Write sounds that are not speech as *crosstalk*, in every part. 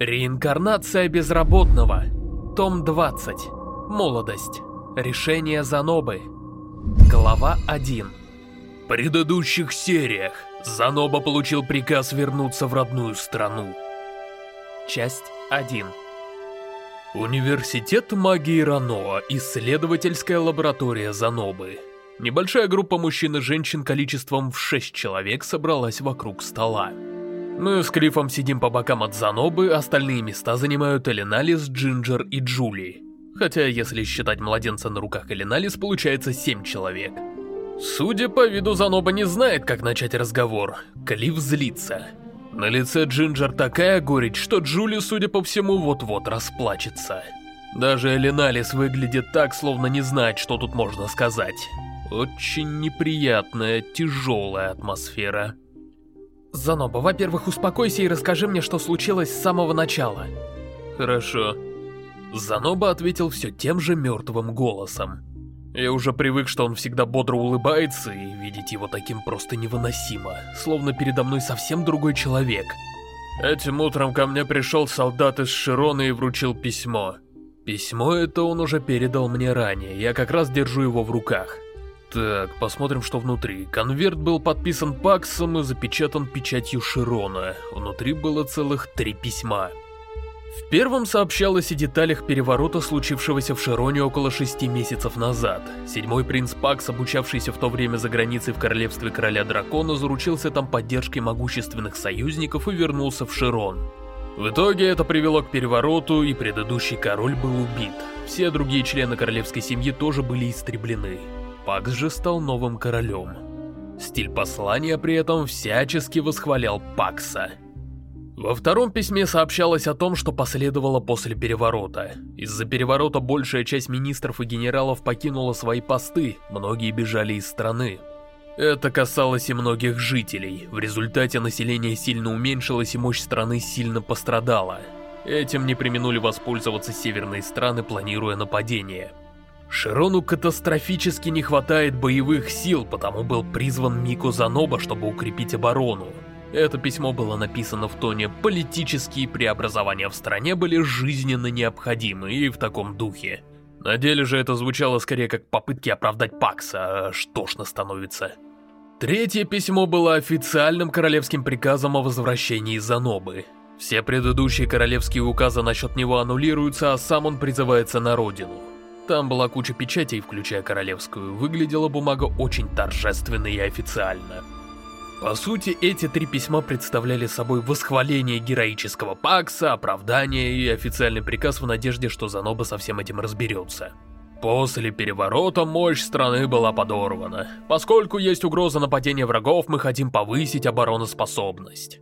Реинкарнация безработного. Том 20. Молодость. Решение Занобы. Глава 1. В предыдущих сериях Заноба получил приказ вернуться в родную страну. Часть 1. Университет магии Раноа, исследовательская лаборатория Занобы. Небольшая группа мужчин и женщин количеством в 6 человек собралась вокруг стола. Мы с Клиффом сидим по бокам от Занобы, остальные места занимают Элиналис, Джинджер и Джули. Хотя, если считать младенца на руках Элиналис, получается семь человек. Судя по виду, Заноба не знает, как начать разговор. Клифф злится. На лице Джинджер такая горечь, что Джули, судя по всему, вот-вот расплачется. Даже Элиналис выглядит так, словно не знает, что тут можно сказать. Очень неприятная, тяжелая атмосфера. Заноба, во-первых, успокойся и расскажи мне, что случилось с самого начала. Хорошо. Заноба ответил все тем же мертвым голосом. Я уже привык, что он всегда бодро улыбается, и видеть его таким просто невыносимо, словно передо мной совсем другой человек. Этим утром ко мне пришел солдат из Широна и вручил письмо. Письмо это он уже передал мне ранее, я как раз держу его в руках. Так, посмотрим, что внутри. Конверт был подписан Паксом и запечатан печатью Широна. Внутри было целых три письма. В первом сообщалось о деталях переворота, случившегося в Широне около шести месяцев назад. Седьмой принц Пакс, обучавшийся в то время за границей в королевстве короля дракона, заручился там поддержкой могущественных союзников и вернулся в Широн. В итоге это привело к перевороту, и предыдущий король был убит. Все другие члены королевской семьи тоже были истреблены. Пакс же стал новым королем. Стиль послания при этом всячески восхвалял Пакса. Во втором письме сообщалось о том, что последовало после переворота. Из-за переворота большая часть министров и генералов покинула свои посты, многие бежали из страны. Это касалось и многих жителей. В результате население сильно уменьшилось и мощь страны сильно пострадала. Этим не применули воспользоваться северные страны, планируя нападение. Широну катастрофически не хватает боевых сил, потому был призван Мико Заноба, чтобы укрепить оборону. Это письмо было написано в тоне «Политические преобразования в стране были жизненно необходимы» и в таком духе. На деле же это звучало скорее как попытки оправдать Пакса, аж тошно становится. Третье письмо было официальным королевским приказом о возвращении Занобы. Все предыдущие королевские указы насчет него аннулируются, а сам он призывается на родину. Там была куча печатей, включая королевскую. Выглядела бумага очень торжественно и официально. По сути, эти три письма представляли собой восхваление героического Пакса, оправдание и официальный приказ в надежде, что Заноба со всем этим разберется. После переворота мощь страны была подорвана. Поскольку есть угроза нападения врагов, мы хотим повысить обороноспособность.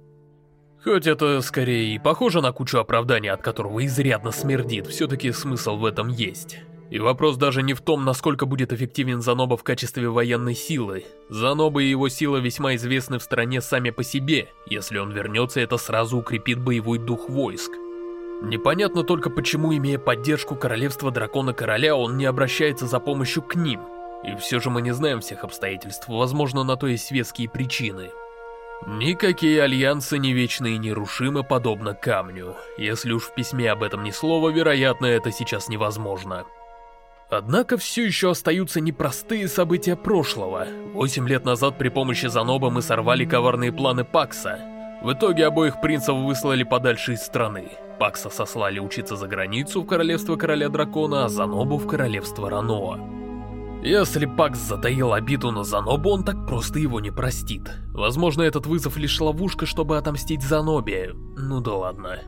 Хоть это скорее и похоже на кучу оправданий, от которого изрядно смердит, все-таки смысл в этом есть. И вопрос даже не в том, насколько будет эффективен Заноба в качестве военной силы. Заноба и его сила весьма известны в стране сами по себе. Если он вернется, это сразу укрепит боевой дух войск. Непонятно только, почему, имея поддержку Королевства Дракона Короля, он не обращается за помощью к ним. И все же мы не знаем всех обстоятельств, возможно, на то есть веские причины. Никакие альянсы не вечны и нерушимы, подобно камню. Если уж в письме об этом ни слова, вероятно, это сейчас невозможно. Однако все еще остаются непростые события прошлого. Восемь лет назад при помощи Заноба мы сорвали коварные планы Пакса. В итоге обоих принцев выслали подальше из страны. Пакса сослали учиться за границу в королевство короля дракона, а Занобу в королевство Раноа. Если Пакс затаил обиду на Занобу, он так просто его не простит. Возможно, этот вызов лишь ловушка, чтобы отомстить Занобе. Ну да ладно.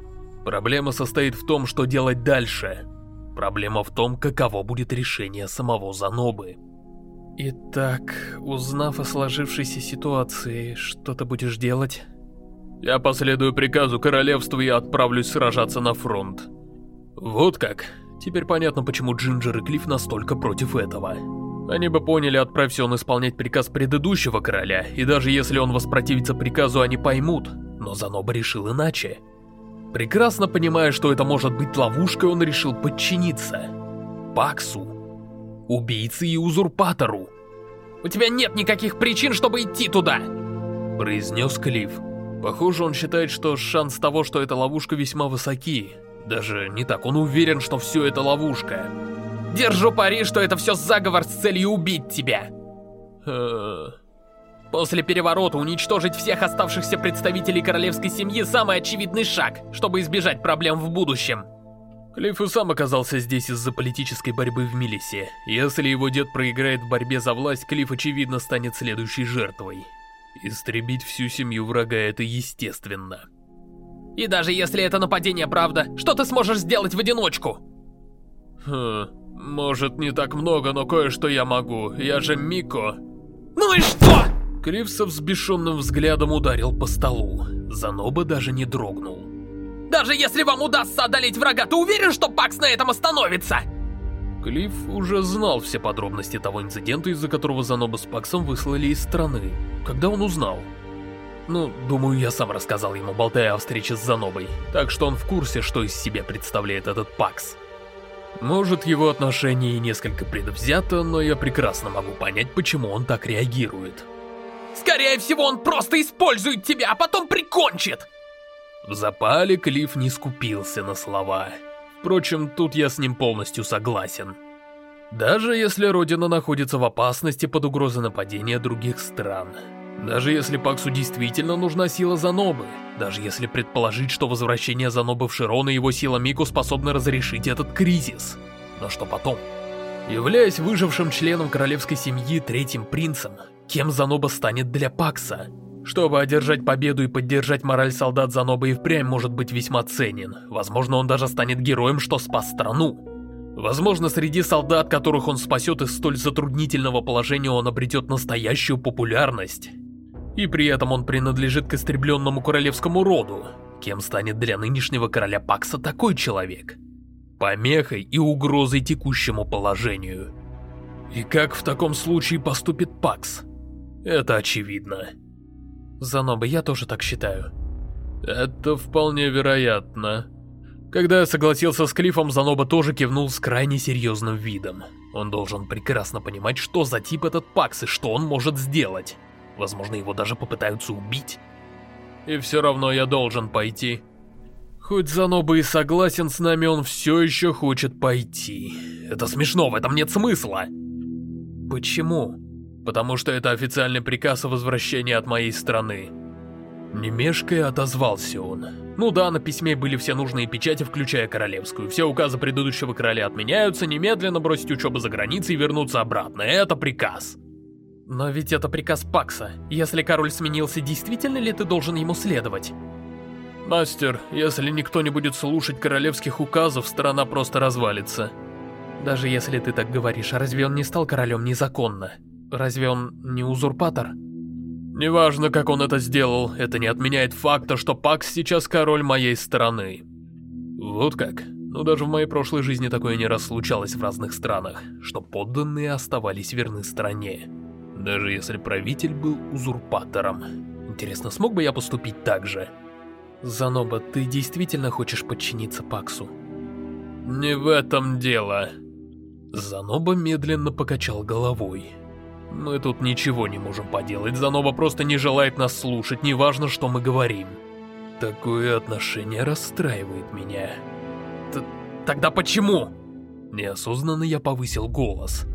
Проблема состоит в том, что делать дальше. Проблема в том, каково будет решение самого Занобы. Итак, узнав о сложившейся ситуации, что ты будешь делать? Я последую приказу королевства и отправлюсь сражаться на фронт. Вот как. Теперь понятно, почему Джинджер и Клифф настолько против этого. Они бы поняли, отправься он исполнять приказ предыдущего короля, и даже если он воспротивится приказу, они поймут. Но Заноба решил иначе. Прекрасно понимая, что это может быть ловушкой, он решил подчиниться. Паксу. Убийце и узурпатору. «У тебя нет никаких причин, чтобы идти туда!» произнес Клифф. Похоже, он считает, что шанс того, что это ловушка, весьма высоки. Даже не так, он уверен, что все это ловушка. Держу пари, что это все заговор с целью убить тебя. Э, После переворота уничтожить всех оставшихся представителей королевской семьи самый очевидный шаг, чтобы избежать проблем в будущем. Клифф и сам оказался здесь из-за политической борьбы в Милисе. Если его дед проиграет в борьбе за власть, Клифф очевидно станет следующей жертвой. Истребить всю семью врага это естественно. И даже если это нападение правда, что ты сможешь сделать в одиночку? Хм, может не так много, но кое-что я могу. Я же Мико. Ну и что? Клифф со взбешенным взглядом ударил по столу. Заноба даже не дрогнул. Даже если вам удастся одолеть врага, ты уверен, что Пакс на этом остановится? Клифф уже знал все подробности того инцидента, из-за которого Заноба с Паксом выслали из страны. Когда он узнал? Ну, думаю, я сам рассказал ему, болтая о встрече с Занобой. Так что он в курсе, что из себя представляет этот Пакс. Может, его отношение и несколько предвзято, но я прекрасно могу понять, почему он так реагирует. Скорее всего, он просто использует тебя, а потом прикончит! В запале Клифф не скупился на слова. Впрочем, тут я с ним полностью согласен. Даже если Родина находится в опасности под угрозой нападения других стран. Даже если Паксу действительно нужна сила Занобы. Даже если предположить, что возвращение Занобы в Широн и его сила Мику способны разрешить этот кризис. Но что потом? Являясь выжившим членом королевской семьи третьим принцем, кем Заноба станет для Пакса? Чтобы одержать победу и поддержать мораль солдат Заноба и впрямь может быть весьма ценен. Возможно, он даже станет героем, что спас страну. Возможно, среди солдат, которых он спасет из столь затруднительного положения, он обретет настоящую популярность. И при этом он принадлежит к истребленному королевскому роду. Кем станет для нынешнего короля Пакса такой человек? Помехой и угрозой текущему положению. И как в таком случае поступит Пакс? Это очевидно. Заноба, я тоже так считаю. Это вполне вероятно. Когда я согласился с Клиффом, Заноба тоже кивнул с крайне серьезным видом. Он должен прекрасно понимать, что за тип этот Пакс и что он может сделать. Возможно, его даже попытаются убить. И все равно я должен пойти. Хоть Заноба и согласен с нами, он все еще хочет пойти. Это смешно, в этом нет смысла. Почему? Потому что это официальный приказ о возвращении от моей страны. Не мешкая, отозвался он. Ну да, на письме были все нужные печати, включая королевскую. Все указы предыдущего короля отменяются, немедленно бросить учебу за границей и вернуться обратно. Это приказ. Но ведь это приказ Пакса. Если король сменился, действительно ли ты должен ему следовать? Мастер, если никто не будет слушать королевских указов, страна просто развалится. Даже если ты так говоришь, разве он не стал королем незаконно? Разве он не узурпатор? Неважно, как он это сделал, это не отменяет факта, что Пакс сейчас король моей страны. Вот как. Ну, даже в моей прошлой жизни такое не раз случалось в разных странах, что подданные оставались верны стране. Даже если правитель был узурпатором. Интересно, смог бы я поступить так же? Заноба, ты действительно хочешь подчиниться Паксу? Не в этом дело. Заноба медленно покачал головой. Мы тут ничего не можем поделать, Занова просто не желает нас слушать, неважно, что мы говорим. Такое отношение расстраивает меня. Т тогда почему? Неосознанно я повысил голос.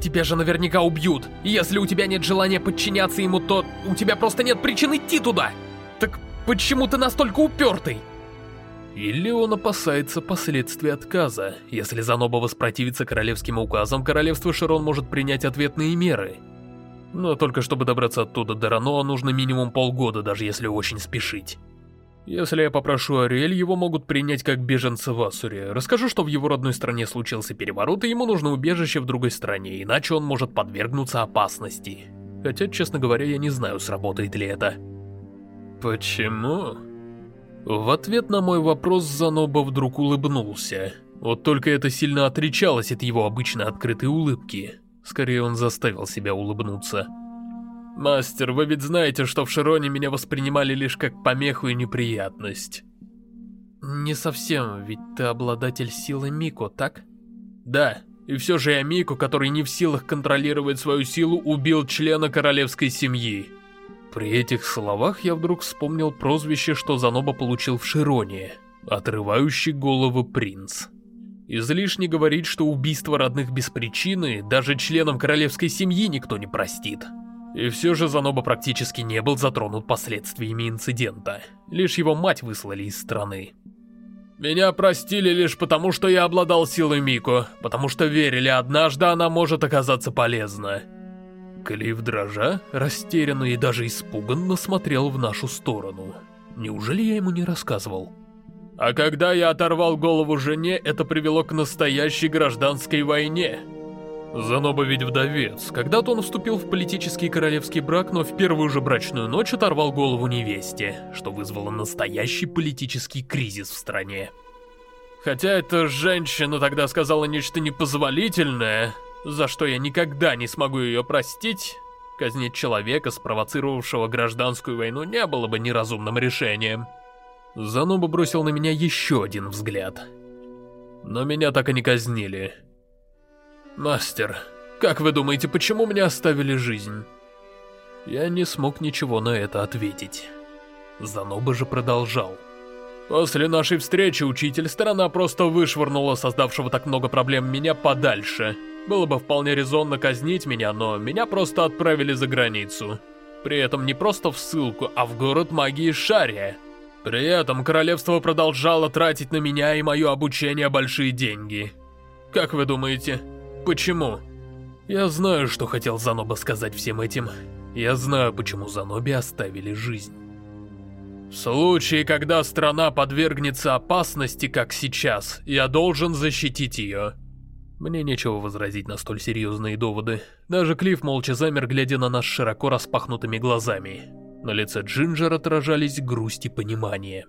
Тебя же наверняка убьют. И если у тебя нет желания подчиняться ему, то у тебя просто нет причин идти туда. Так почему ты настолько упертый? Или он опасается последствий отказа. Если Заноба воспротивится королевским указам, королевство Широн может принять ответные меры. Но только чтобы добраться оттуда до Рано, нужно минимум полгода, даже если очень спешить. Если я попрошу Ариэль, его могут принять как беженца в Асуре. Расскажу, что в его родной стране случился переворот, и ему нужно убежище в другой стране, иначе он может подвергнуться опасности. Хотя, честно говоря, я не знаю, сработает ли это. Почему? В ответ на мой вопрос Заноба вдруг улыбнулся. Вот только это сильно отличалось от его обычно открытой улыбки. Скорее, он заставил себя улыбнуться. «Мастер, вы ведь знаете, что в Широне меня воспринимали лишь как помеху и неприятность». «Не совсем, ведь ты обладатель силы Мико, так?» «Да, и все же я Мико, который не в силах контролировать свою силу, убил члена королевской семьи». При этих словах я вдруг вспомнил прозвище, что Заноба получил в Широне — «Отрывающий головы принц». Излишне говорить, что убийство родных без причины даже членам королевской семьи никто не простит. И все же Заноба практически не был затронут последствиями инцидента. Лишь его мать выслали из страны. Меня простили лишь потому, что я обладал силой Мико, потому что верили, однажды она может оказаться полезна. Клифф дрожа, растерянно и даже испуганно смотрел в нашу сторону. Неужели я ему не рассказывал? А когда я оторвал голову жене, это привело к настоящей гражданской войне. Заноба ведь вдовец. Когда-то он вступил в политический королевский брак, но в первую же брачную ночь оторвал голову невесте, что вызвало настоящий политический кризис в стране. Хотя эта женщина тогда сказала нечто непозволительное, за что я никогда не смогу ее простить, казнить человека, спровоцировавшего гражданскую войну, не было бы неразумным решением. Заноба бросил на меня еще один взгляд. Но меня так и не казнили. «Мастер, как вы думаете, почему мне оставили жизнь?» Я не смог ничего на это ответить. Заноба же продолжал. «После нашей встречи, учитель, сторона просто вышвырнула создавшего так много проблем меня подальше. Было бы вполне резонно казнить меня, но меня просто отправили за границу. При этом не просто в ссылку, а в город магии Шария. При этом королевство продолжало тратить на меня и мое обучение большие деньги. Как вы думаете, Почему? Я знаю, что хотел Заноба сказать всем этим. Я знаю, почему Занобе оставили жизнь. В случае, когда страна подвергнется опасности, как сейчас, я должен защитить ее. Мне нечего возразить на столь серьезные доводы. Даже Клифф молча замер, глядя на нас широко распахнутыми глазами. На лице Джинджер отражались грусть и понимание.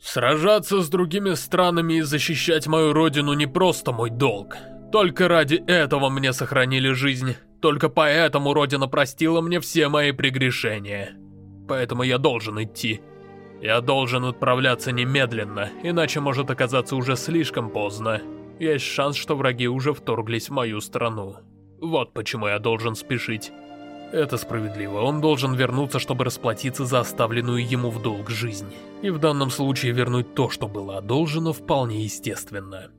Сражаться с другими странами и защищать мою родину не просто мой долг. Только ради этого мне сохранили жизнь. Только поэтому Родина простила мне все мои прегрешения. Поэтому я должен идти. Я должен отправляться немедленно, иначе может оказаться уже слишком поздно. Есть шанс, что враги уже вторглись в мою страну. Вот почему я должен спешить. Это справедливо, он должен вернуться, чтобы расплатиться за оставленную ему в долг жизнь. И в данном случае вернуть то, что было одолжено, вполне естественно.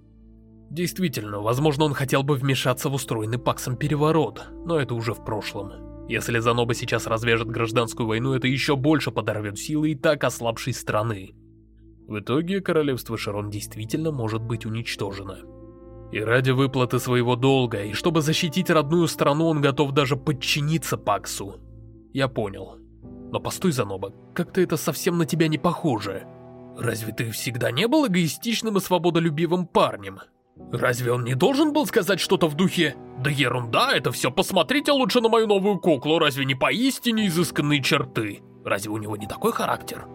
Действительно, возможно, он хотел бы вмешаться в устроенный Паксом переворот, но это уже в прошлом. Если Заноба сейчас развяжет гражданскую войну, это еще больше подорвет силы и так ослабшей страны. В итоге королевство Шарон действительно может быть уничтожено. И ради выплаты своего долга, и чтобы защитить родную страну, он готов даже подчиниться Паксу. Я понял. Но постой, Заноба, как-то это совсем на тебя не похоже. Разве ты всегда не был эгоистичным и свободолюбивым парнем? Разве он не должен был сказать что-то в духе «Да ерунда, это все, посмотрите лучше на мою новую куклу, разве не поистине изысканные черты? Разве у него не такой характер?»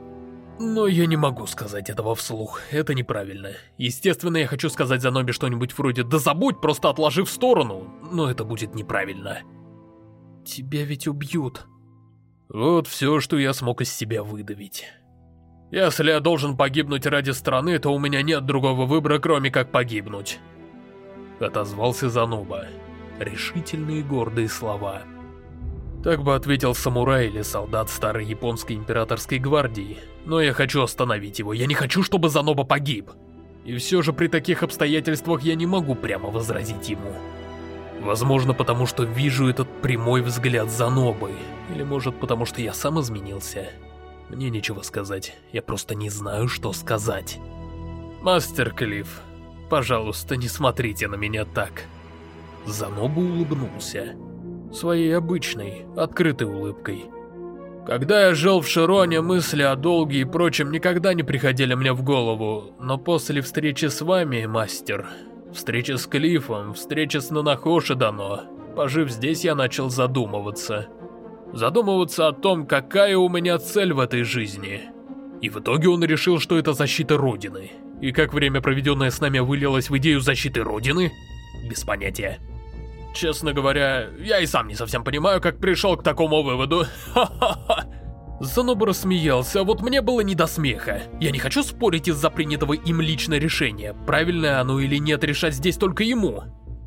Но я не могу сказать этого вслух, это неправильно. Естественно, я хочу сказать Заноби что-нибудь вроде «Да забудь, просто отложи в сторону», но это будет неправильно. Тебя ведь убьют. Вот все, что я смог из себя выдавить. Если я должен погибнуть ради страны, то у меня нет другого выбора, кроме как погибнуть. Отозвался Зануба. Решительные гордые слова. Так бы ответил самурай или солдат старой японской императорской гвардии. Но я хочу остановить его, я не хочу, чтобы Заноба погиб. И все же при таких обстоятельствах я не могу прямо возразить ему. Возможно, потому что вижу этот прямой взгляд Занобы. Или может потому что я сам изменился. Мне нечего сказать, я просто не знаю, что сказать. Мастер Клифф, пожалуйста, не смотрите на меня так. Занобу улыбнулся. Своей обычной, открытой улыбкой. Когда я жил в Широне, мысли о долге и прочем никогда не приходили мне в голову, но после встречи с вами, мастер, встречи с Клиффом, встречи с Нанахоши Дано, пожив здесь, я начал задумываться задумываться о том, какая у меня цель в этой жизни. И в итоге он решил, что это защита Родины. И как время, проведенное с нами, вылилось в идею защиты Родины? Без понятия. Честно говоря, я и сам не совсем понимаю, как пришел к такому выводу. Заноба рассмеялся, а вот мне было не до смеха. Я не хочу спорить из-за принятого им лично решения, правильное оно или нет, решать здесь только ему.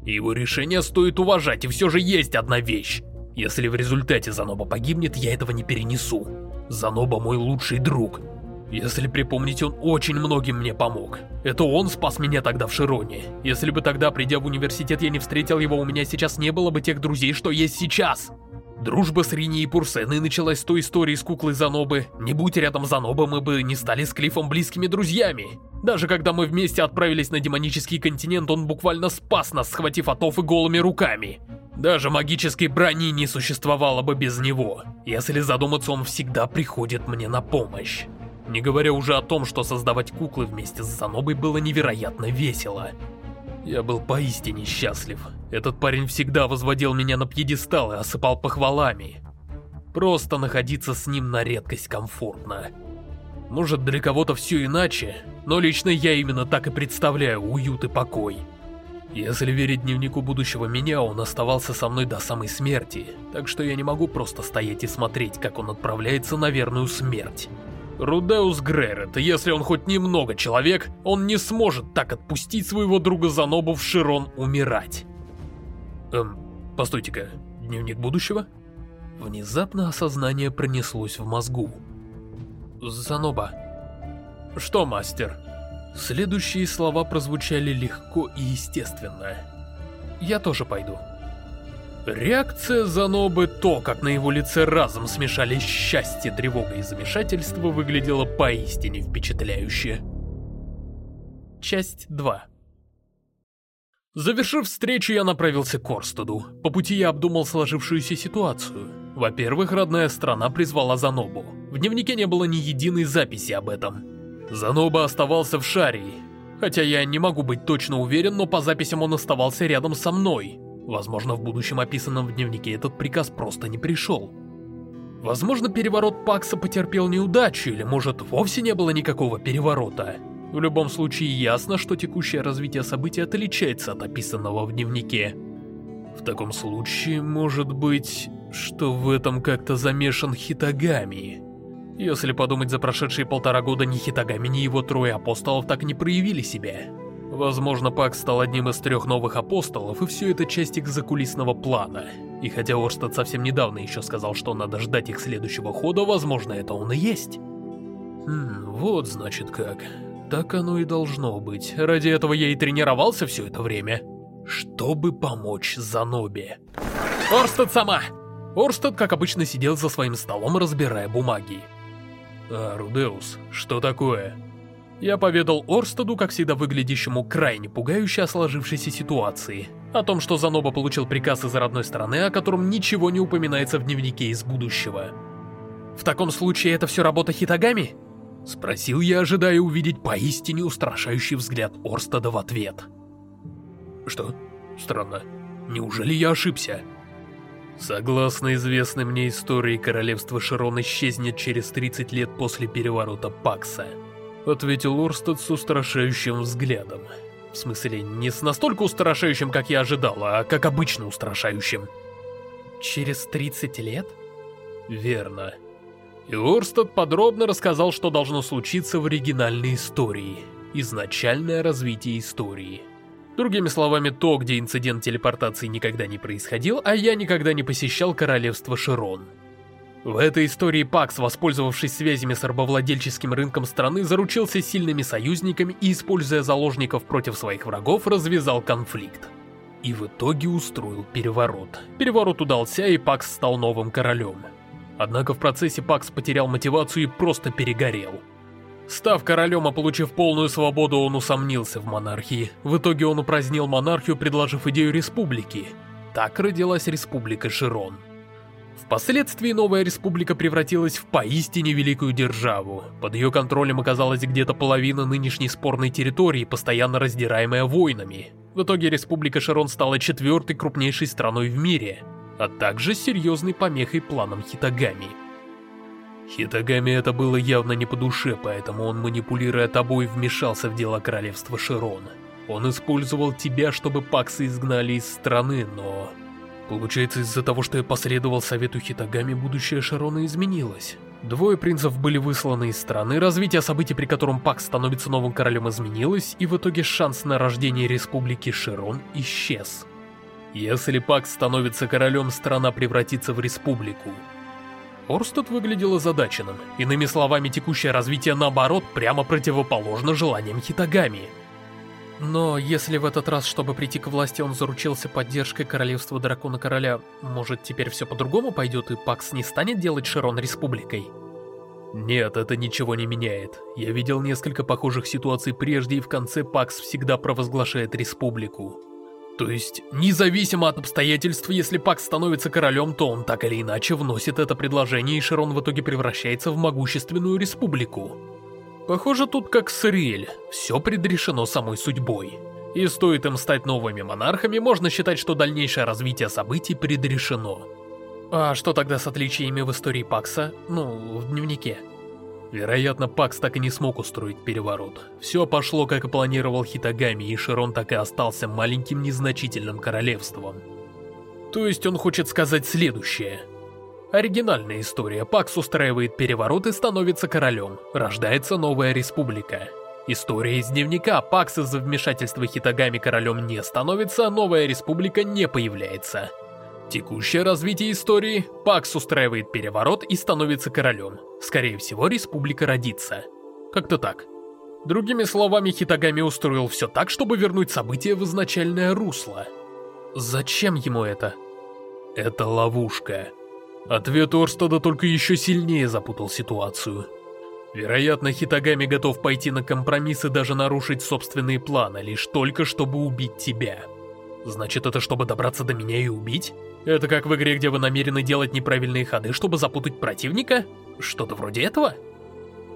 Его решение стоит уважать, и все же есть одна вещь. Если в результате Заноба погибнет, я этого не перенесу. Заноба мой лучший друг. Если припомнить, он очень многим мне помог. Это он спас меня тогда в Широне. Если бы тогда, придя в университет, я не встретил его, у меня сейчас не было бы тех друзей, что есть сейчас. Дружба с Рини и Пурсеной началась с той истории с куклой Занобы. Не будь рядом Заноба, мы бы не стали с Клиффом близкими друзьями. Даже когда мы вместе отправились на демонический континент, он буквально спас нас, схватив Атофы голыми руками. Даже магической брони не существовало бы без него. Если задуматься, он всегда приходит мне на помощь. Не говоря уже о том, что создавать куклы вместе с Занобой было невероятно весело. Я был поистине счастлив. Этот парень всегда возводил меня на пьедестал и осыпал похвалами. Просто находиться с ним на редкость комфортно. Может, для кого-то все иначе, но лично я именно так и представляю уют и покой. Если верить дневнику будущего меня, он оставался со мной до самой смерти, так что я не могу просто стоять и смотреть, как он отправляется на верную смерть. Рудеус Гререт, если он хоть немного человек, он не сможет так отпустить своего друга Занобу в Широн умирать. Эм, постойте-ка, дневник будущего? Внезапно осознание пронеслось в мозгу. Заноба. Что, мастер? Следующие слова прозвучали легко и естественно. Я тоже пойду. Реакция Занобы, то, как на его лице разом смешались счастье, тревога и замешательство, выглядела поистине впечатляюще. Часть 2 Завершив встречу, я направился к Орстеду. По пути я обдумал сложившуюся ситуацию. Во-первых, родная страна призвала Занобу. В дневнике не было ни единой записи об этом. Заноба оставался в Шарии. Хотя я не могу быть точно уверен, но по записям он оставался рядом со мной. Возможно, в будущем описанном в дневнике этот приказ просто не пришел. Возможно, переворот Пакса потерпел неудачу, или может вовсе не было никакого переворота. В любом случае ясно, что текущее развитие событий отличается от описанного в дневнике. В таком случае, может быть, что в этом как-то замешан Хитагами. Если подумать, за прошедшие полтора года ни Хитагами, ни его трое апостолов так не проявили себя. Возможно, Пак стал одним из трех новых апостолов, и все это часть их закулисного плана. И хотя Орстад совсем недавно еще сказал, что надо ждать их следующего хода, возможно, это он и есть. Хм, вот значит как. Так оно и должно быть. Ради этого я и тренировался все это время. Чтобы помочь Занобе. Орстад сама! Орстад, как обычно, сидел за своим столом, разбирая бумаги. А, Рудеус, что такое? Я поведал Орстаду, как всегда выглядящему крайне пугающе о сложившейся ситуации. О том, что Заноба получил приказ из родной страны, о котором ничего не упоминается в дневнике из будущего. «В таком случае это все работа Хитагами?» Спросил я, ожидая увидеть поистине устрашающий взгляд Орстада в ответ. Что? Странно. Неужели я ошибся? Согласно известной мне истории, королевство Широн исчезнет через 30 лет после переворота Пакса. Ответил Орстад с устрашающим взглядом. В смысле, не с настолько устрашающим, как я ожидал, а как обычно устрашающим. Через 30 лет? Верно. И Орстад подробно рассказал, что должно случиться в оригинальной истории. Изначальное развитие истории. Другими словами, то, где инцидент телепортации никогда не происходил, а я никогда не посещал королевство Широн. В этой истории Пакс, воспользовавшись связями с рабовладельческим рынком страны, заручился сильными союзниками и, используя заложников против своих врагов, развязал конфликт. И в итоге устроил переворот. Переворот удался, и Пакс стал новым королем. Однако в процессе Пакс потерял мотивацию и просто перегорел. Став королем, а получив полную свободу, он усомнился в монархии. В итоге он упразднил монархию, предложив идею республики. Так родилась республика Широн. Впоследствии новая республика превратилась в поистине великую державу. Под ее контролем оказалась где-то половина нынешней спорной территории, постоянно раздираемая войнами. В итоге республика Широн стала четвертой крупнейшей страной в мире – а также серьезной помехой планам Хитагами. Хитагами это было явно не по душе, поэтому он, манипулируя тобой, вмешался в дело королевства Широн. Он использовал тебя, чтобы Паксы изгнали из страны, но... Получается, из-за того, что я последовал совету Хитагами, будущее Широна изменилось. Двое принцев были высланы из страны, развитие событий, при котором Пакс становится новым королем, изменилось, и в итоге шанс на рождение республики Широн исчез. Если Пакс становится королем, страна превратится в республику. Орстед выглядел озадаченным. Иными словами, текущее развитие, наоборот, прямо противоположно желаниям Хитагами. Но если в этот раз, чтобы прийти к власти, он заручился поддержкой Королевства Дракона Короля, может, теперь все по-другому пойдет, и Пакс не станет делать Широн республикой? Нет, это ничего не меняет. Я видел несколько похожих ситуаций прежде, и в конце Пакс всегда провозглашает республику. То есть, независимо от обстоятельств, если Пакс становится королем, то он так или иначе вносит это предложение, и Широн в итоге превращается в могущественную республику. Похоже, тут как с Ириэль, все предрешено самой судьбой. И стоит им стать новыми монархами, можно считать, что дальнейшее развитие событий предрешено. А что тогда с отличиями в истории Пакса? Ну, в дневнике? Вероятно, Пакс так и не смог устроить переворот. Все пошло, как и планировал Хитагами, и Широн так и остался маленьким незначительным королевством. То есть он хочет сказать следующее. Оригинальная история. Пакс устраивает переворот и становится королем. Рождается новая республика. История из дневника. Пакс из-за вмешательства Хитагами королем не становится, а новая республика не появляется. Текущее развитие истории. Пакс устраивает переворот и становится королем. Скорее всего, республика родится. Как-то так. Другими словами, Хитагами устроил все так, чтобы вернуть события в изначальное русло. Зачем ему это? Это ловушка. Ответ Орстада только еще сильнее запутал ситуацию. Вероятно, Хитагами готов пойти на компромисс и даже нарушить собственные планы, лишь только чтобы убить тебя. Значит, это чтобы добраться до меня и убить? Это как в игре, где вы намерены делать неправильные ходы, чтобы запутать противника? Что-то вроде этого?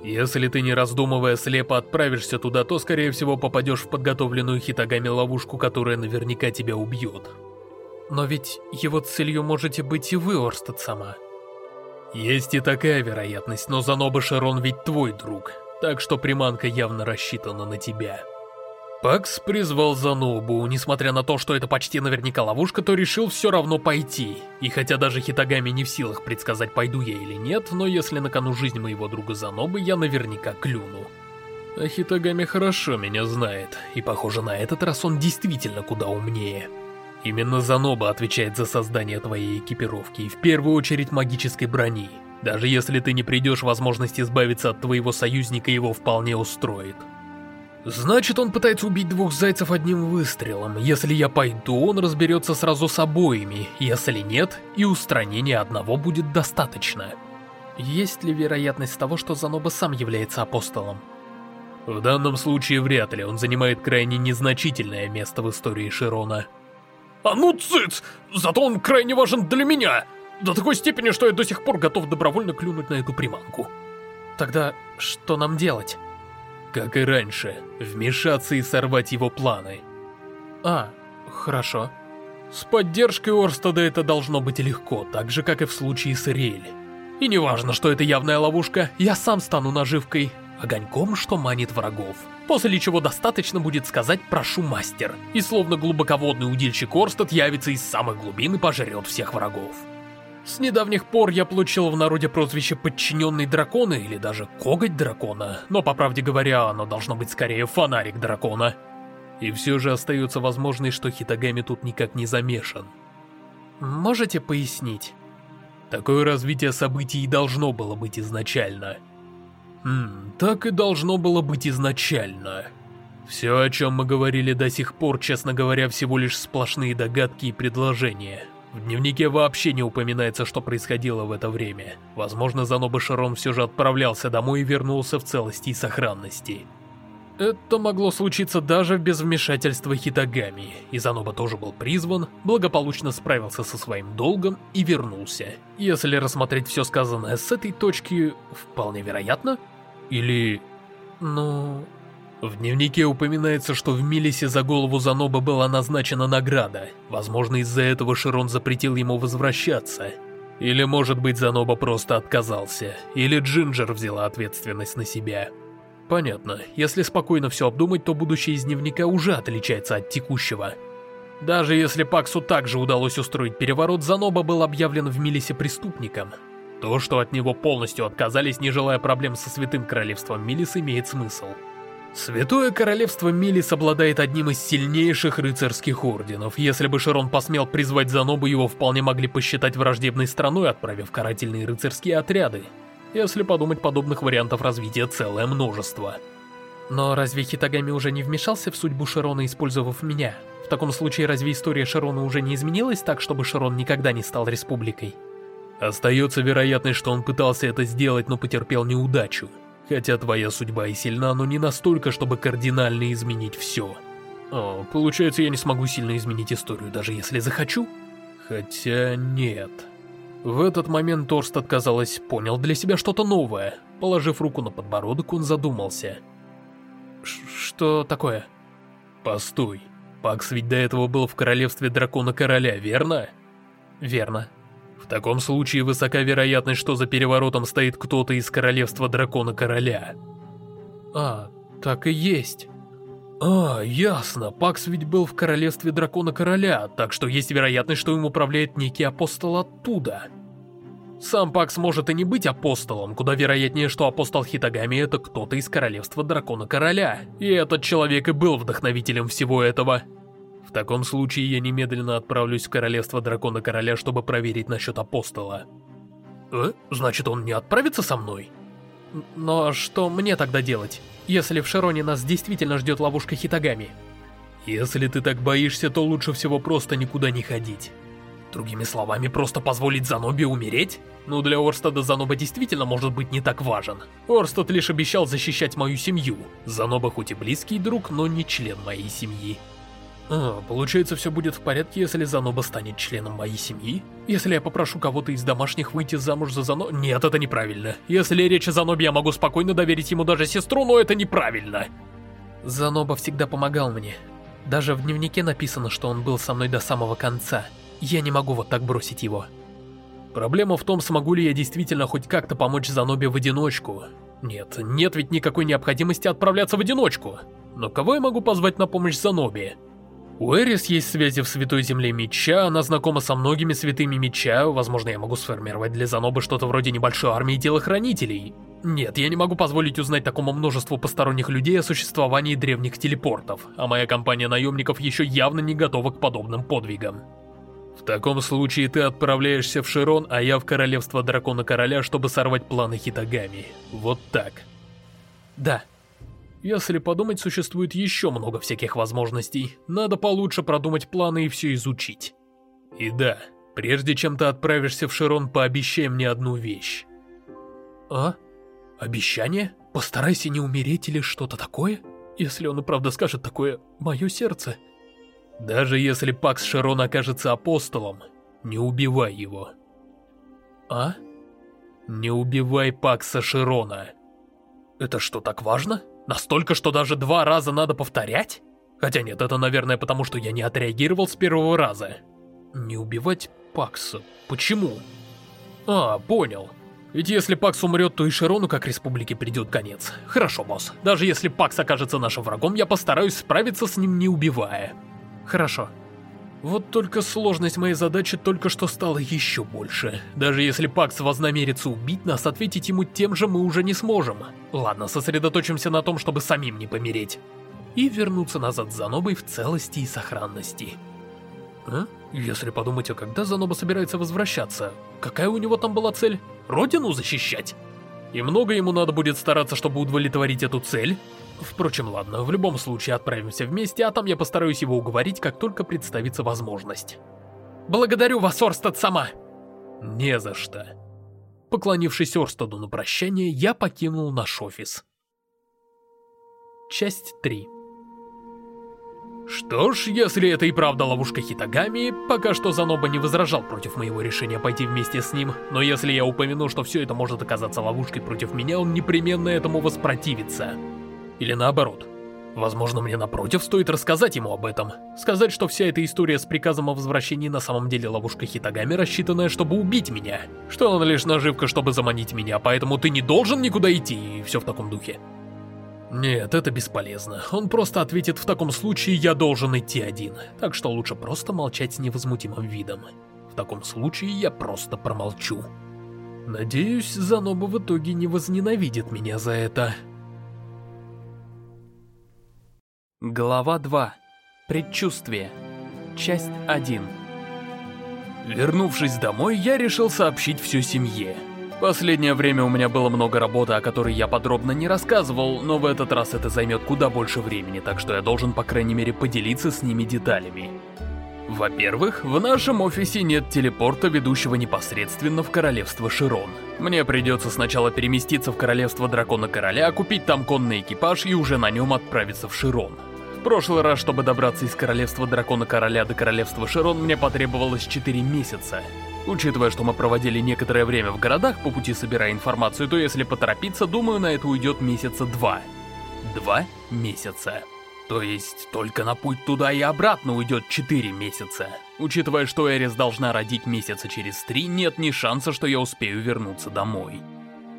Если ты не раздумывая слепо отправишься туда, то скорее всего попадешь в подготовленную Хитагами ловушку, которая наверняка тебя убьет. Но ведь его целью можете быть и вы, Орстед сама. Есть и такая вероятность, но Заноба Шарон ведь твой друг, так что приманка явно рассчитана на тебя. Пакс призвал Занобу, несмотря на то, что это почти наверняка ловушка, то решил все равно пойти. И хотя даже Хитагами не в силах предсказать, пойду я или нет, но если на кону жизнь моего друга Занобы, я наверняка клюну. А Хитагами хорошо меня знает, и похоже на этот раз он действительно куда умнее. Именно Заноба отвечает за создание твоей экипировки, и в первую очередь магической брони. Даже если ты не придешь, возможность избавиться от твоего союзника его вполне устроит. Значит, он пытается убить двух зайцев одним выстрелом. Если я пойду, он разберется сразу с обоими. Если нет, и устранения одного будет достаточно. Есть ли вероятность того, что Заноба сам является апостолом? В данном случае вряд ли, он занимает крайне незначительное место в истории Широна. А ну цыц! Зато он крайне важен для меня! До такой степени, что я до сих пор готов добровольно клюнуть на эту приманку. Тогда что нам делать? Как и раньше, вмешаться и сорвать его планы. А, хорошо. С поддержкой Орстада это должно быть легко, так же, как и в случае с Ириэль. И неважно, что это явная ловушка, я сам стану наживкой, огоньком, что манит врагов. После чего достаточно будет сказать «прошу, мастер», и словно глубоководный удильщик Орстад явится из самых глубин и пожрет всех врагов. С недавних пор я получил в народе прозвище «подчиненный дракона» или даже «коготь дракона», но, по правде говоря, оно должно быть скорее «фонарик дракона». И все же остается возможность, что Хитагами тут никак не замешан. Можете пояснить? Такое развитие событий и должно было быть изначально. Хм, так и должно было быть изначально. Все, о чем мы говорили до сих пор, честно говоря, всего лишь сплошные догадки и предложения. В дневнике вообще не упоминается, что происходило в это время. Возможно, Заноба Шарон все же отправлялся домой и вернулся в целости и сохранности. Это могло случиться даже без вмешательства Хитагами, и Заноба тоже был призван, благополучно справился со своим долгом и вернулся. Если рассмотреть все сказанное с этой точки, вполне вероятно. Или... ну... В дневнике упоминается, что в Милисе за голову Заноба была назначена награда. Возможно, из-за этого Широн запретил ему возвращаться. Или, может быть, Заноба просто отказался. Или Джинджер взяла ответственность на себя. Понятно. Если спокойно все обдумать, то будущее из дневника уже отличается от текущего. Даже если Паксу также удалось устроить переворот, Заноба был объявлен в Милисе преступником. То, что от него полностью отказались, не желая проблем со Святым Королевством Милис, имеет смысл. Святое Королевство Милис обладает одним из сильнейших рыцарских орденов. Если бы Широн посмел призвать Занобу, его вполне могли посчитать враждебной страной, отправив карательные рыцарские отряды. Если подумать, подобных вариантов развития целое множество. Но разве Хитагами уже не вмешался в судьбу Широна, использовав меня? В таком случае разве история Широна уже не изменилась так, чтобы Широн никогда не стал республикой? Остается вероятность, что он пытался это сделать, но потерпел неудачу. Хотя твоя судьба и сильна, но не настолько, чтобы кардинально изменить все. О, получается, я не смогу сильно изменить историю, даже если захочу? Хотя нет. В этот момент Торстад, казалось, понял для себя что-то новое. Положив руку на подбородок, он задумался. Ш что такое? Постой. Пакс ведь до этого был в королевстве дракона-короля, верно? Верно. В таком случае высока вероятность, что за переворотом стоит кто-то из королевства дракона-короля. А, так и есть. А, ясно, Пакс ведь был в королевстве дракона-короля, так что есть вероятность, что им управляет некий апостол оттуда. Сам Пакс может и не быть апостолом, куда вероятнее, что апостол Хитагами это кто-то из королевства дракона-короля. И этот человек и был вдохновителем всего этого. Таком случае я немедленно отправлюсь в королевство дракона-короля, чтобы проверить насчет апостола. Э? Значит, он не отправится со мной? Но что мне тогда делать, если в Широне нас действительно ждет ловушка Хитагами? Если ты так боишься, то лучше всего просто никуда не ходить. Другими словами, просто позволить Занобе умереть? Ну, для Орстада Заноба действительно может быть не так важен. Орстад лишь обещал защищать мою семью. Заноба хоть и близкий друг, но не член моей семьи. А, получается, все будет в порядке, если Заноба станет членом моей семьи? Если я попрошу кого-то из домашних выйти замуж за Зано... Нет, это неправильно. Если речь о Занобе, я могу спокойно доверить ему даже сестру, но это неправильно. Заноба всегда помогал мне. Даже в дневнике написано, что он был со мной до самого конца. Я не могу вот так бросить его. Проблема в том, смогу ли я действительно хоть как-то помочь Занобе в одиночку. Нет, нет ведь никакой необходимости отправляться в одиночку. Но кого я могу позвать на помощь Занобе? У Эрис есть связи в Святой Земле Меча, она знакома со многими святыми Меча, возможно, я могу сформировать для Занобы что-то вроде небольшой армии телохранителей. Нет, я не могу позволить узнать такому множеству посторонних людей о существовании древних телепортов, а моя компания наемников еще явно не готова к подобным подвигам. В таком случае ты отправляешься в Широн, а я в Королевство Дракона-Короля, чтобы сорвать планы Хитагами. Вот так. Да. Если подумать, существует еще много всяких возможностей. Надо получше продумать планы и все изучить. И да, прежде чем ты отправишься в Широн, пообещай мне одну вещь. А? Обещание? Постарайся не умереть или что-то такое? Если он и правда скажет такое, мое сердце... Даже если Пакс Широн окажется апостолом, не убивай его. А? Не убивай Пакса Широна. Это что, так важно? Настолько, что даже два раза надо повторять? Хотя нет, это, наверное, потому что я не отреагировал с первого раза. Не убивать Пакса. Почему? А, понял. Ведь если Пакс умрет, то и Широну как республике придет конец. Хорошо, босс. Даже если Пакс окажется нашим врагом, я постараюсь справиться с ним, не убивая. Хорошо. Вот только сложность моей задачи только что стала еще больше. Даже если Пакс вознамерится убить нас, ответить ему тем же мы уже не сможем. Ладно, сосредоточимся на том, чтобы самим не помереть. И вернуться назад за Нобой в целости и сохранности. А? Если подумать, а когда Заноба собирается возвращаться? Какая у него там была цель? Родину защищать? И много ему надо будет стараться, чтобы удовлетворить эту цель? Впрочем, ладно, в любом случае отправимся вместе, а там я постараюсь его уговорить, как только представится возможность. Благодарю вас, Орстад сама! Не за что. Поклонившись Орстаду на прощание, я покинул наш офис. Часть 3 Что ж, если это и правда ловушка Хитагами, пока что Заноба не возражал против моего решения пойти вместе с ним, но если я упомяну, что все это может оказаться ловушкой против меня, он непременно этому воспротивится. Или наоборот. Возможно, мне напротив стоит рассказать ему об этом. Сказать, что вся эта история с приказом о возвращении на самом деле ловушка Хитагами, рассчитанная, чтобы убить меня. Что она лишь наживка, чтобы заманить меня, поэтому ты не должен никуда идти, и все в таком духе. Нет, это бесполезно. Он просто ответит, в таком случае я должен идти один. Так что лучше просто молчать с невозмутимым видом. В таком случае я просто промолчу. Надеюсь, Заноба в итоге не возненавидит меня за это. Глава 2. Предчувствие. Часть 1. Вернувшись домой, я решил сообщить все семье. Последнее время у меня было много работы, о которой я подробно не рассказывал, но в этот раз это займет куда больше времени, так что я должен, по крайней мере, поделиться с ними деталями. Во-первых, в нашем офисе нет телепорта, ведущего непосредственно в Королевство Широн. Мне придется сначала переместиться в Королевство Дракона Короля, купить там конный экипаж и уже на нем отправиться в Широн. В прошлый раз, чтобы добраться из Королевства Дракона Короля до Королевства Широн, мне потребовалось 4 месяца. Учитывая, что мы проводили некоторое время в городах, по пути собирая информацию, то если поторопиться, думаю, на это уйдет месяца два. Два месяца. То есть, только на путь туда и обратно уйдет 4 месяца. Учитывая, что Эрис должна родить месяца через 3, нет ни шанса, что я успею вернуться домой.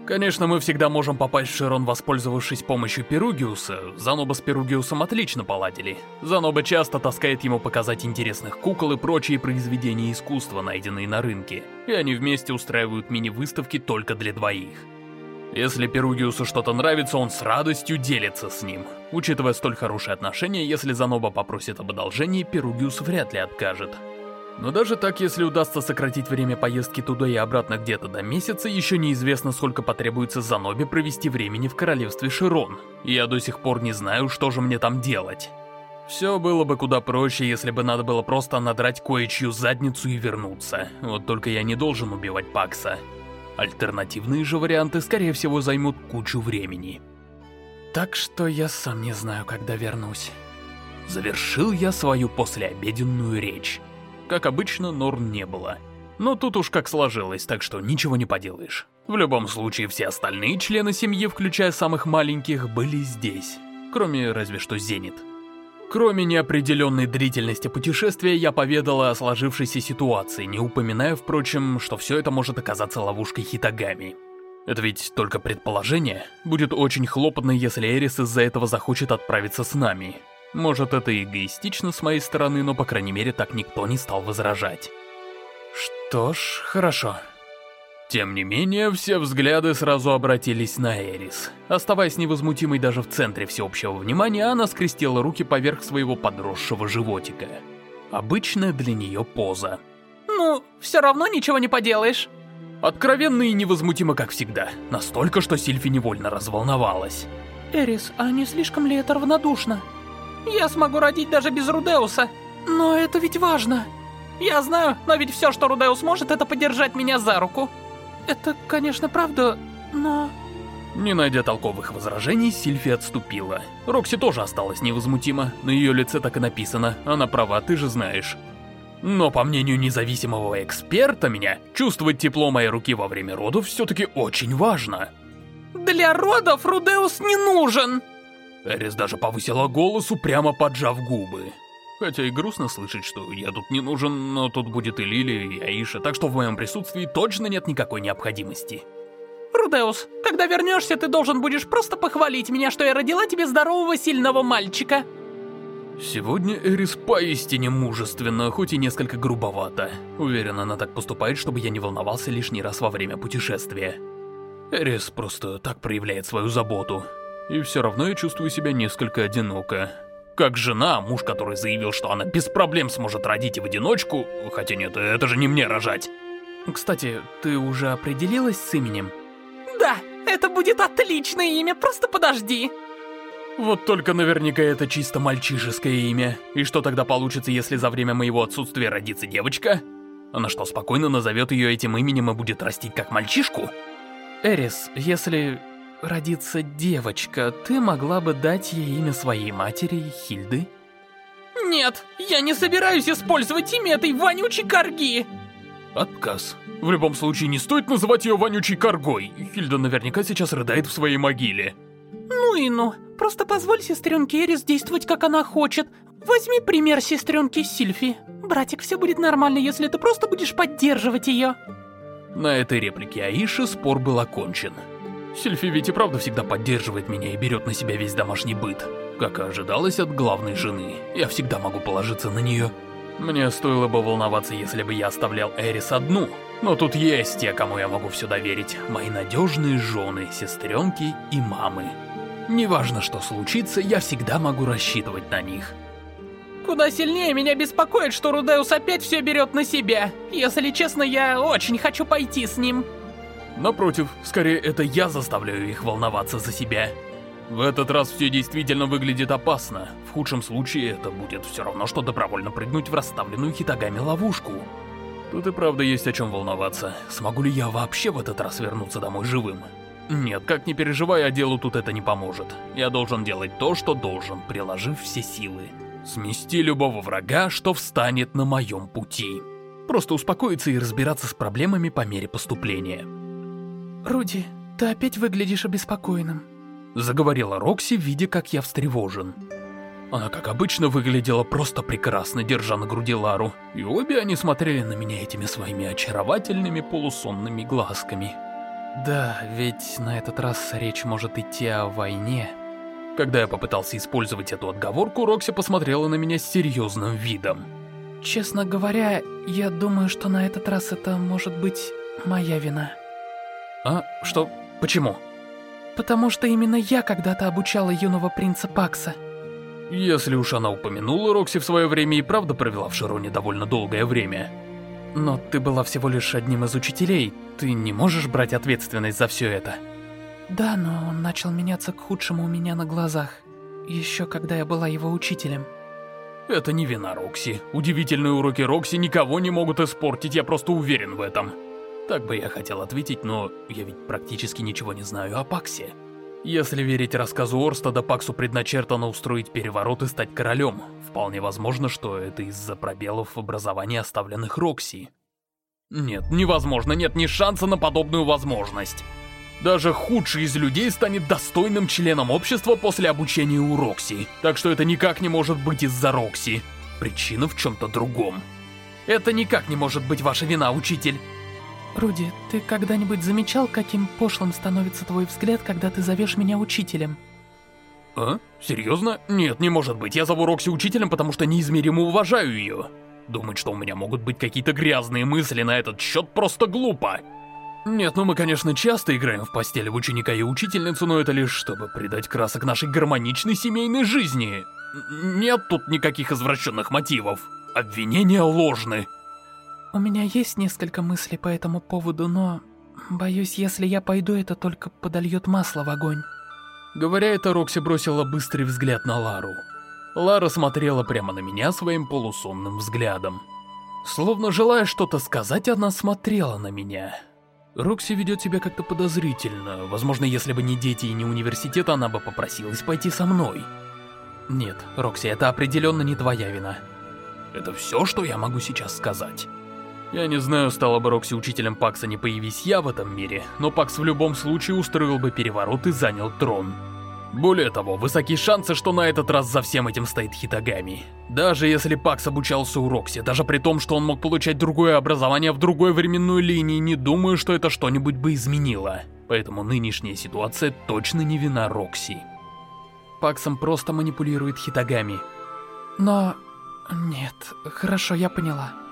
Конечно, мы всегда можем попасть в Широн, воспользовавшись помощью Перугиуса. Заноба с Перугиусом отлично поладили. Заноба часто таскает ему показать интересных кукол и прочие произведения искусства, найденные на рынке. И они вместе устраивают мини-выставки только для двоих. Если Перугиусу что-то нравится, он с радостью делится с ним. Учитывая столь хорошие отношения, если Заноба попросит об одолжении, Перугиус вряд ли откажет. Но даже так, если удастся сократить время поездки туда и обратно где-то до месяца, еще неизвестно, сколько потребуется Занобе провести времени в королевстве Широн. Я до сих пор не знаю, что же мне там делать. Все было бы куда проще, если бы надо было просто надрать кое-чью задницу и вернуться. Вот только я не должен убивать Пакса. Альтернативные же варианты, скорее всего, займут кучу времени. Так что я сам не знаю, когда вернусь. Завершил я свою послеобеденную речь. Как обычно, Норн не было. Но тут уж как сложилось, так что ничего не поделаешь. В любом случае, все остальные члены семьи, включая самых маленьких, были здесь. Кроме разве что Зенит. Кроме неопределенной длительности путешествия, я поведала о сложившейся ситуации, не упоминая, впрочем, что все это может оказаться ловушкой Хитагами. Это ведь только предположение. Будет очень хлопотно, если Эрис из-за этого захочет отправиться с нами. Может, это эгоистично с моей стороны, но, по крайней мере, так никто не стал возражать. Что ж, хорошо. Тем не менее, все взгляды сразу обратились на Эрис. Оставаясь невозмутимой даже в центре всеобщего внимания, она скрестила руки поверх своего подросшего животика. Обычная для нее поза. Ну, все равно ничего не поделаешь. Откровенно и невозмутимо, как всегда. Настолько, что Сильфи невольно разволновалась. Эрис, а не слишком ли это равнодушно? Я смогу родить даже без Рудеуса. Но это ведь важно. Я знаю, но ведь все, что Рудеус может, это подержать меня за руку. Это, конечно, правда, но... Не найдя толковых возражений, Сильфи отступила. Рокси тоже осталась невозмутима, на ее лице так и написано, она права, ты же знаешь. Но по мнению независимого эксперта меня, чувствовать тепло моей руки во время родов все-таки очень важно. Для родов Рудеус не нужен! Эрис даже повысила голос, упрямо поджав губы. Хотя и грустно слышать, что я тут не нужен, но тут будет и Лили, и Аиша, так что в моем присутствии точно нет никакой необходимости. Рудеус, когда вернешься, ты должен будешь просто похвалить меня, что я родила тебе здорового сильного мальчика. Сегодня Эрис поистине мужественна, хоть и несколько грубовато. Уверен, она так поступает, чтобы я не волновался лишний раз во время путешествия. Эрис просто так проявляет свою заботу. И все равно я чувствую себя несколько одиноко. Как жена, муж, который заявил, что она без проблем сможет родить и в одиночку, хотя нет, это же не мне рожать. Кстати, ты уже определилась с именем? Да, это будет отличное имя, просто подожди. Вот только наверняка это чисто мальчишеское имя. И что тогда получится, если за время моего отсутствия родится девочка? Она что, спокойно назовет ее этим именем и будет растить как мальчишку? Эрис, если родится девочка, ты могла бы дать ей имя своей матери, Хильды? Нет, я не собираюсь использовать имя этой вонючей корги. Отказ. В любом случае, не стоит называть ее вонючей коргой. Хильда наверняка сейчас рыдает в своей могиле. Ну и ну. Просто позволь сестренке Эрис действовать, как она хочет. Возьми пример сестренки Сильфи. Братик, все будет нормально, если ты просто будешь поддерживать ее. На этой реплике Аиши спор был окончен. Сильфи ведь и правда всегда поддерживает меня и берет на себя весь домашний быт. Как и ожидалось от главной жены, я всегда могу положиться на нее. Мне стоило бы волноваться, если бы я оставлял Эрис одну, но тут есть те, кому я могу все доверить. Мои надежные жены, сестренки и мамы. Неважно, что случится, я всегда могу рассчитывать на них. Куда сильнее меня беспокоит, что Рудеус опять все берет на себя. Если честно, я очень хочу пойти с ним. Напротив, скорее это я заставляю их волноваться за себя. В этот раз все действительно выглядит опасно. В худшем случае это будет все равно, что добровольно прыгнуть в расставленную хитагами ловушку. Тут и правда есть о чем волноваться. Смогу ли я вообще в этот раз вернуться домой живым? Нет, как не переживай, а делу тут это не поможет. Я должен делать то, что должен, приложив все силы. Смести любого врага, что встанет на моем пути. Просто успокоиться и разбираться с проблемами по мере поступления. Руди, ты опять выглядишь обеспокоенным. Заговорила Рокси, видя, как я встревожен. Она, как обычно, выглядела просто прекрасно, держа на груди Лару, и обе они смотрели на меня этими своими очаровательными полусонными глазками. Да, ведь на этот раз речь может идти о войне. Когда я попытался использовать эту отговорку, Рокси посмотрела на меня с серьезным видом. Честно говоря, я думаю, что на этот раз это может быть моя вина. А? Что? Почему? Потому что именно я когда-то обучала юного принца Пакса. Если уж она упомянула, Рокси в свое время и правда провела в Широне довольно долгое время. Но ты была всего лишь одним из учителей, ты не можешь брать ответственность за все это. Да, но он начал меняться к худшему у меня на глазах. Еще когда я была его учителем. Это не вина Рокси. Удивительные уроки Рокси никого не могут испортить, я просто уверен в этом. Так бы я хотел ответить, но я ведь практически ничего не знаю о Паксе. Если верить рассказу Орстада, Паксу предначертано устроить переворот и стать королем. Вполне возможно, что это из-за пробелов в образовании, оставленных Рокси. Нет, невозможно, нет ни шанса на подобную возможность. Даже худший из людей станет достойным членом общества после обучения у Рокси. Так что это никак не может быть из-за Рокси. Причина в чем-то другом. Это никак не может быть ваша вина, учитель. Руди, ты когда-нибудь замечал, каким пошлым становится твой взгляд, когда ты зовешь меня учителем? А? Серьезно? Нет, не может быть. Я зову Рокси учителем, потому что неизмеримо уважаю ее. Думать, что у меня могут быть какие-то грязные мысли на этот счет, просто глупо. Нет, ну мы, конечно, часто играем в постель в ученика и учительницу, но это лишь чтобы придать красок нашей гармоничной семейной жизни. Нет тут никаких извращенных мотивов. Обвинения ложны. У меня есть несколько мыслей по этому поводу, но... Боюсь, если я пойду, это только подольет масло в огонь. Говоря это, Рокси бросила быстрый взгляд на Лару. Лара смотрела прямо на меня своим полусонным взглядом. Словно желая что-то сказать, она смотрела на меня. Рокси ведет себя как-то подозрительно. Возможно, если бы не дети и не университет, она бы попросилась пойти со мной. Нет, Рокси, это определенно не твоя вина. Это все, что я могу сейчас сказать. Я не знаю, стала бы Рокси учителем Пакса, не появись я в этом мире, но Пакс в любом случае устроил бы переворот и занял трон. Более того, высокие шансы, что на этот раз за всем этим стоит Хитагами. Даже если Пакс обучался у Рокси, даже при том, что он мог получать другое образование в другой временной линии, не думаю, что это что-нибудь бы изменило. Поэтому нынешняя ситуация точно не вина Рокси. Паксом просто манипулирует Хитагами. Но... Нет, хорошо, я поняла.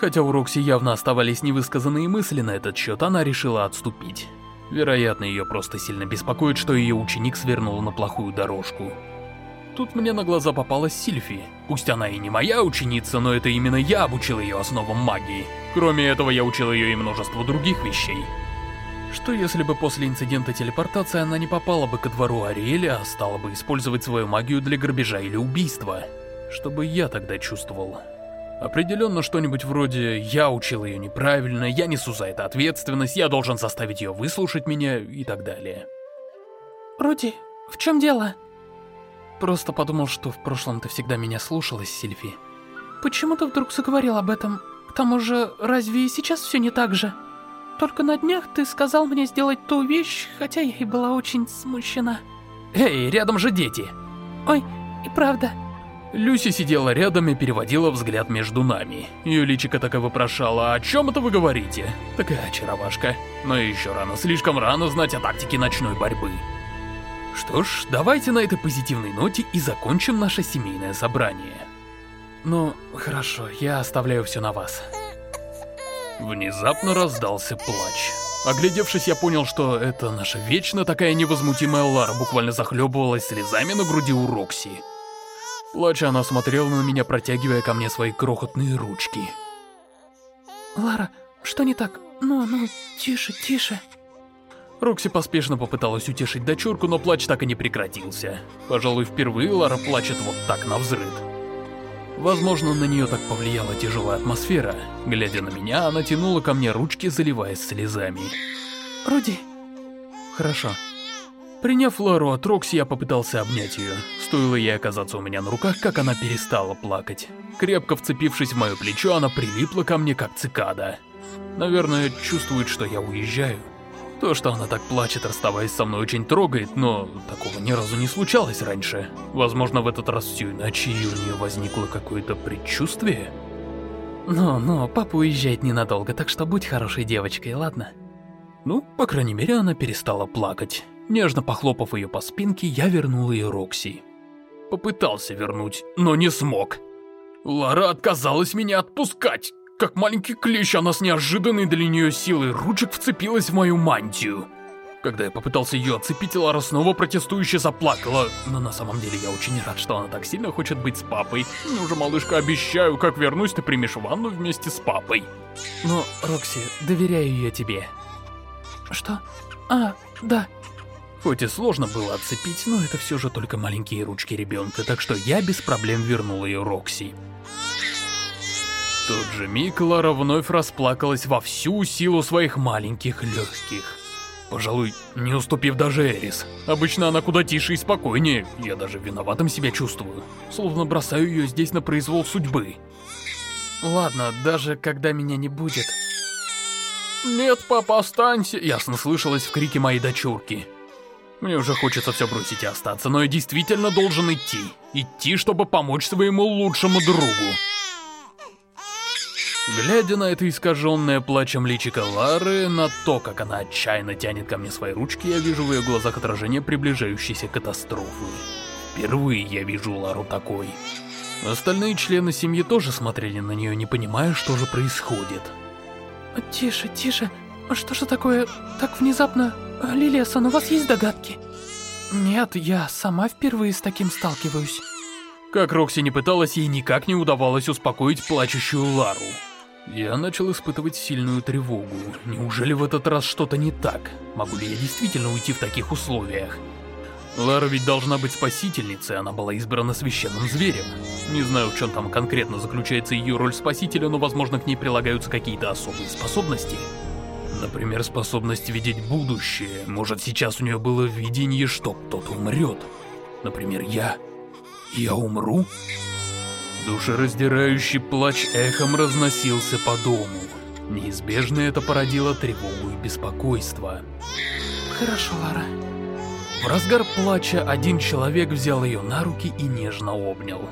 Хотя у Рокси явно оставались невысказанные мысли на этот счет, она решила отступить. Вероятно, ее просто сильно беспокоит, что ее ученик свернул на плохую дорожку. Тут мне на глаза попалась Сильфи. Пусть она и не моя ученица, но это именно я обучил ее основам магии. Кроме этого, я учил ее и множество других вещей. Что если бы после инцидента телепортации она не попала бы ко двору Ариэля, а стала бы использовать свою магию для грабежа или убийства? Что бы я тогда чувствовал? Определенно что-нибудь вроде «я учил ее неправильно», «я несу за это ответственность», «я должен заставить ее выслушать меня» и так далее. Руди, в чем дело? Просто подумал, что в прошлом ты всегда меня слушалась, Сильфи. Почему ты вдруг заговорил об этом? К тому же, разве и сейчас все не так же? Только на днях ты сказал мне сделать ту вещь, хотя я и была очень смущена. Эй, рядом же дети! Ой, и правда. Люси сидела рядом и переводила взгляд между нами. Ее личико так и вопрошало, о чем это вы говорите? Такая очаровашка. Но еще рано, слишком рано знать о тактике ночной борьбы. Что ж, давайте на этой позитивной ноте и закончим наше семейное собрание. Ну, хорошо, я оставляю все на вас. Внезапно раздался плач. Оглядевшись, я понял, что это наша вечно такая невозмутимая Лара буквально захлебывалась слезами на груди у Рокси. Плача, она смотрела на меня, протягивая ко мне свои крохотные ручки. Лара, что не так? Ну, ну, тише, тише. Рокси поспешно попыталась утешить дочурку, но плач так и не прекратился. Пожалуй, впервые Лара плачет вот так на взрыд. Возможно, на нее так повлияла тяжелая атмосфера. Глядя на меня, она тянула ко мне ручки, заливаясь слезами. Руди. Хорошо. Приняв Лару от Рокси, я попытался обнять ее. Стоило ей оказаться у меня на руках, как она перестала плакать. Крепко вцепившись в мое плечо, она прилипла ко мне, как цикада. Наверное, чувствует, что я уезжаю. То, что она так плачет, расставаясь со мной, очень трогает, но такого ни разу не случалось раньше. Возможно, в этот раз все иначе, и у нее возникло какое-то предчувствие. Но-но, папа уезжает ненадолго, так что будь хорошей девочкой, ладно? Ну, по крайней мере, она перестала плакать. Нежно похлопав ее по спинке, я вернул ее Рокси. Попытался вернуть, но не смог. Лара отказалась меня отпускать. Как маленький клещ, она с неожиданной для нее силой ручек вцепилась в мою мантию. Когда я попытался ее отцепить, Лара снова протестующе заплакала. Но на самом деле я очень рад, что она так сильно хочет быть с папой. Ну же, малышка, обещаю, как вернусь, ты примешь ванну вместе с папой. Но, Рокси, доверяю ее тебе. Что? А, да. Хоть и сложно было отцепить, но это все же только маленькие ручки ребенка, так что я без проблем вернул ее Рокси тот же миг Лара вновь расплакалась во всю силу своих маленьких легких. Пожалуй, не уступив даже Эрис. Обычно она куда тише и спокойнее, я даже виноватым себя чувствую. Словно бросаю ее здесь на произвол судьбы. Ладно, даже когда меня не будет. Нет, папа, останься, ясно слышалось в крике моей дочурки. Мне уже хочется все бросить и остаться, но я действительно должен идти. Идти, чтобы помочь своему лучшему другу. Глядя на это искаженное плачем личико Лары, на то, как она отчаянно тянет ко мне свои ручки, я вижу в ее глазах отражение приближающейся катастрофы. Впервые я вижу Лару такой. Остальные члены семьи тоже смотрели на нее, не понимая, что же происходит. Тише, тише. Что же такое так внезапно? Лилия-сан, у вас есть догадки? Нет, я сама впервые с таким сталкиваюсь. Как Рокси не пыталась, ей никак не удавалось успокоить плачущую Лару. Я начал испытывать сильную тревогу. Неужели в этот раз что-то не так? Могу ли я действительно уйти в таких условиях? Лара ведь должна быть спасительницей, она была избрана священным зверем. Не знаю, в чем там конкретно заключается ее роль спасителя, но возможно к ней прилагаются какие-то особые способности. Например, способность видеть будущее. Может, сейчас у нее было видение, что кто-то умрет. Например, я. Я умру? Душераздирающий плач эхом разносился по дому. Неизбежно это породило тревогу и беспокойство. Хорошо, Лара. В разгар плача один человек взял ее на руки и нежно обнял.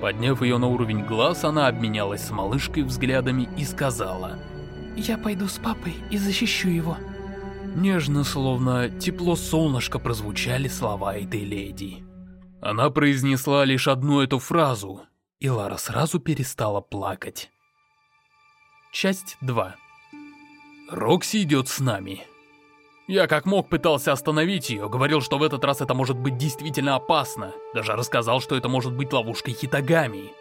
Подняв ее на уровень глаз, она обменялась с малышкой взглядами и сказала... «Я пойду с папой и защищу его». Нежно, словно тепло солнышка прозвучали слова этой леди. Она произнесла лишь одну эту фразу, и Лара сразу перестала плакать. Часть 2 Рокси идет с нами. Я как мог пытался остановить ее, говорил, что в этот раз это может быть действительно опасно. Даже рассказал, что это может быть ловушкой Хитагами.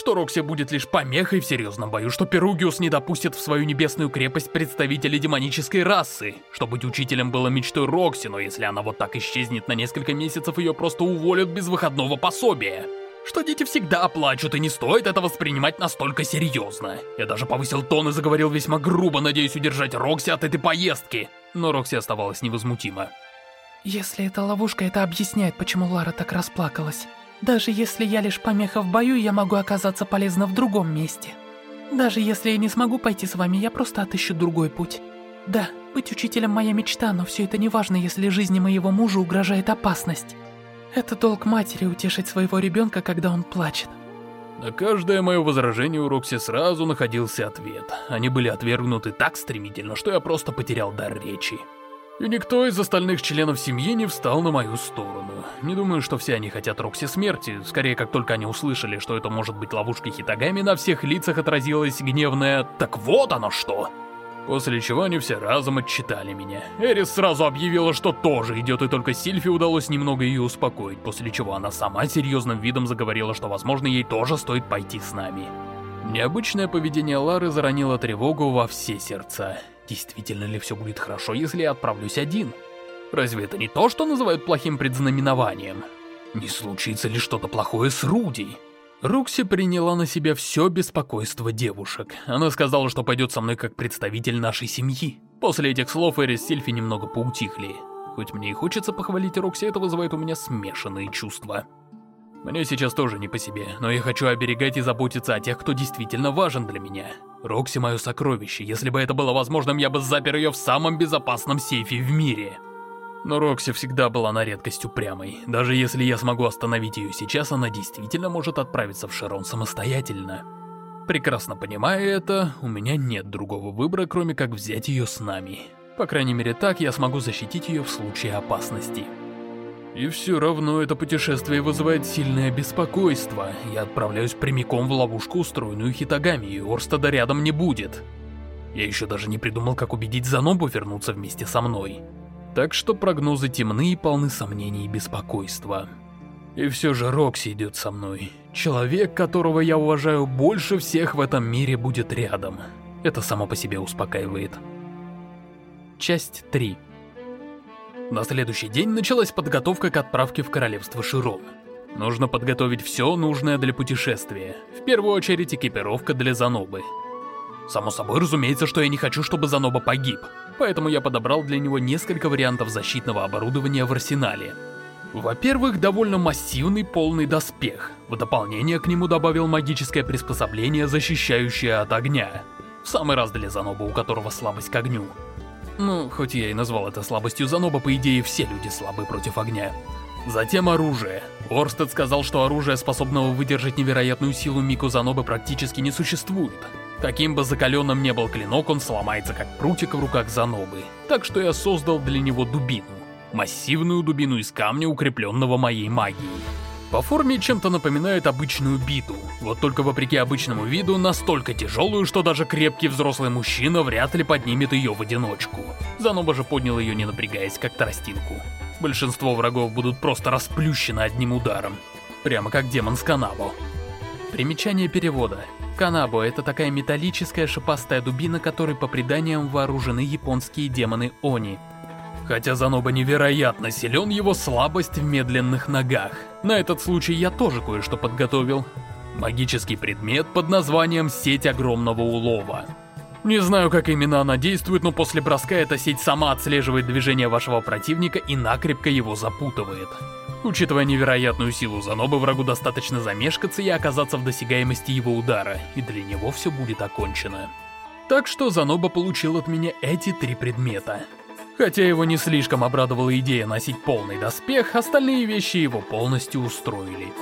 Что Рокси будет лишь помехой в серьезном бою, что Перугиус не допустит в свою небесную крепость представителей демонической расы. Что быть учителем было мечтой Рокси, но если она вот так исчезнет на несколько месяцев, ее просто уволят без выходного пособия что дети всегда плачут, и не стоит это воспринимать настолько серьезно. Я даже повысил тон и заговорил весьма грубо, надеясь удержать Рокси от этой поездки. Но Рокси оставалась невозмутима. Если это ловушка, это объясняет, почему Лара так расплакалась. Даже если я лишь помеха в бою, я могу оказаться полезна в другом месте. Даже если я не смогу пойти с вами, я просто отыщу другой путь. Да, быть учителем моя мечта, но все это не важно, если жизни моего мужа угрожает опасность. Это долг матери утешить своего ребенка, когда он плачет. На каждое мое возражение у Рокси сразу находился ответ. Они были отвергнуты так стремительно, что я просто потерял дар речи. И никто из остальных членов семьи не встал на мою сторону. Не думаю, что все они хотят Рокси смерти. Скорее, как только они услышали, что это может быть ловушкой Хитагами, на всех лицах отразилось гневное «Так вот оно что!». После чего они все разом отчитали меня. Эрис сразу объявила, что тоже идет, и только Сильфи удалось немного ее успокоить, после чего она сама серьезным видом заговорила, что возможно ей тоже стоит пойти с нами. Необычное поведение Лары заронило тревогу во все сердца. Действительно ли все будет хорошо, если я отправлюсь один? Разве это не то, что называют плохим предзнаменованием? Не случится ли что-то плохое с Руди? Рукси приняла на себя все беспокойство девушек. Она сказала, что пойдет со мной как представитель нашей семьи. После этих слов Эрис Сильфи немного поутихли. Хоть мне и хочется похвалить Рокси, это вызывает у меня смешанные чувства. Мне сейчас тоже не по себе, но я хочу оберегать и заботиться о тех, кто действительно важен для меня. Рокси мое сокровище, если бы это было возможным, я бы запер ее в самом безопасном сейфе в мире. Но Рокси всегда была на редкость упрямой. Даже если я смогу остановить ее сейчас, она действительно может отправиться в Широн самостоятельно. Прекрасно понимая это, у меня нет другого выбора, кроме как взять ее с нами. По крайней мере так я смогу защитить ее в случае опасности. И все равно это путешествие вызывает сильное беспокойство. Я отправляюсь прямиком в ловушку, устроенную Хитагами, и Орстада рядом не будет. Я еще даже не придумал, как убедить Занобу вернуться вместе со мной. Так что прогнозы темны и полны сомнений и беспокойства. И все же Рокси идет со мной. Человек, которого я уважаю больше всех в этом мире, будет рядом. Это само по себе успокаивает. Часть 3 На следующий день началась подготовка к отправке в королевство Широн. Нужно подготовить все нужное для путешествия. В первую очередь экипировка для Занобы. Само собой разумеется, что я не хочу, чтобы Заноба погиб, поэтому я подобрал для него несколько вариантов защитного оборудования в арсенале. Во-первых, довольно массивный полный доспех. В дополнение к нему добавил магическое приспособление, защищающее от огня. В самый раз для Заноба, у которого слабость к огню. Ну, хоть я и назвал это слабостью Заноба, по идее все люди слабы против огня. Затем оружие. Орстед сказал, что оружие, способного выдержать невероятную силу Мику Занобы, практически не существует. Каким бы закаленным не был клинок, он сломается как прутик в руках Занобы. Так что я создал для него дубину. Массивную дубину из камня, укрепленного моей магией. По форме чем-то напоминает обычную биту, вот только вопреки обычному виду настолько тяжелую, что даже крепкий взрослый мужчина вряд ли поднимет ее в одиночку. Заноба же поднял ее не напрягаясь, как тростинку. Большинство врагов будут просто расплющены одним ударом. Прямо как демон с Канабо. Примечание перевода. Канабо — это такая металлическая шипастая дубина, которой по преданиям вооружены японские демоны Они. Хотя Заноба невероятно силен, его слабость в медленных ногах. На этот случай я тоже кое-что подготовил. Магический предмет под названием «Сеть огромного улова». Не знаю, как именно она действует, но после броска эта сеть сама отслеживает движение вашего противника и накрепко его запутывает. Учитывая невероятную силу Занобы, врагу достаточно замешкаться и оказаться в досягаемости его удара, и для него все будет окончено. Так что Заноба получил от меня эти три предмета. Хотя его не слишком обрадовала идея носить полный доспех, остальные вещи его полностью устроили.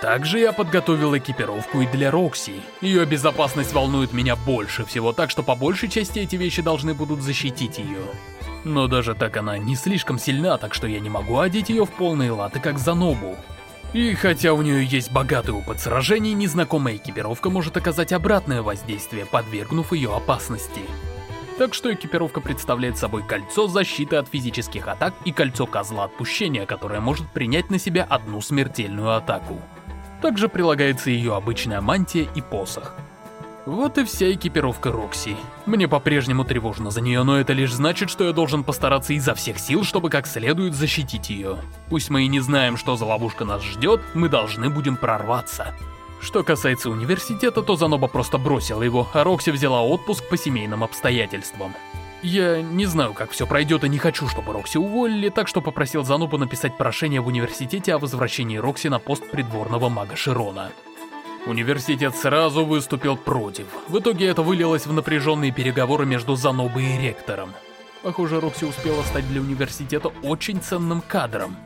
Также я подготовил экипировку и для Рокси. Ее безопасность волнует меня больше всего, так что по большей части эти вещи должны будут защитить ее. Но даже так она не слишком сильна, так что я не могу одеть ее в полные латы, как Занобу. И хотя у нее есть богатый опыт сражений, незнакомая экипировка может оказать обратное воздействие, подвергнув ее опасности. Так что экипировка представляет собой кольцо защиты от физических атак и кольцо козла отпущения, которое может принять на себя одну смертельную атаку. Также прилагается ее обычная мантия и посох. Вот и вся экипировка Рокси. Мне по-прежнему тревожно за нее, но это лишь значит, что я должен постараться изо всех сил, чтобы как следует защитить ее. Пусть мы и не знаем, что за ловушка нас ждет, мы должны будем прорваться. Что касается университета, то Заноба просто бросила его, а Рокси взяла отпуск по семейным обстоятельствам. Я не знаю, как все пройдет, и не хочу, чтобы Рокси уволили, так что попросил Занобу написать прошение в университете о возвращении Рокси на пост придворного мага Широна. Университет сразу выступил против. В итоге это вылилось в напряженные переговоры между Занобой и ректором. Похоже, Рокси успела стать для университета очень ценным кадром.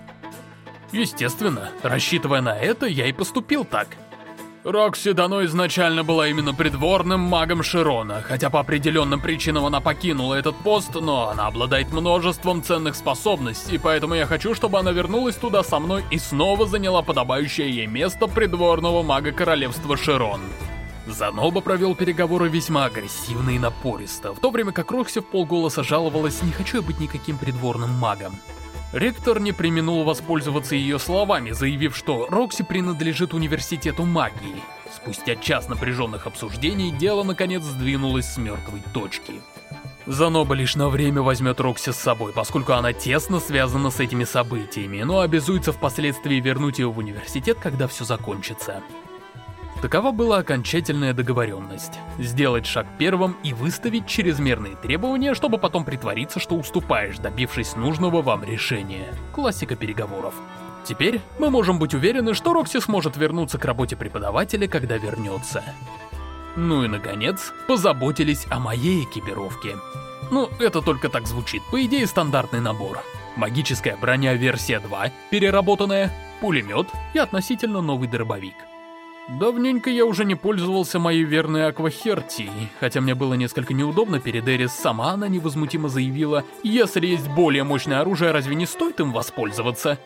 Естественно, рассчитывая на это, я и поступил так. Рокси Дано изначально была именно придворным магом Широна, хотя по определенным причинам она покинула этот пост, но она обладает множеством ценных способностей, поэтому я хочу, чтобы она вернулась туда со мной и снова заняла подобающее ей место придворного мага королевства Широн. Заноба провел переговоры весьма агрессивно и напористо, в то время как Рокси в полголоса жаловалась «не хочу я быть никаким придворным магом». Ректор не применул воспользоваться ее словами, заявив, что Рокси принадлежит университету магии. Спустя час напряженных обсуждений, дело наконец сдвинулось с мертвой точки. Заноба лишь на время возьмет Рокси с собой, поскольку она тесно связана с этими событиями, но обязуется впоследствии вернуть ее в университет, когда все закончится. Такова была окончательная договоренность. Сделать шаг первым и выставить чрезмерные требования, чтобы потом притвориться, что уступаешь, добившись нужного вам решения. Классика переговоров. Теперь мы можем быть уверены, что Рокси сможет вернуться к работе преподавателя, когда вернется. Ну и наконец, позаботились о моей экипировке. Ну, это только так звучит, по идее стандартный набор. Магическая броня версия 2, переработанная, пулемет и относительно новый дробовик. Давненько я уже не пользовался моей верной Аквахертией, хотя мне было несколько неудобно перед Эрис, сама она невозмутимо заявила, если есть более мощное оружие, разве не стоит им воспользоваться?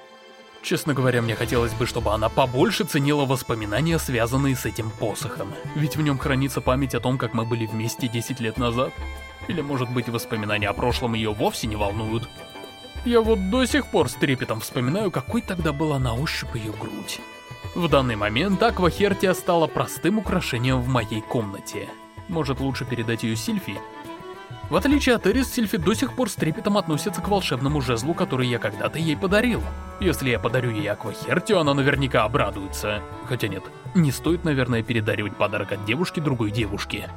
Честно говоря, мне хотелось бы, чтобы она побольше ценила воспоминания, связанные с этим посохом. Ведь в нем хранится память о том, как мы были вместе 10 лет назад. Или, может быть, воспоминания о прошлом ее вовсе не волнуют. Я вот до сих пор с трепетом вспоминаю, какой тогда была на ощупь ее грудь. В данный момент Аквахертия стала простым украшением в моей комнате. Может, лучше передать ее Сильфи? В отличие от Эрис, Сильфи до сих пор с трепетом относится к волшебному жезлу, который я когда-то ей подарил. Если я подарю ей Аквахертию, она наверняка обрадуется. Хотя нет, не стоит, наверное, передаривать подарок от девушки другой девушке.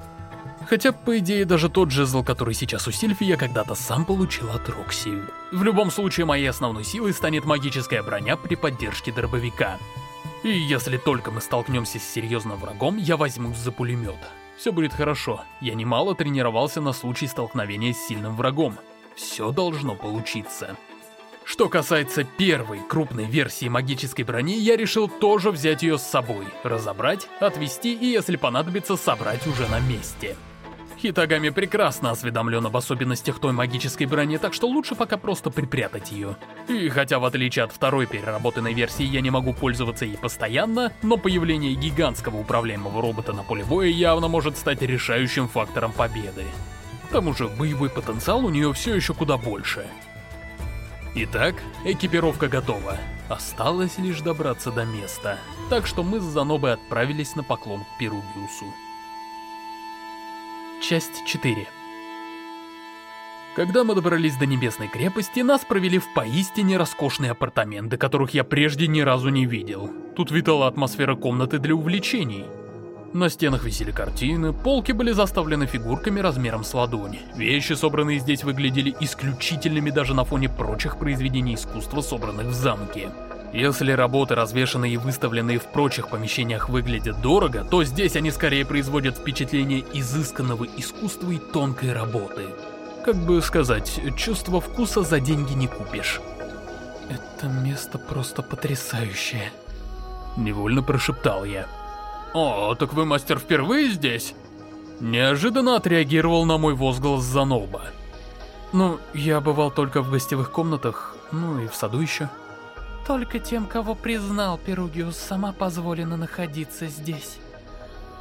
Хотя, по идее, даже тот жезл, который сейчас у Сильфи, я когда-то сам получил от Рокси. В любом случае, моей основной силой станет магическая броня при поддержке дробовика. И если только мы столкнемся с серьезным врагом, я возьмусь за пулемет. Все будет хорошо, я немало тренировался на случай столкновения с сильным врагом. Все должно получиться. Что касается первой крупной версии магической брони, я решил тоже взять ее с собой, разобрать, отвести и, если понадобится, собрать уже на месте. Хитагами прекрасно осведомлен об особенностях той магической брони, так что лучше пока просто припрятать ее. И хотя в отличие от второй переработанной версии я не могу пользоваться ей постоянно, но появление гигантского управляемого робота на поле боя явно может стать решающим фактором победы. К тому же боевой потенциал у нее все еще куда больше. Итак, экипировка готова. Осталось лишь добраться до места. Так что мы с Занобой отправились на поклон к Перугиусу. Часть 4 Когда мы добрались до Небесной крепости, нас провели в поистине роскошные апартаменты, которых я прежде ни разу не видел. Тут витала атмосфера комнаты для увлечений. На стенах висели картины, полки были заставлены фигурками размером с ладонь. Вещи, собранные здесь, выглядели исключительными даже на фоне прочих произведений искусства, собранных в замке. Если работы, развешанные и выставленные в прочих помещениях, выглядят дорого, то здесь они скорее производят впечатление изысканного искусства и тонкой работы. Как бы сказать, чувство вкуса за деньги не купишь. Это место просто потрясающее. Невольно прошептал я. «О, так вы, мастер, впервые здесь?» Неожиданно отреагировал на мой возглас Заноба. Ну, я бывал только в гостевых комнатах, ну и в саду еще. Только тем, кого признал Перугиус, сама позволено находиться здесь.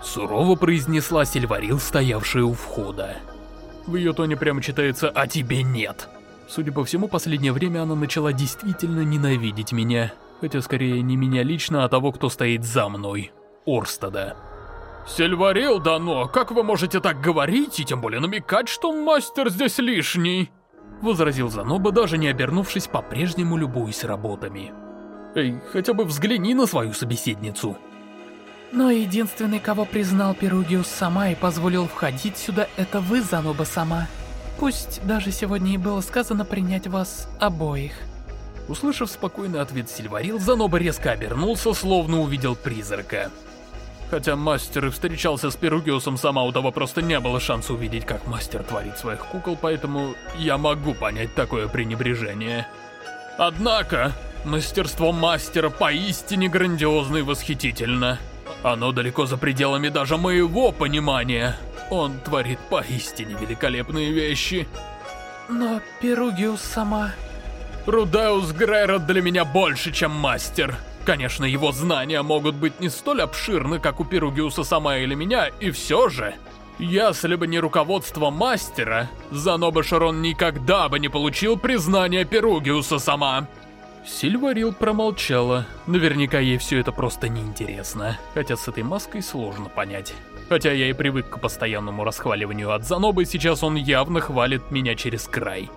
Сурово произнесла Сильварил, стоявшая у входа. В ее тоне прямо читается «А тебе нет». Судя по всему, последнее время она начала действительно ненавидеть меня. Хотя скорее не меня лично, а того, кто стоит за мной. Орстада. «Сильварил Дано, как вы можете так говорить и тем более намекать, что мастер здесь лишний?» Возразил Заноба, даже не обернувшись, по-прежнему любуясь работами. Эй, хотя бы взгляни на свою собеседницу. Но единственный, кого признал Перугиус сама и позволил входить сюда, это вы, Заноба сама. Пусть даже сегодня и было сказано принять вас обоих. Услышав спокойный ответ Сильварил, Заноба резко обернулся, словно увидел призрака. Хотя мастер и встречался с Перугиусом, сама у того просто не было шанса увидеть, как мастер творит своих кукол, поэтому я могу понять такое пренебрежение. Однако, мастерство мастера поистине грандиозно и восхитительно. Оно далеко за пределами даже моего понимания. Он творит поистине великолепные вещи. Но Перугиус сама... Рудеус Грейрот для меня больше, чем мастер. Конечно, его знания могут быть не столь обширны, как у Перугиуса сама или меня, и все же... Если бы не руководство мастера, Заноба Шарон никогда бы не получил признания Перугиуса сама. Сильварил промолчала. Наверняка ей все это просто неинтересно. Хотя с этой маской сложно понять. Хотя я и привык к постоянному расхваливанию от Занобы, сейчас он явно хвалит меня через край.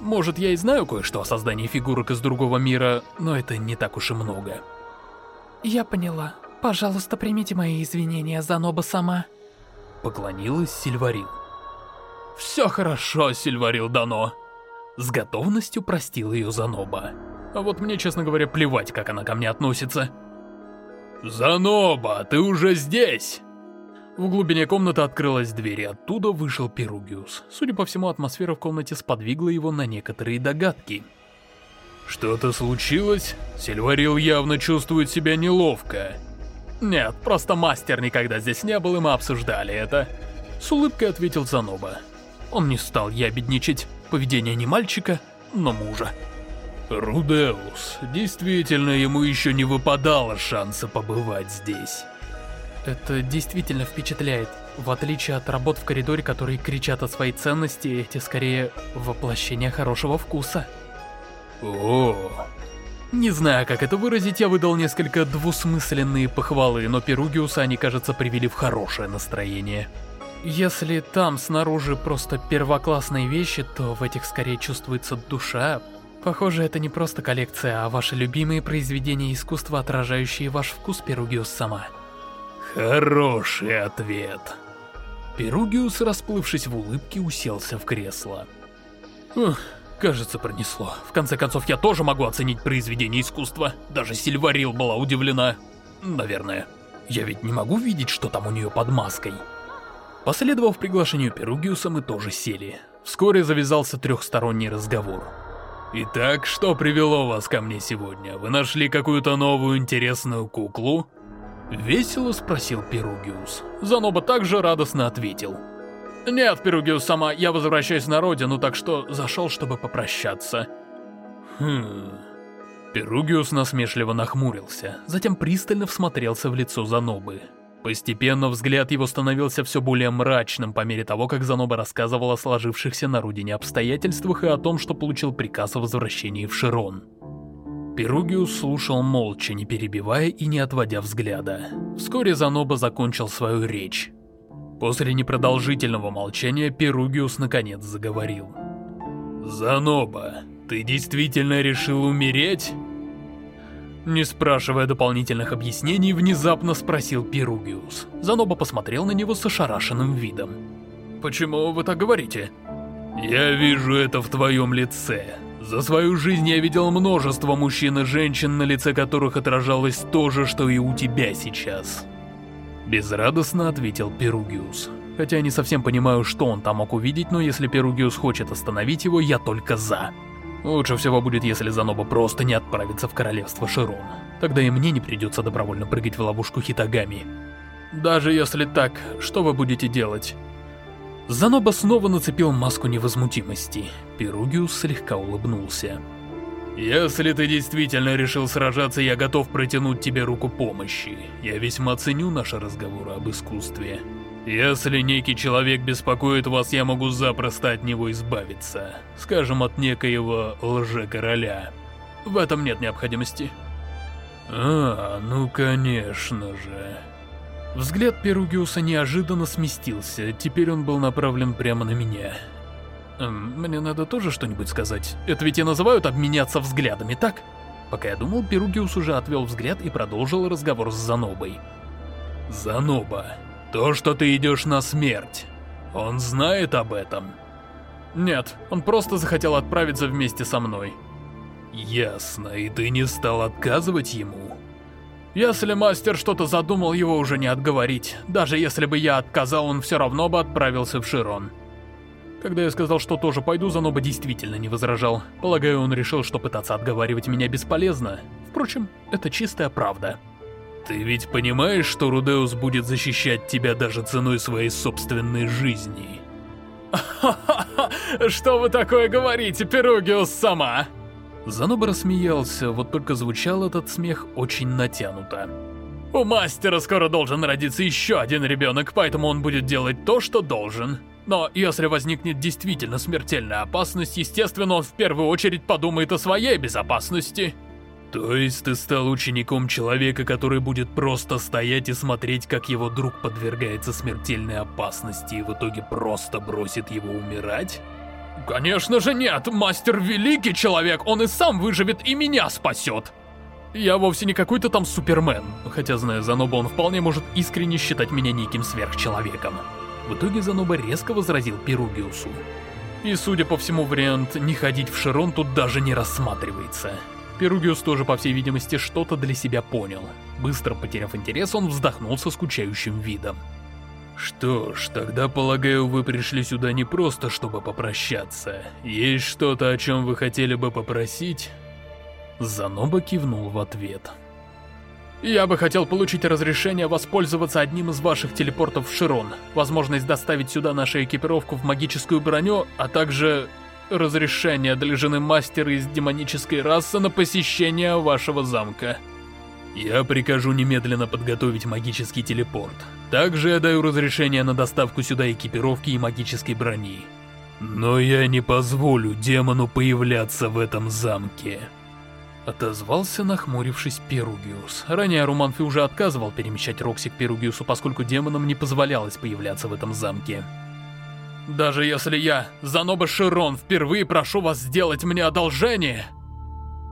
Может, я и знаю кое-что о создании фигурок из другого мира, но это не так уж и много. Я поняла. Пожалуйста, примите мои извинения, Заноба сама. Поклонилась Сильварил. Все хорошо, Сильварил Дано. С готовностью простил ее Заноба. А вот мне, честно говоря, плевать, как она ко мне относится. «Заноба, ты уже здесь!» В глубине комнаты открылась дверь, и оттуда вышел Перугиус. Судя по всему, атмосфера в комнате сподвигла его на некоторые догадки. «Что-то случилось? Сильварил явно чувствует себя неловко». «Нет, просто мастер никогда здесь не был, и мы обсуждали это». С улыбкой ответил Заноба. Он не стал ябедничать. Поведение не мальчика, но мужа. Рудеус, действительно, ему еще не выпадало шанса побывать здесь. Это действительно впечатляет. В отличие от работ в коридоре, которые кричат о своей ценности, эти скорее воплощения хорошего вкуса. О. Не знаю, как это выразить, я выдал несколько двусмысленные похвалы, но Перугиуса они, кажется, привели в хорошее настроение. Если там снаружи просто первоклассные вещи, то в этих скорее чувствуется душа. Похоже, это не просто коллекция, а ваши любимые произведения искусства, отражающие ваш вкус, Перугиус сама. Хороший ответ. Перугиус, расплывшись в улыбке, уселся в кресло. Ух, кажется, пронесло. В конце концов, я тоже могу оценить произведение искусства. Даже Сильварил была удивлена. Наверное. Я ведь не могу видеть, что там у нее под маской. Последовав приглашению Перугиуса, мы тоже сели. Вскоре завязался трехсторонний разговор. «Итак, что привело вас ко мне сегодня? Вы нашли какую-то новую интересную куклу?» Весело спросил Перугиус. Заноба также радостно ответил. «Нет, Перугиус сама, я возвращаюсь на родину, так что зашел, чтобы попрощаться». «Хм...» Перугиус насмешливо нахмурился, затем пристально всмотрелся в лицо Занобы. Постепенно взгляд его становился все более мрачным по мере того, как Заноба рассказывал о сложившихся на родине обстоятельствах и о том, что получил приказ о возвращении в Широн. Перугиус слушал молча, не перебивая и не отводя взгляда. Вскоре Заноба закончил свою речь. После непродолжительного молчания Перугиус наконец заговорил. «Заноба, ты действительно решил умереть?» Не спрашивая дополнительных объяснений, внезапно спросил Перугиус. Заноба посмотрел на него с ошарашенным видом. «Почему вы так говорите?» «Я вижу это в твоем лице. За свою жизнь я видел множество мужчин и женщин, на лице которых отражалось то же, что и у тебя сейчас». Безрадостно ответил Перугиус. Хотя я не совсем понимаю, что он там мог увидеть, но если Перугиус хочет остановить его, я только за. Лучше всего будет, если Заноба просто не отправится в королевство Широн. Тогда и мне не придется добровольно прыгать в ловушку Хитагами. Даже если так, что вы будете делать? Заноба снова нацепил маску невозмутимости. Перугиус слегка улыбнулся. «Если ты действительно решил сражаться, я готов протянуть тебе руку помощи. Я весьма ценю наши разговоры об искусстве. Если некий человек беспокоит вас, я могу запросто от него избавиться. Скажем, от некоего лже-короля. В этом нет необходимости. А, ну конечно же. Взгляд Перугиуса неожиданно сместился, теперь он был направлен прямо на меня. Эм, мне надо тоже что-нибудь сказать. Это ведь и называют обменяться взглядами, так? Пока я думал, Перугиус уже отвел взгляд и продолжил разговор с Занобой. Заноба, то, что ты идешь на смерть, он знает об этом? Нет, он просто захотел отправиться вместе со мной. Ясно, и ты не стал отказывать ему? Если мастер что-то задумал, его уже не отговорить. Даже если бы я отказал, он все равно бы отправился в Широн. Когда я сказал, что тоже пойду, Заноба действительно не возражал. Полагаю, он решил, что пытаться отговаривать меня бесполезно. Впрочем, это чистая правда. Ты ведь понимаешь, что Рудеус будет защищать тебя даже ценой своей собственной жизни? Что вы такое говорите, Перугиус сама? Заноба рассмеялся, вот только звучал этот смех очень натянуто. У мастера скоро должен родиться еще один ребенок, поэтому он будет делать то, что должен. Но если возникнет действительно смертельная опасность, естественно, он в первую очередь подумает о своей безопасности. То есть ты стал учеником человека, который будет просто стоять и смотреть, как его друг подвергается смертельной опасности и в итоге просто бросит его умирать? Конечно же нет, мастер великий человек, он и сам выживет и меня спасет. Я вовсе не какой-то там супермен, хотя, зная Заноба, он вполне может искренне считать меня неким сверхчеловеком. В итоге Заноба резко возразил Перугиусу. И, судя по всему, вариант не ходить в Широн тут даже не рассматривается. Перугиус тоже, по всей видимости, что-то для себя понял. Быстро потеряв интерес, он вздохнул со скучающим видом. Что ж, тогда, полагаю, вы пришли сюда не просто, чтобы попрощаться. Есть что-то, о чем вы хотели бы попросить? Заноба кивнул в ответ. «Я бы хотел получить разрешение воспользоваться одним из ваших телепортов в Широн, возможность доставить сюда нашу экипировку в магическую броню, а также разрешение для жены мастера из демонической расы на посещение вашего замка». Я прикажу немедленно подготовить магический телепорт. Также я даю разрешение на доставку сюда экипировки и магической брони. Но я не позволю демону появляться в этом замке. Отозвался, нахмурившись, Перугиус. Ранее Руманфи уже отказывал перемещать Рокси к Перугиусу, поскольку демонам не позволялось появляться в этом замке. «Даже если я, Заноба Широн, впервые прошу вас сделать мне одолжение...»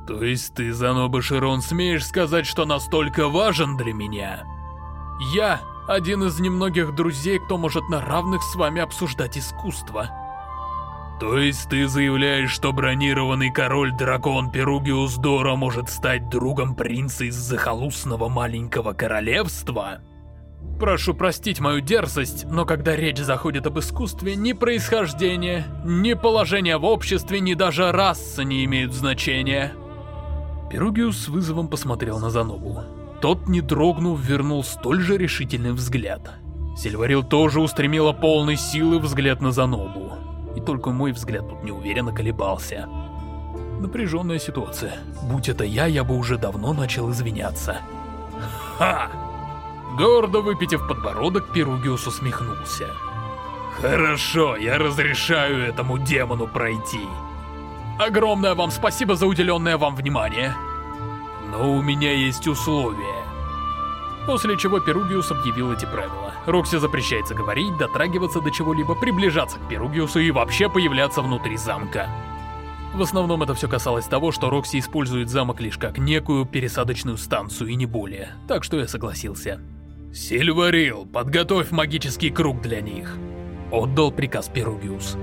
«То есть ты, Заноба Широн, смеешь сказать, что настолько важен для меня?» «Я один из немногих друзей, кто может на равных с вами обсуждать искусство». То есть ты заявляешь, что бронированный король-дракон Перугиус Дора может стать другом принца из захолустного маленького королевства? Прошу простить мою дерзость, но когда речь заходит об искусстве, ни происхождение, ни положение в обществе, ни даже раса не имеют значения. Перугиус с вызовом посмотрел на Занобу. Тот, не дрогнув, вернул столь же решительный взгляд. Сильварил тоже устремила полной силы взгляд на Занобу только мой взгляд тут неуверенно колебался. Напряженная ситуация. Будь это я, я бы уже давно начал извиняться. Ха! Гордо выпитив подбородок, Перугиус усмехнулся. Хорошо, я разрешаю этому демону пройти. Огромное вам спасибо за уделенное вам внимание. Но у меня есть условия. После чего Перугиус объявил эти правила. Рокси запрещается говорить, дотрагиваться до чего-либо, приближаться к Перугиусу и вообще появляться внутри замка. В основном это все касалось того, что Рокси использует замок лишь как некую пересадочную станцию и не более, так что я согласился. «Сильварил, подготовь магический круг для них», — отдал приказ Перугиус.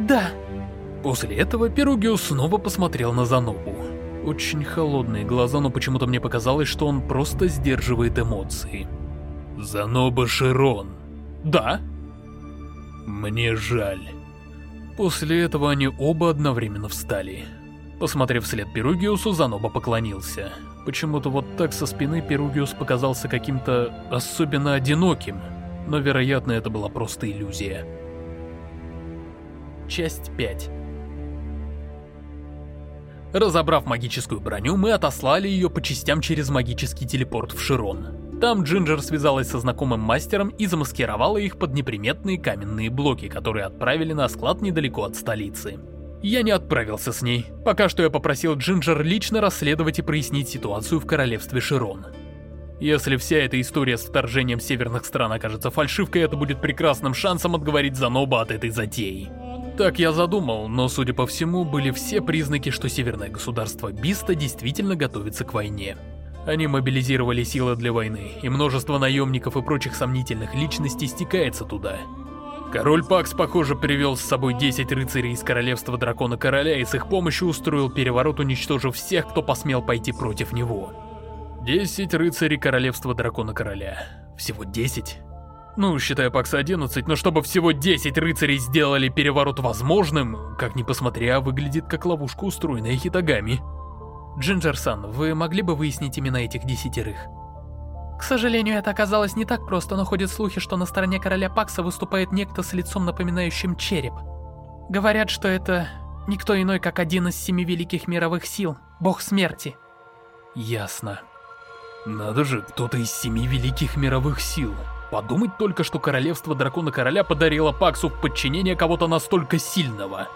«Да». После этого Перугиус снова посмотрел на Занобу. Очень холодные глаза, но почему-то мне показалось, что он просто сдерживает эмоции. Заноба Широн. Да? Мне жаль. После этого они оба одновременно встали. Посмотрев вслед Перугиусу, Заноба поклонился. Почему-то вот так со спины Перугиус показался каким-то особенно одиноким, но, вероятно, это была просто иллюзия. Часть 5 Разобрав магическую броню, мы отослали ее по частям через магический телепорт в Широн. Там Джинджер связалась со знакомым мастером и замаскировала их под неприметные каменные блоки, которые отправили на склад недалеко от столицы. Я не отправился с ней. Пока что я попросил Джинджер лично расследовать и прояснить ситуацию в королевстве Широн. Если вся эта история с вторжением северных стран окажется фальшивкой, это будет прекрасным шансом отговорить Заноба от этой затеи. Так я задумал, но судя по всему, были все признаки, что северное государство Биста действительно готовится к войне. Они мобилизировали силы для войны, и множество наемников и прочих сомнительных личностей стекается туда. Король Пакс, похоже, привел с собой 10 рыцарей из королевства Дракона Короля и с их помощью устроил переворот, уничтожив всех, кто посмел пойти против него. 10 рыцарей королевства Дракона Короля. Всего 10? Ну, считая Пакс 11, но чтобы всего 10 рыцарей сделали переворот возможным, как ни посмотря, выглядит как ловушка, устроенная Хитагами. Джинджер-сан, вы могли бы выяснить имена этих десятерых? К сожалению, это оказалось не так просто, но ходят слухи, что на стороне короля Пакса выступает некто с лицом, напоминающим череп. Говорят, что это Никто иной, как один из семи великих мировых сил, бог смерти. Ясно. Надо же, кто-то из семи великих мировых сил. Подумать только, что королевство Дракона Короля подарило Паксу в подчинение кого-то настолько сильного.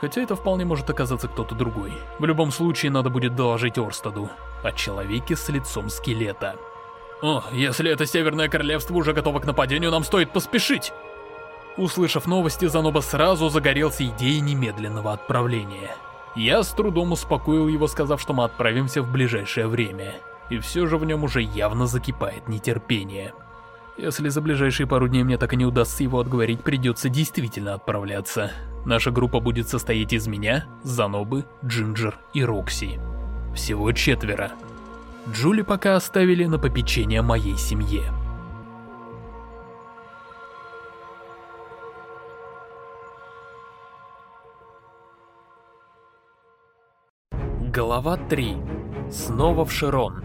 Хотя это вполне может оказаться кто-то другой. В любом случае, надо будет доложить Орстаду о человеке с лицом скелета. О, если это Северное Королевство уже готово к нападению, нам стоит поспешить! Услышав новости, Заноба сразу загорелся идеей немедленного отправления. Я с трудом успокоил его, сказав, что мы отправимся в ближайшее время. И все же в нем уже явно закипает нетерпение. Если за ближайшие пару дней мне так и не удастся его отговорить, придется действительно отправляться. Наша группа будет состоять из меня, Занобы, Джинджер и Рокси. Всего четверо. Джули пока оставили на попечение моей семье. Глава 3. Снова в Широн.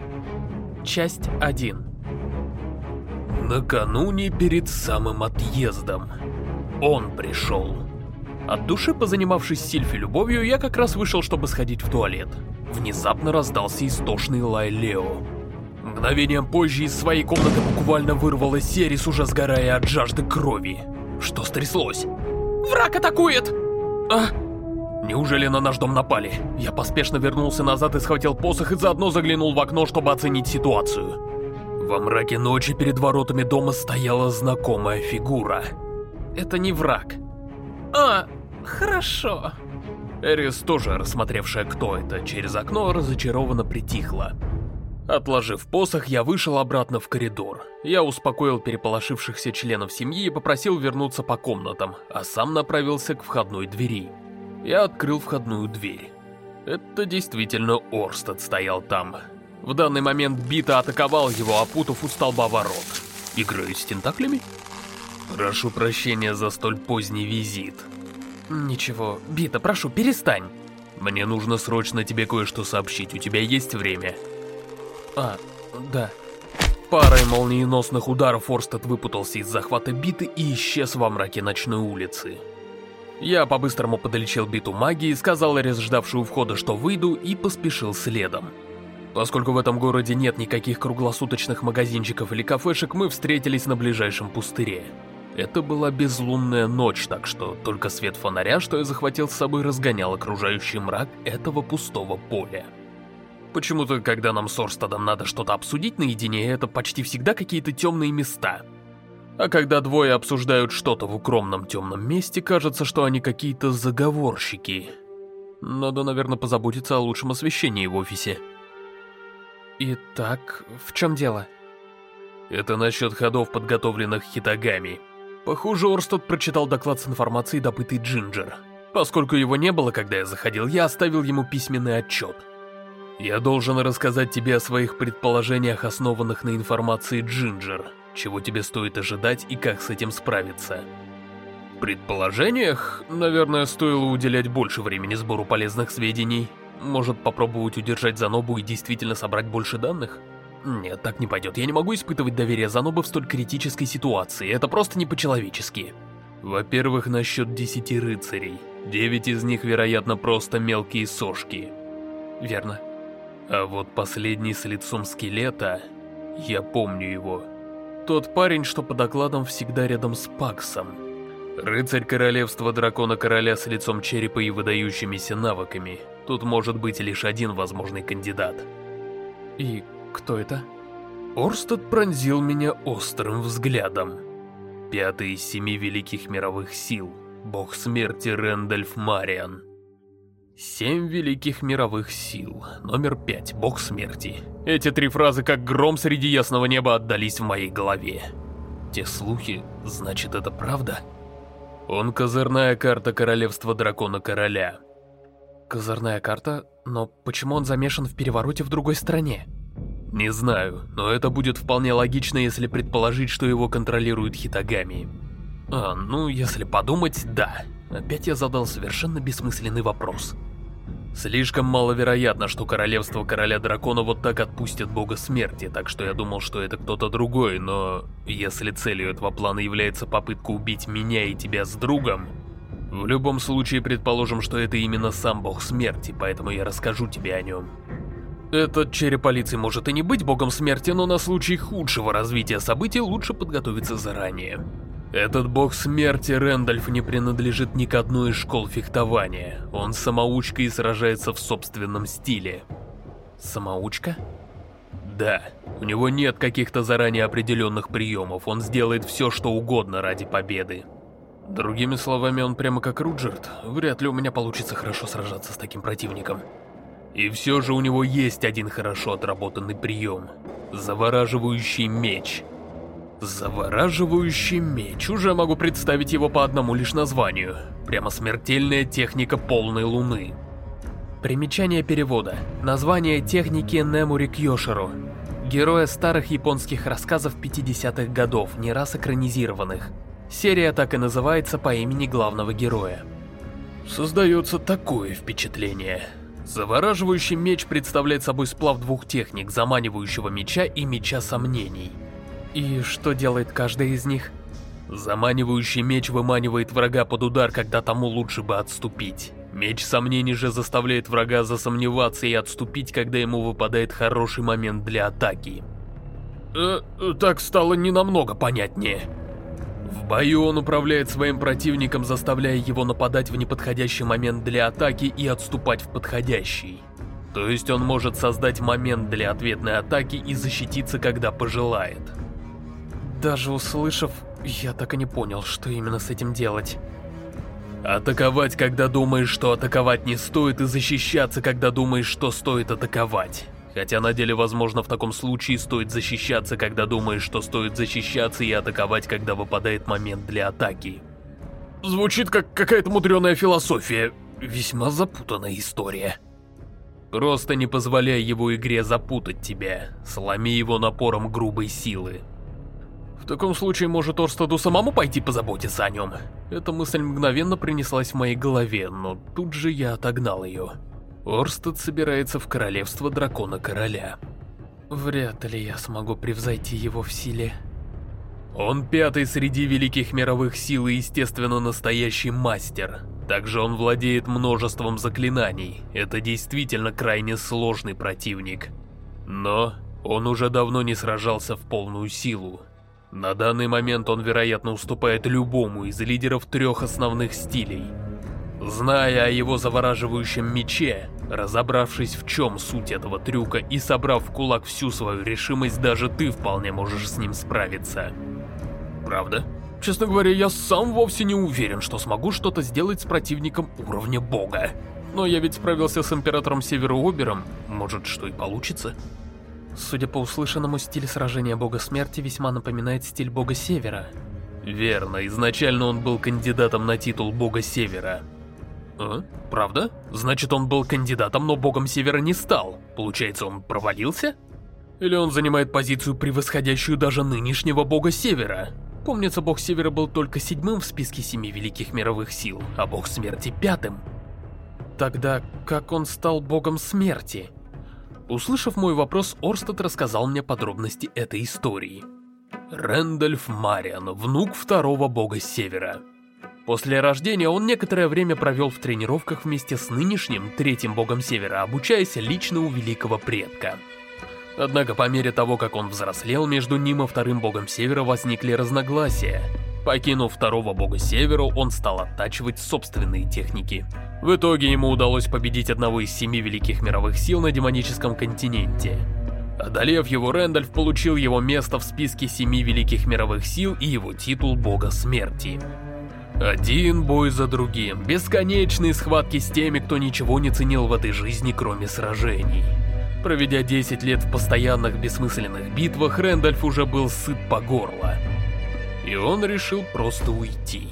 Часть 1. Накануне перед самым отъездом. Он пришел. От души позанимавшись Сильфи любовью, я как раз вышел, чтобы сходить в туалет. Внезапно раздался истошный лай Лео. Мгновением позже из своей комнаты буквально вырвалась Серис, уже сгорая от жажды крови. Что стряслось? Враг атакует! А? Неужели на наш дом напали? Я поспешно вернулся назад и схватил посох и заодно заглянул в окно, чтобы оценить ситуацию. Во мраке ночи перед воротами дома стояла знакомая фигура. Это не враг. А, хорошо. Эрис, тоже рассмотревшая, кто это, через окно разочарованно притихла. Отложив посох, я вышел обратно в коридор. Я успокоил переполошившихся членов семьи и попросил вернуться по комнатам, а сам направился к входной двери. Я открыл входную дверь. Это действительно Орстед стоял там. В данный момент Бита атаковал его, опутав у столба ворот. Играю с тентаклями? Прошу прощения за столь поздний визит. Ничего, Бита, прошу, перестань. Мне нужно срочно тебе кое-что сообщить, у тебя есть время? А, да. Парой молниеносных ударов Орстед выпутался из захвата биты и исчез во мраке ночной улицы. Я по-быстрому подлечил биту магии, сказал Эрис, ждавшую входа, что выйду, и поспешил следом. Поскольку в этом городе нет никаких круглосуточных магазинчиков или кафешек, мы встретились на ближайшем пустыре. Это была безлунная ночь, так что только свет фонаря, что я захватил с собой, разгонял окружающий мрак этого пустого поля. Почему-то, когда нам с Орстадом надо что-то обсудить наедине, это почти всегда какие-то темные места. А когда двое обсуждают что-то в укромном темном месте, кажется, что они какие-то заговорщики. Надо, наверное, позаботиться о лучшем освещении в офисе. Итак, в чем дело? Это насчет ходов, подготовленных Хитагами. Похоже, Орстед прочитал доклад с информацией, добытой Джинджер. Поскольку его не было, когда я заходил, я оставил ему письменный отчет. Я должен рассказать тебе о своих предположениях, основанных на информации Джинджер, чего тебе стоит ожидать и как с этим справиться. В предположениях, наверное, стоило уделять больше времени сбору полезных сведений, может попробовать удержать Занобу и действительно собрать больше данных? Нет, так не пойдет. Я не могу испытывать доверие Занобы в столь критической ситуации. Это просто не по-человечески. Во-первых, насчет десяти рыцарей. Девять из них, вероятно, просто мелкие сошки. Верно. А вот последний с лицом скелета... Я помню его. Тот парень, что по докладам всегда рядом с Паксом. Рыцарь королевства дракона короля с лицом черепа и выдающимися навыками. Тут может быть лишь один возможный кандидат. И кто это? Орстед пронзил меня острым взглядом. Пятый из семи великих мировых сил, бог смерти Рэндальф Мариан. Семь великих мировых сил, номер пять, бог смерти. Эти три фразы как гром среди ясного неба отдались в моей голове. Те слухи, значит это правда? Он козырная карта королевства дракона короля. Козырная карта? Но почему он замешан в перевороте в другой стране? Не знаю, но это будет вполне логично, если предположить, что его контролирует Хитагами. А, ну, если подумать, да. Опять я задал совершенно бессмысленный вопрос. Слишком маловероятно, что королевство короля дракона вот так отпустит бога смерти, так что я думал, что это кто-то другой, но... Если целью этого плана является попытка убить меня и тебя с другом, В любом случае, предположим, что это именно сам бог смерти, поэтому я расскажу тебе о нем. Этот череп полиции может и не быть богом смерти, но на случай худшего развития событий лучше подготовиться заранее. Этот бог смерти Рэндальф не принадлежит ни к одной из школ фехтования. Он самоучка и сражается в собственном стиле. Самоучка? Да, у него нет каких-то заранее определенных приемов, он сделает все, что угодно ради победы. Другими словами, он прямо как Руджерт. Вряд ли у меня получится хорошо сражаться с таким противником. И все же у него есть один хорошо отработанный прием. Завораживающий меч. Завораживающий меч. Уже могу представить его по одному лишь названию. Прямо смертельная техника полной луны. Примечание перевода. Название техники Немури Кьоширо. Героя старых японских рассказов 50-х годов, не раз экранизированных. Серия так и называется по имени главного героя. Создается такое впечатление. Завораживающий меч представляет собой сплав двух техник, заманивающего меча и меча сомнений. И что делает каждый из них? Заманивающий меч выманивает врага под удар, когда тому лучше бы отступить. Меч сомнений же заставляет врага засомневаться и отступить, когда ему выпадает хороший момент для атаки. Э, так стало не намного понятнее. В бою он управляет своим противником, заставляя его нападать в неподходящий момент для атаки и отступать в подходящий. То есть он может создать момент для ответной атаки и защититься, когда пожелает. Даже услышав, я так и не понял, что именно с этим делать. Атаковать, когда думаешь, что атаковать не стоит, и защищаться, когда думаешь, что стоит атаковать. Хотя на деле, возможно, в таком случае стоит защищаться, когда думаешь, что стоит защищаться, и атаковать, когда выпадает момент для атаки. Звучит как какая-то мудреная философия. Весьма запутанная история. Просто не позволяй его игре запутать тебя. Сломи его напором грубой силы. В таком случае, может Орстаду самому пойти позаботиться о нем? Эта мысль мгновенно принеслась в моей голове, но тут же я отогнал ее. Орстед собирается в королевство дракона-короля. Вряд ли я смогу превзойти его в силе. Он пятый среди великих мировых сил и, естественно, настоящий мастер. Также он владеет множеством заклинаний. Это действительно крайне сложный противник. Но он уже давно не сражался в полную силу. На данный момент он, вероятно, уступает любому из лидеров трех основных стилей – Зная о его завораживающем мече, разобравшись в чем суть этого трюка и собрав в кулак всю свою решимость, даже ты вполне можешь с ним справиться. Правда? Честно говоря, я сам вовсе не уверен, что смогу что-то сделать с противником уровня бога. Но я ведь справился с Императором Северообером, может, что и получится. Судя по услышанному, стиль сражения бога смерти весьма напоминает стиль бога Севера. Верно, изначально он был кандидатом на титул бога Севера. А? Правда? Значит, он был кандидатом, но богом Севера не стал. Получается, он провалился? Или он занимает позицию, превосходящую даже нынешнего бога Севера? Помнится, бог Севера был только седьмым в списке семи великих мировых сил, а бог смерти пятым. Тогда как он стал богом смерти? Услышав мой вопрос, Орстед рассказал мне подробности этой истории. Рэндальф Мариан, внук второго бога Севера. После рождения он некоторое время провел в тренировках вместе с нынешним третьим богом Севера, обучаясь лично у великого предка. Однако по мере того, как он взрослел, между ним и вторым богом Севера возникли разногласия. Покинув второго бога Севера, он стал оттачивать собственные техники. В итоге ему удалось победить одного из семи великих мировых сил на демоническом континенте. Одолев его, Рэндальф получил его место в списке семи великих мировых сил и его титул бога смерти. Один бой за другим, бесконечные схватки с теми, кто ничего не ценил в этой жизни, кроме сражений. Проведя 10 лет в постоянных бессмысленных битвах, Рэндальф уже был сыт по горло. И он решил просто уйти.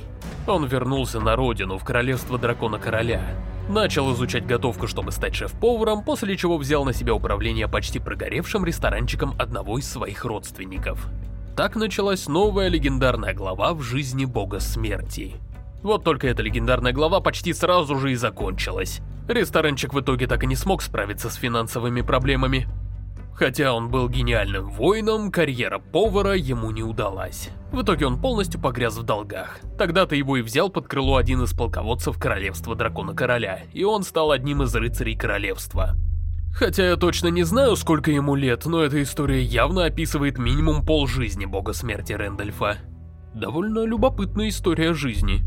Он вернулся на родину, в королевство Дракона-Короля. Начал изучать готовку, чтобы стать шеф-поваром, после чего взял на себя управление почти прогоревшим ресторанчиком одного из своих родственников. Так началась новая легендарная глава в жизни бога смерти. Вот только эта легендарная глава почти сразу же и закончилась. Ресторанчик в итоге так и не смог справиться с финансовыми проблемами. Хотя он был гениальным воином, карьера повара ему не удалась. В итоге он полностью погряз в долгах. Тогда-то его и взял под крыло один из полководцев Королевства Дракона Короля, и он стал одним из рыцарей Королевства. Хотя я точно не знаю, сколько ему лет, но эта история явно описывает минимум полжизни бога смерти Рэндальфа. Довольно любопытная история жизни.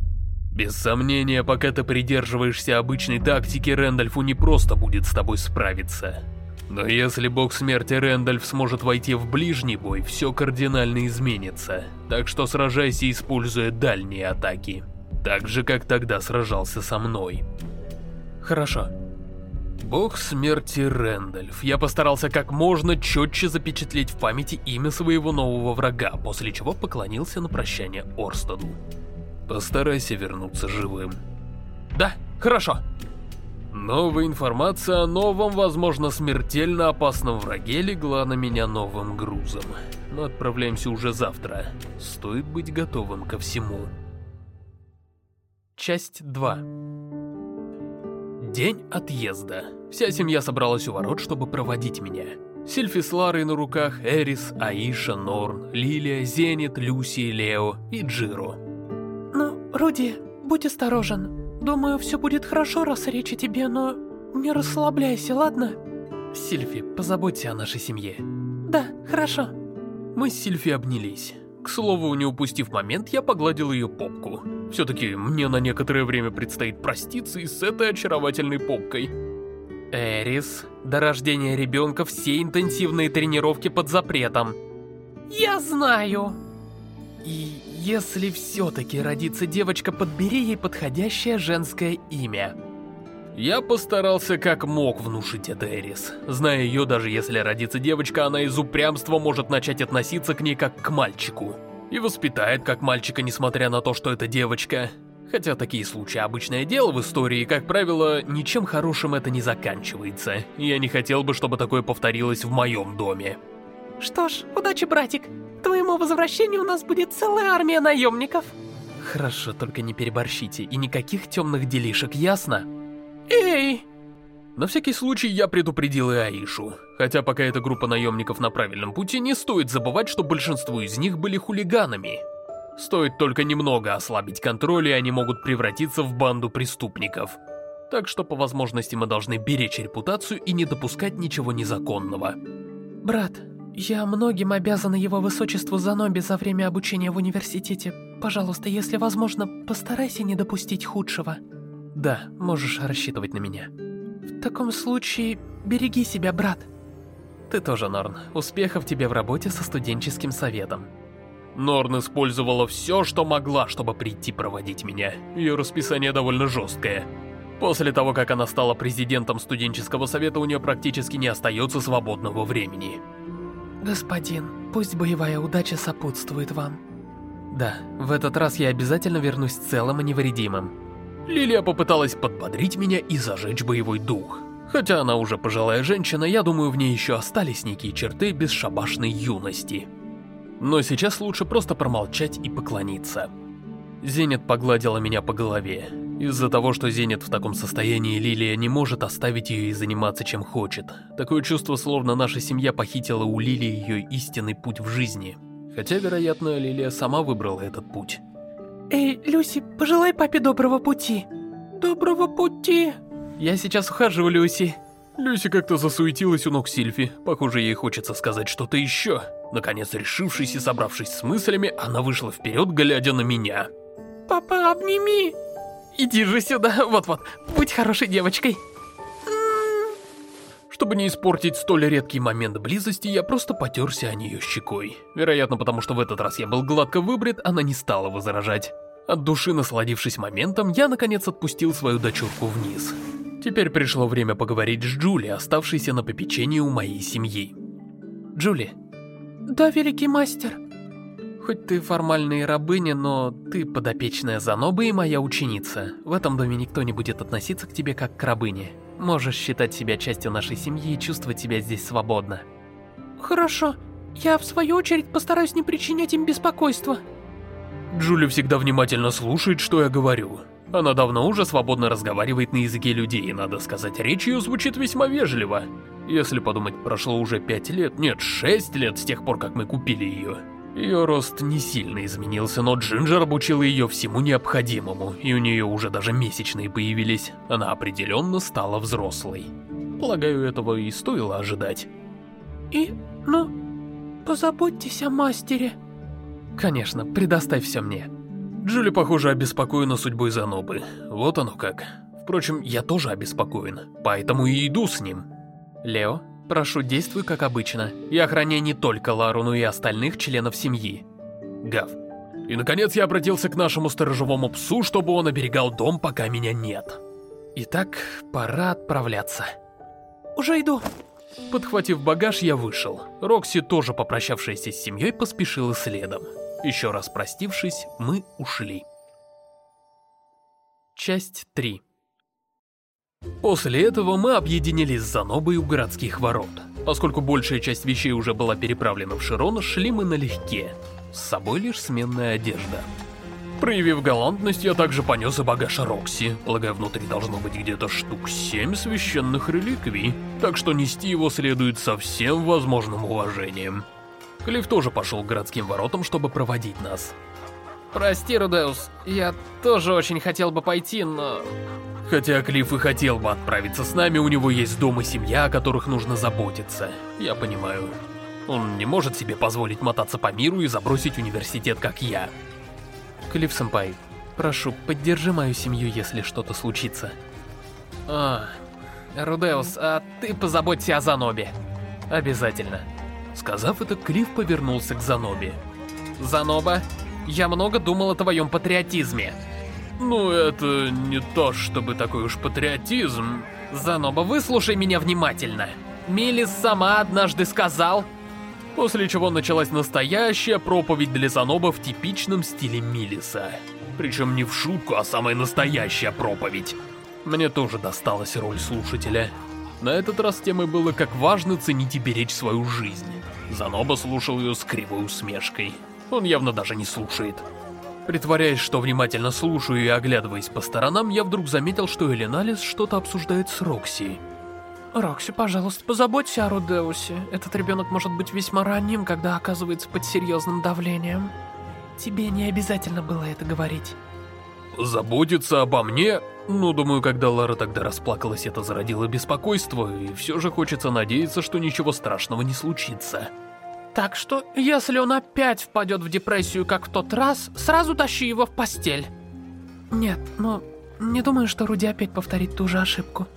Без сомнения, пока ты придерживаешься обычной тактики, Рэндальфу не просто будет с тобой справиться. Но если бог смерти Рэндальф сможет войти в ближний бой, все кардинально изменится. Так что сражайся, используя дальние атаки. Так же, как тогда сражался со мной. Хорошо. Бог смерти Рэндальф. Я постарался как можно четче запечатлеть в памяти имя своего нового врага, после чего поклонился на прощание Орстаду. Постарайся вернуться живым. Да, хорошо. Новая информация о новом, возможно, смертельно опасном враге легла на меня новым грузом. Мы отправляемся уже завтра. Стоит быть готовым ко всему. Часть 2 День отъезда. Вся семья собралась у ворот, чтобы проводить меня. Сильфи с Ларой на руках, Эрис, Аиша, Норн, Лилия, Зенит, Люси, Лео и Джиро. Руди, будь осторожен. Думаю, все будет хорошо, раз речь о тебе, но не расслабляйся, ладно? Сильфи, позаботься о нашей семье. Да, хорошо. Мы с Сильфи обнялись. К слову, не упустив момент, я погладил ее попку. Все-таки мне на некоторое время предстоит проститься и с этой очаровательной попкой. Эрис, до рождения ребенка все интенсивные тренировки под запретом. Я знаю. И если все-таки родится девочка, подбери ей подходящее женское имя. Я постарался как мог внушить это Эрис. Зная ее, даже если родится девочка, она из упрямства может начать относиться к ней как к мальчику. И воспитает как мальчика, несмотря на то, что это девочка. Хотя такие случаи обычное дело в истории, и, как правило, ничем хорошим это не заканчивается. Я не хотел бы, чтобы такое повторилось в моем доме. Что ж, удачи, братик. К твоему возвращению у нас будет целая армия наемников. Хорошо, только не переборщите, и никаких темных делишек, ясно? Эй! На всякий случай я предупредил и Аишу. Хотя пока эта группа наемников на правильном пути, не стоит забывать, что большинство из них были хулиганами. Стоит только немного ослабить контроль, и они могут превратиться в банду преступников. Так что по возможности мы должны беречь репутацию и не допускать ничего незаконного. Брат, я многим обязана его высочеству Заноби за время обучения в университете. Пожалуйста, если возможно, постарайся не допустить худшего. Да, можешь рассчитывать на меня. В таком случае, береги себя, брат. Ты тоже, Норн. Успехов тебе в работе со студенческим советом. Норн использовала все, что могла, чтобы прийти проводить меня. Ее расписание довольно жесткое. После того, как она стала президентом студенческого совета, у нее практически не остается свободного времени. Господин, пусть боевая удача сопутствует вам. Да, в этот раз я обязательно вернусь целым и невредимым. Лилия попыталась подбодрить меня и зажечь боевой дух. Хотя она уже пожилая женщина, я думаю, в ней еще остались некие черты бесшабашной юности. Но сейчас лучше просто промолчать и поклониться. Зенит погладила меня по голове. Из-за того, что Зенит в таком состоянии, Лилия не может оставить ее и заниматься чем хочет. Такое чувство, словно наша семья похитила у Лилии ее истинный путь в жизни. Хотя, вероятно, Лилия сама выбрала этот путь. Эй, Люси, пожелай папе доброго пути. Доброго пути. Я сейчас ухожу, Люси. Люси как-то засуетилась у ног Сильфи. Похоже, ей хочется сказать что-то еще. Наконец, решившись и собравшись с мыслями, она вышла вперед, глядя на меня. Папа, обними. Иди же сюда, вот-вот, будь хорошей девочкой. Чтобы не испортить столь редкий момент близости, я просто потерся о нее щекой. Вероятно, потому что в этот раз я был гладко выбрит, она не стала возражать. От души насладившись моментом, я наконец отпустил свою дочурку вниз. Теперь пришло время поговорить с Джули, оставшейся на попечении у моей семьи. Джули. Да, великий мастер. Хоть ты формальная рабыня, но ты подопечная Занобы и моя ученица. В этом доме никто не будет относиться к тебе как к рабыне. Можешь считать себя частью нашей семьи и чувствовать себя здесь свободно. Хорошо. Я, в свою очередь, постараюсь не причинять им беспокойства. Джули всегда внимательно слушает, что я говорю. Она давно уже свободно разговаривает на языке людей, и, надо сказать, речь ее звучит весьма вежливо. Если подумать, прошло уже пять лет, нет, шесть лет с тех пор, как мы купили ее. Ее рост не сильно изменился, но Джинджер обучила ее всему необходимому, и у нее уже даже месячные появились. Она определенно стала взрослой. Полагаю, этого и стоило ожидать. И, ну, позаботьтесь о мастере. Конечно, предоставь все мне. Джули, похоже, обеспокоена судьбой Занобы. Вот оно как. Впрочем, я тоже обеспокоен, поэтому и иду с ним. Лео, Прошу, действуй как обычно, и охраняй не только Лару, но и остальных членов семьи. Гав. И наконец я обратился к нашему сторожевому псу, чтобы он оберегал дом, пока меня нет. Итак, пора отправляться. Уже иду. Подхватив багаж, я вышел. Рокси, тоже попрощавшаяся с семьей, поспешила следом. Еще раз простившись, мы ушли. Часть 3 После этого мы объединились с Занобой у городских ворот. Поскольку большая часть вещей уже была переправлена в Широн, шли мы налегке. С собой лишь сменная одежда. Проявив галантность, я также понес и багаж Рокси. Полагаю, внутри должно быть где-то штук семь священных реликвий, так что нести его следует со всем возможным уважением. Клифф тоже пошел к городским воротам, чтобы проводить нас. Прости, Рудеус, я тоже очень хотел бы пойти, но... Хотя Клифф и хотел бы отправиться с нами, у него есть дом и семья, о которых нужно заботиться. Я понимаю. Он не может себе позволить мотаться по миру и забросить университет, как я. Клифф-сэмпай, прошу, поддержи мою семью, если что-то случится. А, Рудеус, а ты позаботься о Занобе. Обязательно. Сказав это, Клифф повернулся к Занобе. Заноба, я много думал о твоем патриотизме. Ну, это не то чтобы такой уж патриотизм. Заноба, выслушай меня внимательно. Милис сама однажды сказал... После чего началась настоящая проповедь для Заноба в типичном стиле Милиса. Причем не в шутку, а самая настоящая проповедь. Мне тоже досталась роль слушателя. На этот раз темой было, как важно ценить и беречь свою жизнь. Заноба слушал ее с кривой усмешкой. Он явно даже не слушает. Притворяясь, что внимательно слушаю и оглядываясь по сторонам, я вдруг заметил, что Эленалис что-то обсуждает с Рокси. Рокси, пожалуйста, позаботься о Рудеусе. Этот ребенок может быть весьма ранним, когда оказывается под серьезным давлением. Тебе не обязательно было это говорить. Заботиться обо мне? Ну, думаю, когда Лара тогда расплакалась, это зародило беспокойство, и все же хочется надеяться, что ничего страшного не случится. Так что, если он опять впадет в депрессию, как в тот раз, сразу тащи его в постель. Нет, ну, не думаю, что Руди опять повторит ту же ошибку.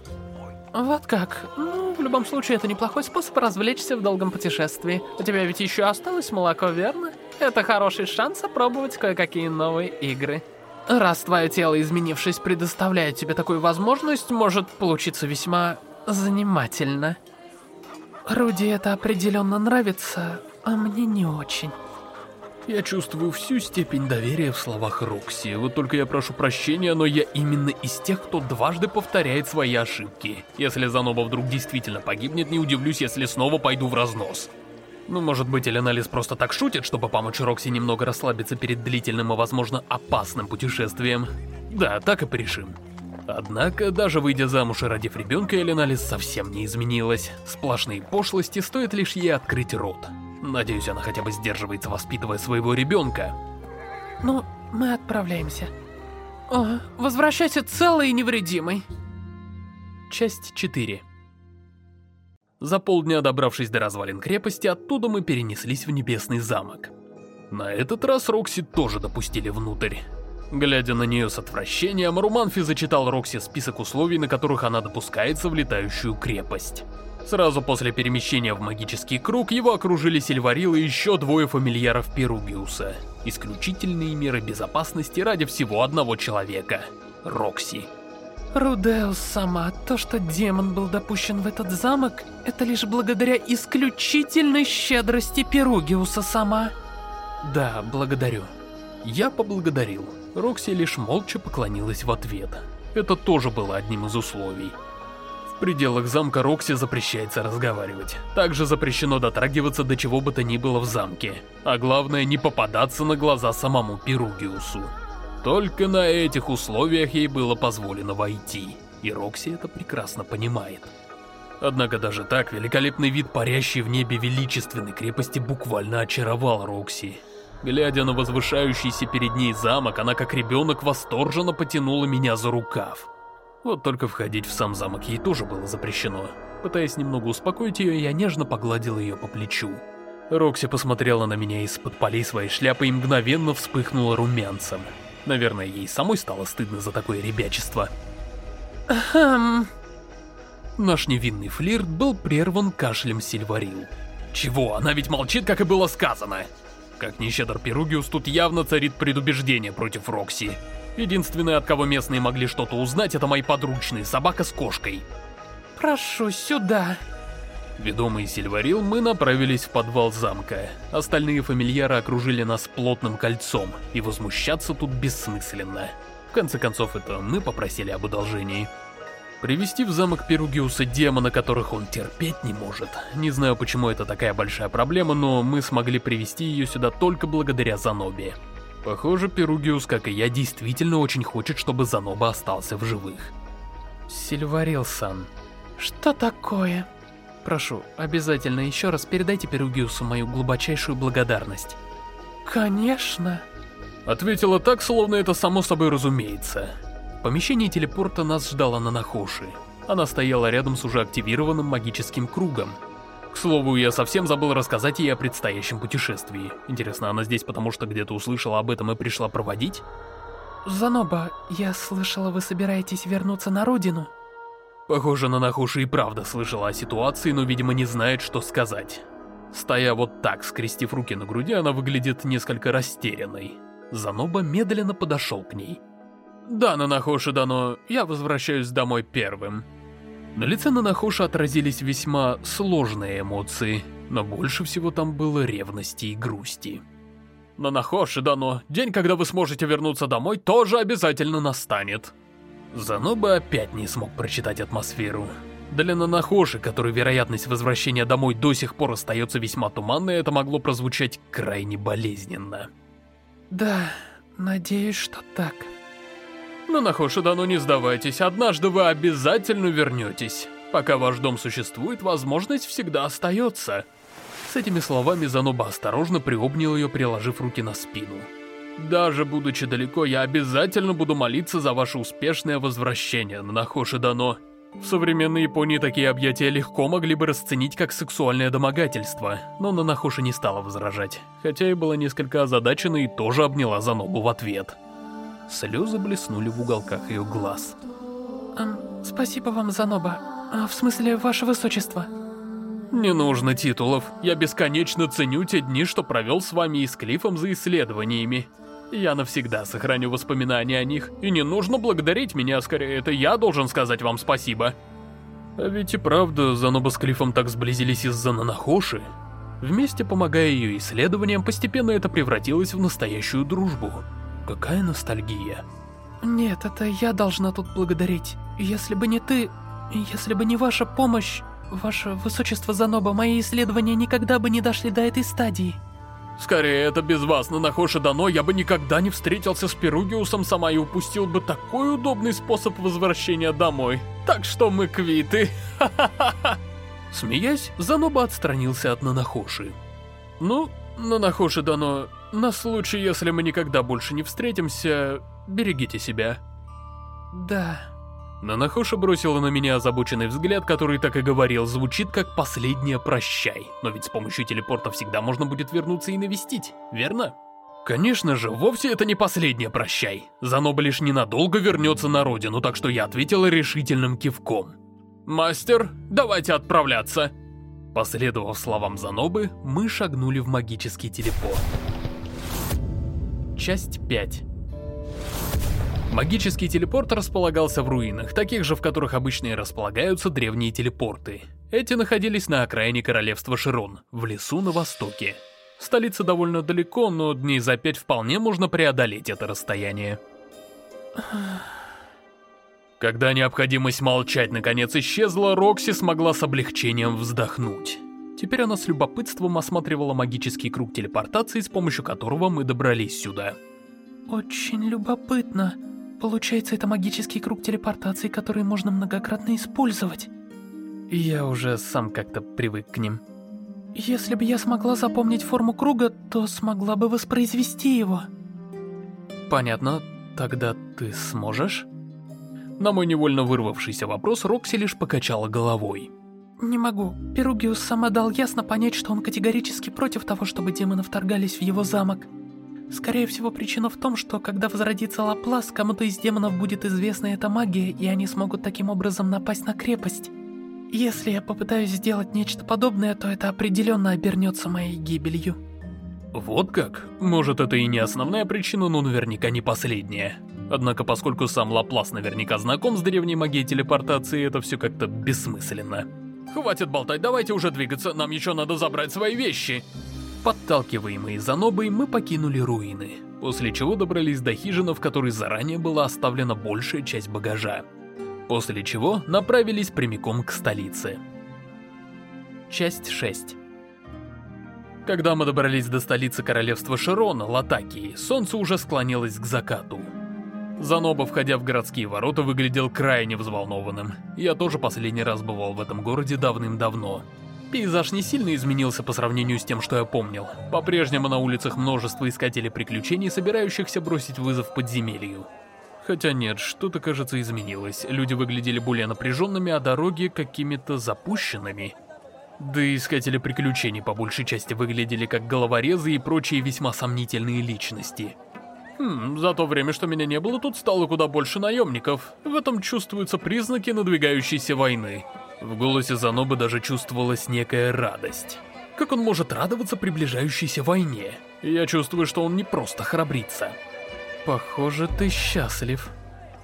Вот как. Ну, в любом случае, это неплохой способ развлечься в долгом путешествии. У тебя ведь еще осталось молоко, верно? Это хороший шанс опробовать кое-какие новые игры. Раз твое тело, изменившись, предоставляет тебе такую возможность, может получиться весьма занимательно. Руди это определенно нравится, а мне не очень. Я чувствую всю степень доверия в словах Рокси, вот только я прошу прощения, но я именно из тех, кто дважды повторяет свои ошибки. Если Заноба вдруг действительно погибнет, не удивлюсь, если снова пойду в разнос. Ну, может быть, Эленалис просто так шутит, чтобы помочь Рокси немного расслабиться перед длительным и, возможно, опасным путешествием. Да, так и порешим. Однако, даже выйдя замуж и родив ребенка, Эленалис совсем не изменилась. Сплошные пошлости, стоит лишь ей открыть рот. Надеюсь, она хотя бы сдерживается, воспитывая своего ребенка. Ну, мы отправляемся. О, возвращайся целый и невредимый. Часть 4 За полдня, добравшись до развалин крепости, оттуда мы перенеслись в Небесный замок. На этот раз Рокси тоже допустили внутрь. Глядя на нее с отвращением, Руманфи зачитал Рокси список условий, на которых она допускается в летающую крепость. Сразу после перемещения в магический круг его окружили Сильварил и еще двое фамильяров Перугиуса. Исключительные меры безопасности ради всего одного человека — Рокси. Рудеус сама, то, что демон был допущен в этот замок, это лишь благодаря исключительной щедрости Перугиуса сама. Да, благодарю. Я поблагодарил. Рокси лишь молча поклонилась в ответ. Это тоже было одним из условий. В пределах замка Рокси запрещается разговаривать. Также запрещено дотрагиваться до чего бы то ни было в замке. А главное, не попадаться на глаза самому Перугиусу. Только на этих условиях ей было позволено войти. И Рокси это прекрасно понимает. Однако даже так, великолепный вид парящей в небе величественной крепости буквально очаровал Рокси. Глядя на возвышающийся перед ней замок, она как ребенок восторженно потянула меня за рукав. Вот только входить в сам замок ей тоже было запрещено. Пытаясь немного успокоить ее, я нежно погладил ее по плечу. Рокси посмотрела на меня из-под полей своей шляпы и мгновенно вспыхнула румянцем. Наверное, ей самой стало стыдно за такое ребячество. Хм... Наш невинный флирт был прерван кашлем Сильварил. Чего? Она ведь молчит, как и было сказано. Как нещедр Перугиус, тут явно царит предубеждение против Рокси. Единственное, от кого местные могли что-то узнать, это мои подручные, собака с кошкой. Прошу, сюда. Ведомый Сильварил, мы направились в подвал замка. Остальные фамильяры окружили нас плотным кольцом, и возмущаться тут бессмысленно. В конце концов, это мы попросили об одолжении. Привести в замок Перугиуса демона, которых он терпеть не может. Не знаю, почему это такая большая проблема, но мы смогли привести ее сюда только благодаря Занобе. Похоже, Перугиус, как и я, действительно очень хочет, чтобы Заноба остался в живых. Сильварил-сан. Что такое? Прошу, обязательно еще раз передайте Перугиусу мою глубочайшую благодарность. Конечно. Ответила так, словно это само собой разумеется помещении телепорта нас ждала Нанахоши. Она стояла рядом с уже активированным магическим кругом. К слову, я совсем забыл рассказать ей о предстоящем путешествии. Интересно, она здесь потому что где-то услышала об этом и пришла проводить? Заноба, я слышала, вы собираетесь вернуться на родину? Похоже, Нанахоши и правда слышала о ситуации, но, видимо, не знает, что сказать. Стоя вот так, скрестив руки на груди, она выглядит несколько растерянной. Заноба медленно подошел к ней. «Да, Нанахоши Дано, я возвращаюсь домой первым». На лице Нанахоши отразились весьма сложные эмоции, но больше всего там было ревности и грусти. «Нанахоши Дано, день, когда вы сможете вернуться домой, тоже обязательно настанет». Заноба опять не смог прочитать атмосферу. Для Нанахоши, которой вероятность возвращения домой до сих пор остается весьма туманной, это могло прозвучать крайне болезненно. «Да, надеюсь, что так». Но на Хошидану не сдавайтесь, однажды вы обязательно вернетесь. Пока ваш дом существует, возможность всегда остается. С этими словами Заноба осторожно приобнял ее, приложив руки на спину. Даже будучи далеко, я обязательно буду молиться за ваше успешное возвращение на Нахоши Дано. В современной Японии такие объятия легко могли бы расценить как сексуальное домогательство, но Нанахоши не стала возражать, хотя и была несколько озадачена и тоже обняла Занобу в ответ. Слезы блеснули в уголках ее глаз. Эм, спасибо вам, Заноба. А, в смысле, ваше высочество. Не нужно титулов. Я бесконечно ценю те дни, что провел с вами и с Клиффом за исследованиями. Я навсегда сохраню воспоминания о них, и не нужно благодарить меня, скорее это я должен сказать вам спасибо. А ведь и правда, Заноба с Клиффом так сблизились из-за Нанахоши. Вместе помогая ее исследованиям, постепенно это превратилось в настоящую дружбу. Какая ностальгия. Нет, это я должна тут благодарить. Если бы не ты, если бы не ваша помощь, ваше высочество Заноба, мои исследования никогда бы не дошли до этой стадии. Скорее, это без вас, на Нахоши Дано, я бы никогда не встретился с Перугиусом сама и упустил бы такой удобный способ возвращения домой. Так что мы квиты. *laughs* Смеясь, Заноба отстранился от Нанахоши. Ну, Нанахоши Дано, на случай, если мы никогда больше не встретимся, берегите себя. Да. Нанахоша бросила на меня озабоченный взгляд, который так и говорил, звучит как «последнее прощай». Но ведь с помощью телепорта всегда можно будет вернуться и навестить, верно? Конечно же, вовсе это не последнее прощай. Заноба лишь ненадолго вернется на родину, так что я ответила решительным кивком. «Мастер, давайте отправляться!» Последовав словам Занобы, мы шагнули в магический телепорт. Часть 5 Магический телепорт располагался в руинах, таких же, в которых обычно и располагаются древние телепорты. Эти находились на окраине королевства Широн, в лесу на востоке. Столица довольно далеко, но дней за пять вполне можно преодолеть это расстояние. Когда необходимость молчать наконец исчезла, Рокси смогла с облегчением вздохнуть. Теперь она с любопытством осматривала магический круг телепортации, с помощью которого мы добрались сюда. Очень любопытно. Получается, это магический круг телепортации, который можно многократно использовать. Я уже сам как-то привык к ним. Если бы я смогла запомнить форму круга, то смогла бы воспроизвести его. Понятно. Тогда ты сможешь? На мой невольно вырвавшийся вопрос Рокси лишь покачала головой. Не могу. Перугиус сама дал ясно понять, что он категорически против того, чтобы демоны вторгались в его замок. Скорее всего, причина в том, что когда возродится Лаплас, кому-то из демонов будет известна эта магия, и они смогут таким образом напасть на крепость. Если я попытаюсь сделать нечто подобное, то это определенно обернется моей гибелью. Вот как? Может, это и не основная причина, но наверняка не последняя. Однако, поскольку сам Лаплас наверняка знаком с древней магией телепортации, это все как-то бессмысленно. Хватит болтать, давайте уже двигаться, нам еще надо забрать свои вещи. Подталкиваемые Занобой, мы покинули руины, после чего добрались до хижины, в которой заранее была оставлена большая часть багажа после чего направились прямиком к столице. Часть 6 Когда мы добрались до столицы королевства Широна, Латакии, солнце уже склонилось к закату. Заноба, входя в городские ворота, выглядел крайне взволнованным. Я тоже последний раз бывал в этом городе давным-давно. Пейзаж не сильно изменился по сравнению с тем, что я помнил. По-прежнему на улицах множество искателей приключений, собирающихся бросить вызов подземелью. Хотя нет, что-то, кажется, изменилось. Люди выглядели более напряженными, а дороги какими-то запущенными. Да и искатели приключений по большей части выглядели как головорезы и прочие весьма сомнительные личности. Хм, за то время, что меня не было, тут стало куда больше наемников. В этом чувствуются признаки надвигающейся войны. В голосе Занобы даже чувствовалась некая радость. Как он может радоваться приближающейся войне? Я чувствую, что он не просто храбрится. Похоже, ты счастлив.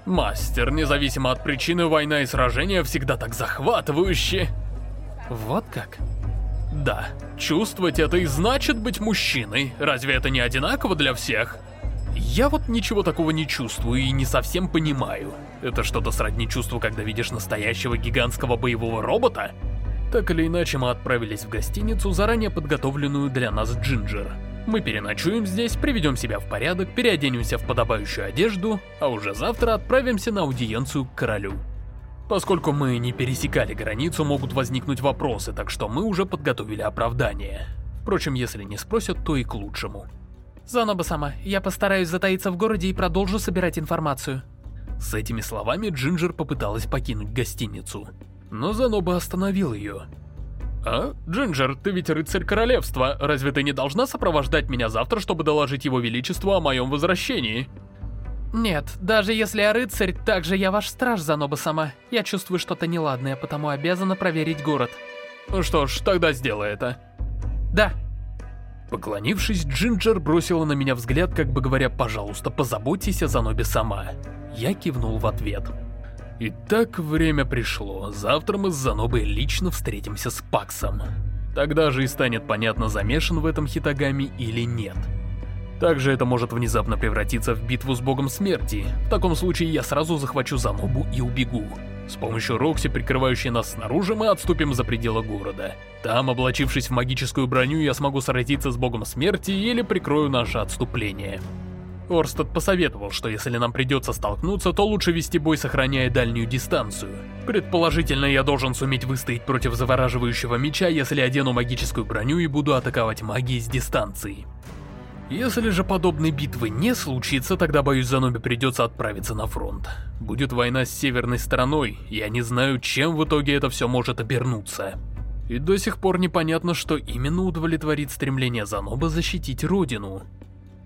Мастер, независимо от причины, война и сражения всегда так захватывающие. Вот как? Да, чувствовать это и значит быть мужчиной. Разве это не одинаково для всех? Я вот ничего такого не чувствую и не совсем понимаю. Это что-то сродни чувству, когда видишь настоящего гигантского боевого робота? Так или иначе, мы отправились в гостиницу, заранее подготовленную для нас Джинджер. Мы переночуем здесь, приведем себя в порядок, переоденемся в подобающую одежду, а уже завтра отправимся на аудиенцию к королю. Поскольку мы не пересекали границу, могут возникнуть вопросы, так что мы уже подготовили оправдание. Впрочем, если не спросят, то и к лучшему. Заноба-сама, я постараюсь затаиться в городе и продолжу собирать информацию. С этими словами Джинджер попыталась покинуть гостиницу. Но Заноба остановил ее. «А? Джинджер, ты ведь рыцарь королевства. Разве ты не должна сопровождать меня завтра, чтобы доложить его величеству о моем возвращении?» «Нет, даже если я рыцарь, также я ваш страж, Заноба сама. Я чувствую что-то неладное, потому обязана проверить город». Что ж, тогда сделай это. «Да». Поклонившись, Джинджер бросила на меня взгляд, как бы говоря, «Пожалуйста, позаботьтесь о Занобе сама». Я кивнул в ответ. Итак, время пришло. Завтра мы с Занобой лично встретимся с Паксом. Тогда же и станет понятно, замешан в этом Хитагами или нет. Также это может внезапно превратиться в битву с богом смерти. В таком случае я сразу захвачу Занобу и убегу. С помощью Рокси, прикрывающей нас снаружи, мы отступим за пределы города. Там, облачившись в магическую броню, я смогу сразиться с богом смерти или прикрою наше отступление. Орстед посоветовал, что если нам придется столкнуться, то лучше вести бой, сохраняя дальнюю дистанцию. Предположительно, я должен суметь выстоять против завораживающего меча, если одену магическую броню и буду атаковать магией с дистанции. Если же подобной битвы не случится, тогда, боюсь, Заноби придется отправиться на фронт. Будет война с северной стороной, я не знаю, чем в итоге это все может обернуться. И до сих пор непонятно, что именно удовлетворит стремление Заноба защитить родину.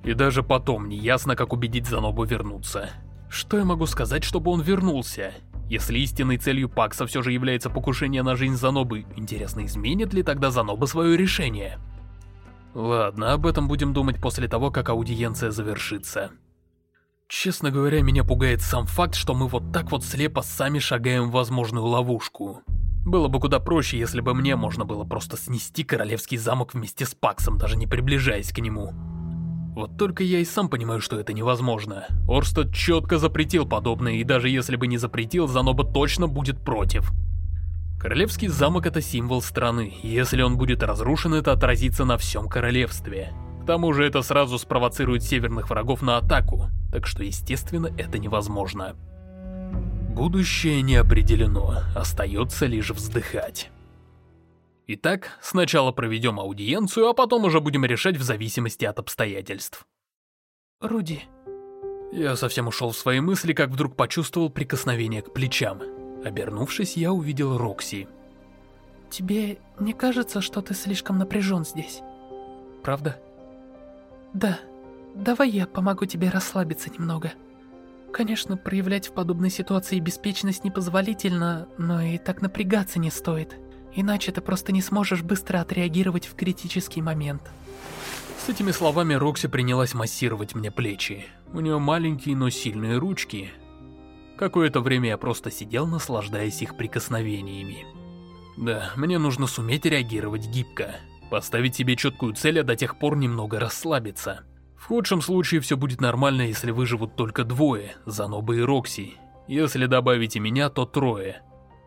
И даже потом не ясно, как убедить Занобу вернуться. Что я могу сказать, чтобы он вернулся? Если истинной целью Пакса все же является покушение на жизнь Занобы, интересно, изменит ли тогда Заноба свое решение? Ладно, об этом будем думать после того, как аудиенция завершится. Честно говоря, меня пугает сам факт, что мы вот так вот слепо сами шагаем в возможную ловушку. Было бы куда проще, если бы мне можно было просто снести королевский замок вместе с Паксом, даже не приближаясь к нему. Вот только я и сам понимаю, что это невозможно. Орстед четко запретил подобное, и даже если бы не запретил, Заноба точно будет против. Королевский замок — это символ страны, если он будет разрушен, это отразится на всем королевстве. К тому же это сразу спровоцирует северных врагов на атаку, так что, естественно, это невозможно. Будущее не определено, остается лишь вздыхать. Итак, сначала проведем аудиенцию, а потом уже будем решать в зависимости от обстоятельств. Руди. Я совсем ушел в свои мысли, как вдруг почувствовал прикосновение к плечам. Обернувшись, я увидел Рокси. Тебе не кажется, что ты слишком напряжен здесь? Правда? Да. Давай я помогу тебе расслабиться немного. Конечно, проявлять в подобной ситуации беспечность непозволительно, но и так напрягаться не стоит. Иначе ты просто не сможешь быстро отреагировать в критический момент. С этими словами Рокси принялась массировать мне плечи. У нее маленькие, но сильные ручки. Какое-то время я просто сидел, наслаждаясь их прикосновениями. Да, мне нужно суметь реагировать гибко. Поставить себе четкую цель, а до тех пор немного расслабиться. В худшем случае все будет нормально, если выживут только двое, Заноба и Рокси. Если добавите меня, то трое.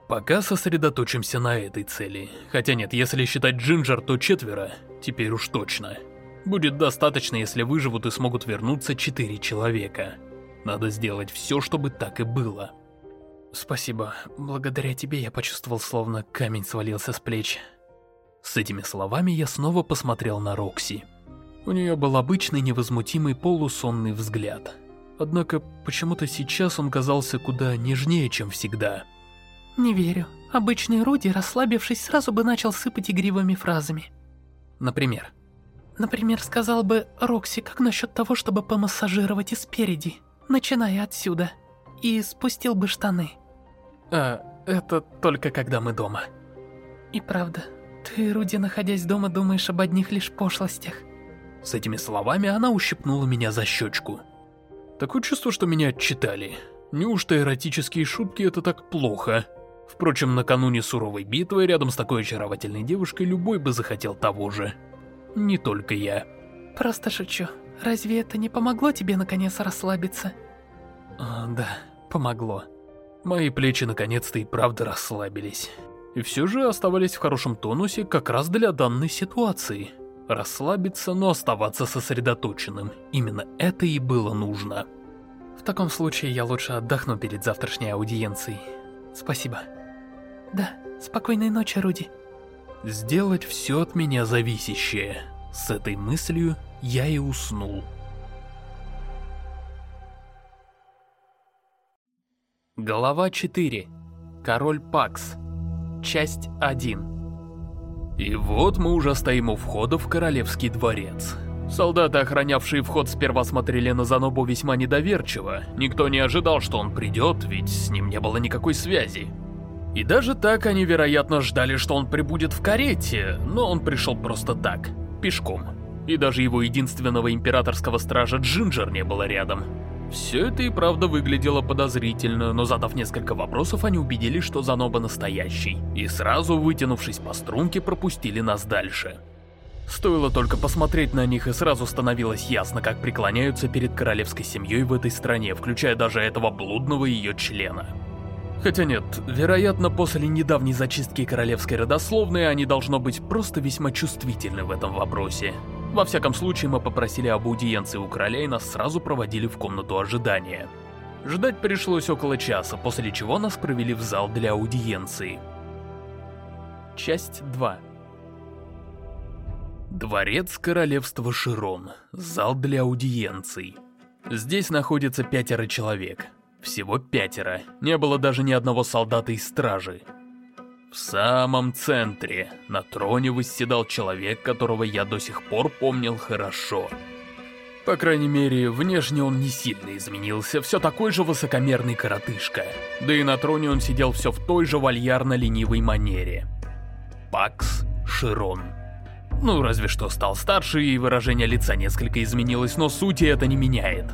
Пока сосредоточимся на этой цели. Хотя нет, если считать Джинджер, то четверо. Теперь уж точно. Будет достаточно, если выживут и смогут вернуться четыре человека. Надо сделать все, чтобы так и было. Спасибо. Благодаря тебе я почувствовал, словно камень свалился с плеч. С этими словами я снова посмотрел на Рокси. У нее был обычный невозмутимый полусонный взгляд. Однако почему-то сейчас он казался куда нежнее, чем всегда. Не верю. Обычный Руди, расслабившись, сразу бы начал сыпать игривыми фразами. Например? Например, сказал бы Рокси, как насчет того, чтобы помассажировать и спереди, начиная отсюда, и спустил бы штаны. А, это только когда мы дома. И правда, ты, Руди, находясь дома, думаешь об одних лишь пошлостях. С этими словами она ущипнула меня за щечку. Такое чувство, что меня отчитали. Неужто эротические шутки это так плохо? Впрочем, накануне суровой битвы рядом с такой очаровательной девушкой любой бы захотел того же. Не только я. Просто шучу. Разве это не помогло тебе наконец расслабиться? А, да, помогло. Мои плечи наконец-то и правда расслабились. И все же оставались в хорошем тонусе как раз для данной ситуации. Расслабиться, но оставаться сосредоточенным. Именно это и было нужно. В таком случае я лучше отдохну перед завтрашней аудиенцией. Спасибо. Да, спокойной ночи, Руди. Сделать все от меня зависящее. С этой мыслью я и уснул. Глава 4. Король Пакс. Часть 1. И вот мы уже стоим у входа в Королевский дворец. Солдаты, охранявшие вход, сперва смотрели на Занобу весьма недоверчиво. Никто не ожидал, что он придет, ведь с ним не было никакой связи. И даже так они, вероятно, ждали, что он прибудет в карете, но он пришел просто так, пешком. И даже его единственного императорского стража Джинджер не было рядом. Все это и правда выглядело подозрительно, но задав несколько вопросов, они убедились, что Заноба настоящий. И сразу, вытянувшись по струнке, пропустили нас дальше. Стоило только посмотреть на них, и сразу становилось ясно, как преклоняются перед королевской семьей в этой стране, включая даже этого блудного ее члена. Хотя нет, вероятно, после недавней зачистки королевской родословной они должно быть просто весьма чувствительны в этом вопросе. Во всяком случае, мы попросили об аудиенции у короля и нас сразу проводили в комнату ожидания. Ждать пришлось около часа, после чего нас провели в зал для аудиенции. Часть 2 Дворец королевства Широн. Зал для аудиенций. Здесь находится пятеро человек. Всего пятеро. Не было даже ни одного солдата из стражи. В самом центре на троне восседал человек, которого я до сих пор помнил хорошо. По крайней мере, внешне он не сильно изменился, все такой же высокомерный коротышка. Да и на троне он сидел все в той же вальярно-ленивой манере. Пакс Широн. Ну, разве что стал старше, и выражение лица несколько изменилось, но сути это не меняет.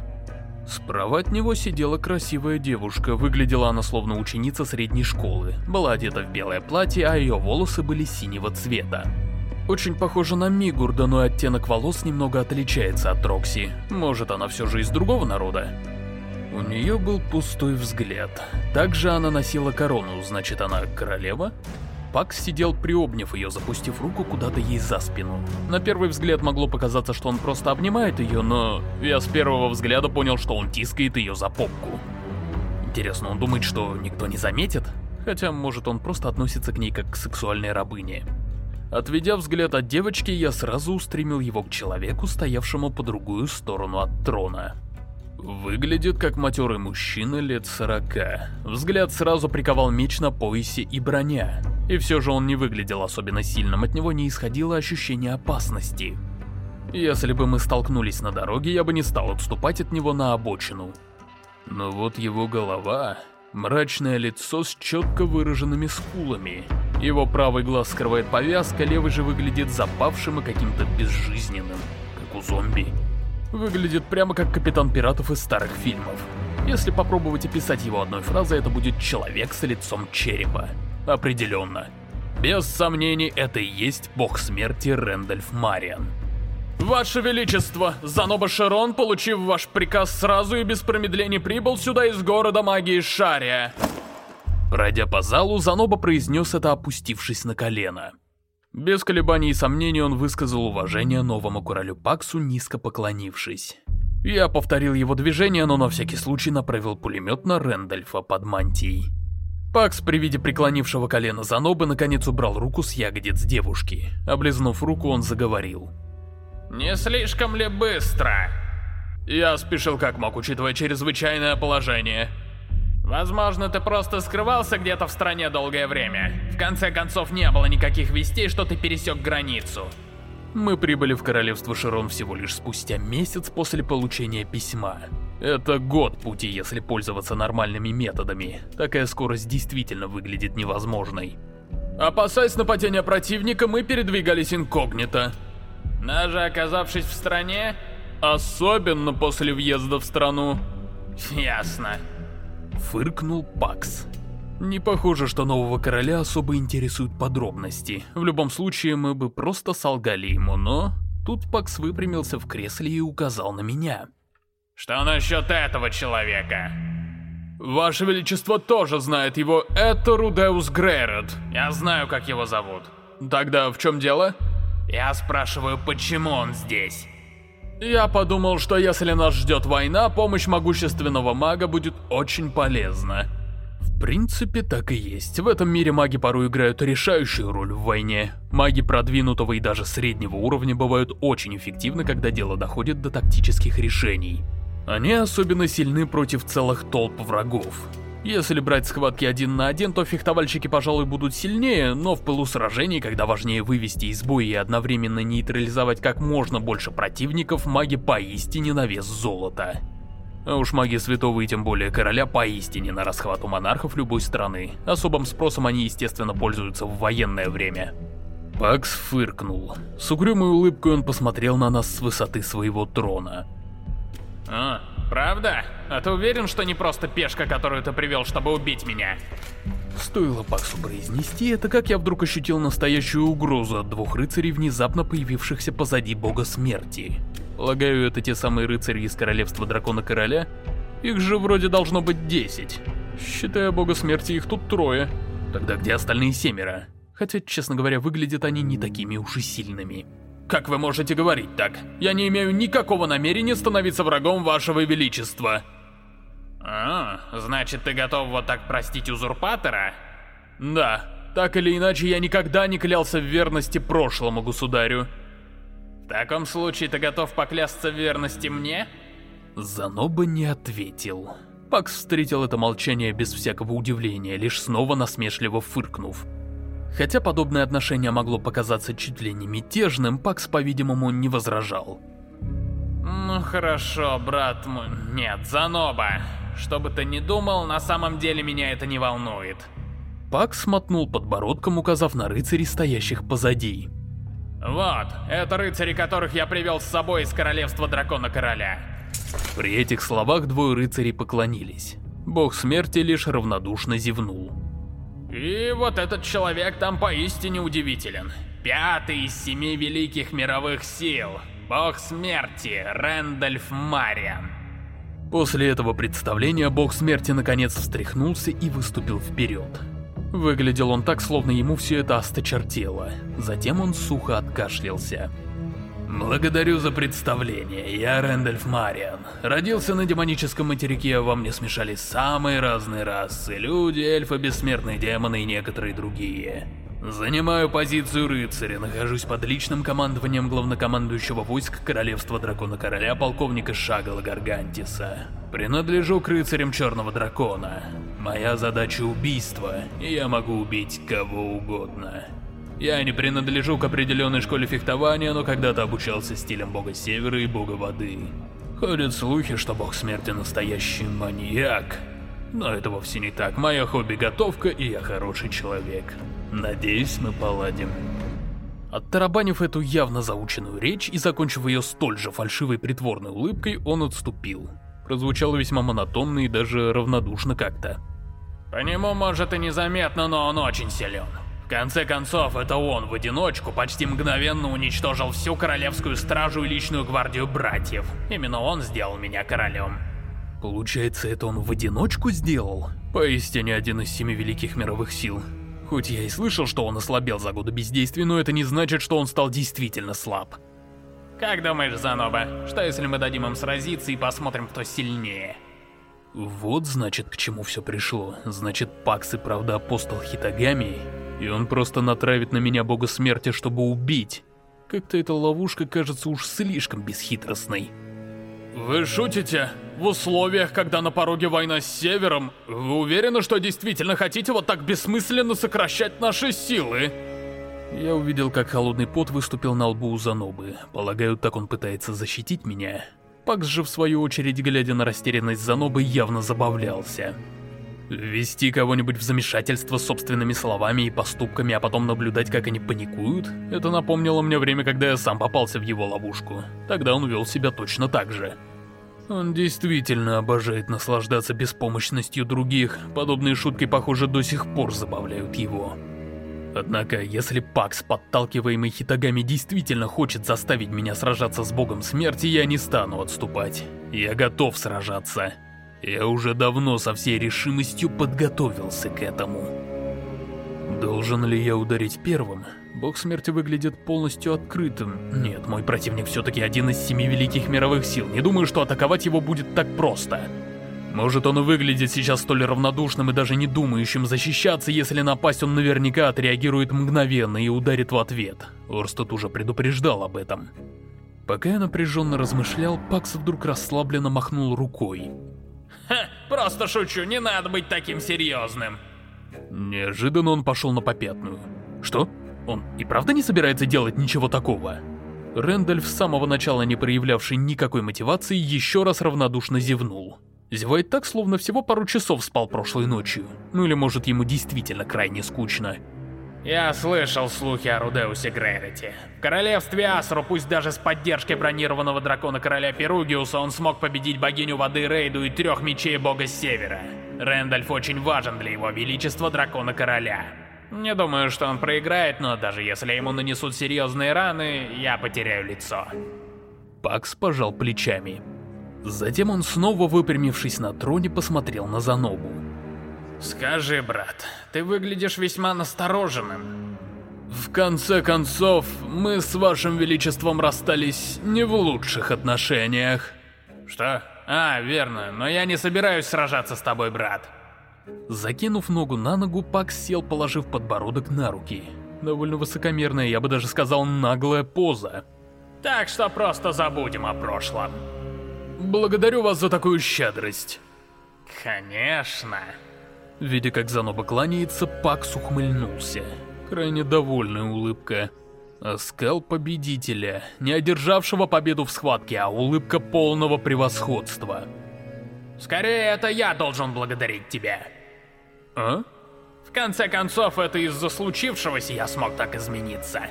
Справа от него сидела красивая девушка, выглядела она словно ученица средней школы. Была одета в белое платье, а ее волосы были синего цвета. Очень похожа на Мигурда, но оттенок волос немного отличается от Рокси. Может, она все же из другого народа? У нее был пустой взгляд. Также она носила корону, значит, она королева? Пакс сидел приобняв ее, запустив руку куда-то ей за спину. На первый взгляд могло показаться, что он просто обнимает ее, но я с первого взгляда понял, что он тискает ее за попку. Интересно, он думает, что никто не заметит? Хотя, может, он просто относится к ней как к сексуальной рабыне. Отведя взгляд от девочки, я сразу устремил его к человеку, стоявшему по другую сторону от трона. Выглядит как матерый мужчина лет сорока. Взгляд сразу приковал меч на поясе и броня. И все же он не выглядел особенно сильным, от него не исходило ощущение опасности. Если бы мы столкнулись на дороге, я бы не стал отступать от него на обочину. Но вот его голова... Мрачное лицо с четко выраженными скулами. Его правый глаз скрывает повязка, левый же выглядит запавшим и каким-то безжизненным, как у зомби. Выглядит прямо как капитан пиратов из старых фильмов. Если попробовать описать его одной фразой, это будет «человек с лицом черепа». Определенно. Без сомнений, это и есть бог смерти Рэндальф Мариан. «Ваше Величество, Заноба Шарон, получив ваш приказ, сразу и без промедлений прибыл сюда из города магии Шария». Пройдя по залу, Заноба произнес это, опустившись на колено. Без колебаний и сомнений он высказал уважение новому королю Паксу, низко поклонившись. Я повторил его движение, но на всякий случай направил пулемет на Рэндальфа под мантией. Пакс при виде преклонившего колена Занобы наконец убрал руку с ягодиц девушки. Облизнув руку, он заговорил. «Не слишком ли быстро?» Я спешил как мог, учитывая чрезвычайное положение. Возможно, ты просто скрывался где-то в стране долгое время. В конце концов, не было никаких вестей, что ты пересек границу. Мы прибыли в королевство Широн всего лишь спустя месяц после получения письма. Это год пути, если пользоваться нормальными методами. Такая скорость действительно выглядит невозможной. Опасаясь нападения противника, мы передвигались инкогнито. Даже оказавшись в стране? Особенно после въезда в страну. Ясно. Фыркнул Пакс. Не похоже, что нового короля особо интересуют подробности. В любом случае, мы бы просто солгали ему, но... Тут Пакс выпрямился в кресле и указал на меня. Что насчет этого человека? Ваше Величество тоже знает его. Это Рудеус Грейрот. Я знаю, как его зовут. Тогда в чем дело? Я спрашиваю, почему он здесь? Я подумал, что если нас ждет война, помощь могущественного мага будет очень полезна. В принципе, так и есть. В этом мире маги порой играют решающую роль в войне. Маги продвинутого и даже среднего уровня бывают очень эффективны, когда дело доходит до тактических решений. Они особенно сильны против целых толп врагов. Если брать схватки один на один, то фехтовальщики, пожалуй, будут сильнее, но в пылу сражений, когда важнее вывести из боя и одновременно нейтрализовать как можно больше противников, маги поистине на вес золота. А уж маги Святого и тем более Короля поистине на расхват у монархов любой страны. Особым спросом они, естественно, пользуются в военное время. Пакс фыркнул. С угрюмой улыбкой он посмотрел на нас с высоты своего трона. А, правда? А ты уверен, что не просто пешка, которую ты привел, чтобы убить меня? Стоило Паксу произнести это, как я вдруг ощутил настоящую угрозу от двух рыцарей, внезапно появившихся позади бога смерти. Полагаю, это те самые рыцари из королевства дракона короля? Их же вроде должно быть десять. Считая бога смерти, их тут трое. Тогда где остальные семеро? Хотя, честно говоря, выглядят они не такими уж и сильными. Как вы можете говорить так? Я не имею никакого намерения становиться врагом вашего величества. А, значит ты готов вот так простить узурпатора? Да, так или иначе я никогда не клялся в верности прошлому государю. В таком случае ты готов поклясться в верности мне? Заноба не ответил. Пакс встретил это молчание без всякого удивления, лишь снова насмешливо фыркнув. Хотя подобное отношение могло показаться чуть ли не мятежным, Пакс, по-видимому, не возражал. Ну хорошо, брат мой. Нет, Заноба. Что бы ты ни думал, на самом деле меня это не волнует. Пакс смотнул подбородком, указав на рыцарей, стоящих позади. Вот, это рыцари, которых я привел с собой из королевства Дракона Короля. При этих словах двое рыцарей поклонились. Бог смерти лишь равнодушно зевнул. И вот этот человек там поистине удивителен. Пятый из семи великих мировых сил. Бог смерти, Рэндальф Мариан. После этого представления Бог смерти наконец встряхнулся и выступил вперед. Выглядел он так, словно ему все это осточертело. Затем он сухо откашлялся. Благодарю за представление. Я Рэндальф Мариан. Родился на демоническом материке, а во мне смешались самые разные расы. Люди, эльфы, бессмертные демоны и некоторые другие. Занимаю позицию рыцаря, нахожусь под личным командованием главнокомандующего войск Королевства Дракона Короля полковника Шагала Гаргантиса. Принадлежу к рыцарям Черного Дракона. Моя задача убийство, и я могу убить кого угодно. Я не принадлежу к определенной школе фехтования, но когда-то обучался стилям бога Севера и бога Воды. Ходят слухи, что бог смерти настоящий маньяк. Но это вовсе не так. Моя хобби готовка, и я хороший человек. Надеюсь, мы поладим. Оттарабанив эту явно заученную речь и закончив ее столь же фальшивой притворной улыбкой, он отступил. Прозвучало весьма монотонно и даже равнодушно как-то. По нему, может, и незаметно, но он очень силен. Конце концов, это он в одиночку почти мгновенно уничтожил всю королевскую стражу и личную гвардию братьев. Именно он сделал меня королем. Получается, это он в одиночку сделал? Поистине один из семи великих мировых сил. Хоть я и слышал, что он ослабел за годы бездействия, но это не значит, что он стал действительно слаб. Как думаешь, Заноба, что если мы дадим им сразиться и посмотрим, кто сильнее? Вот значит, к чему все пришло. Значит, Пакс и правда апостол Хитагами, и он просто натравит на меня бога смерти, чтобы убить. Как-то эта ловушка кажется уж слишком бесхитростной. Вы шутите? В условиях, когда на пороге война с Севером, вы уверены, что действительно хотите вот так бессмысленно сокращать наши силы? Я увидел, как холодный пот выступил на лбу у Занобы. Полагаю, так он пытается защитить меня. Пакс же, в свою очередь, глядя на растерянность Занобы, явно забавлялся. Ввести кого-нибудь в замешательство собственными словами и поступками, а потом наблюдать, как они паникуют, это напомнило мне время, когда я сам попался в его ловушку. Тогда он вел себя точно так же. Он действительно обожает наслаждаться беспомощностью других, подобные шутки, похоже, до сих пор забавляют его. Однако, если Пакс, подталкиваемый Хитагами, действительно хочет заставить меня сражаться с богом смерти, я не стану отступать. Я готов сражаться. Я уже давно со всей решимостью подготовился к этому. Должен ли я ударить первым? Бог смерти выглядит полностью открытым. Нет, мой противник все-таки один из семи великих мировых сил. Не думаю, что атаковать его будет так просто. Может, он и выглядит сейчас столь равнодушным и даже не думающим защищаться, если напасть он наверняка отреагирует мгновенно и ударит в ответ. Орстед уже предупреждал об этом. Пока я напряженно размышлял, Пакс вдруг расслабленно махнул рукой. Ха, просто шучу, не надо быть таким серьезным. Неожиданно он пошел на попятную. Что? Он и правда не собирается делать ничего такого? Рэндальф, с самого начала не проявлявший никакой мотивации, еще раз равнодушно зевнул. Зевает так, словно всего пару часов спал прошлой ночью. Ну или может ему действительно крайне скучно. Я слышал слухи о Рудеусе Грейрете. В королевстве Асру, пусть даже с поддержкой бронированного дракона короля Перугиуса, он смог победить богиню воды Рейду и трех мечей бога Севера. Рэндальф очень важен для его величества дракона короля. Не думаю, что он проиграет, но даже если ему нанесут серьезные раны, я потеряю лицо. Пакс пожал плечами. Затем он снова, выпрямившись на троне, посмотрел на Занобу. «Скажи, брат, ты выглядишь весьма настороженным». «В конце концов, мы с вашим величеством расстались не в лучших отношениях». «Что? А, верно, но я не собираюсь сражаться с тобой, брат». Закинув ногу на ногу, Пакс сел, положив подбородок на руки. Довольно высокомерная, я бы даже сказал, наглая поза. «Так что просто забудем о прошлом». Благодарю вас за такую щедрость. Конечно. Видя, как Заноба кланяется, Пакс ухмыльнулся. Крайне довольная улыбка. Оскал победителя, не одержавшего победу в схватке, а улыбка полного превосходства. Скорее, это я должен благодарить тебя. А? В конце концов, это из-за случившегося я смог так измениться.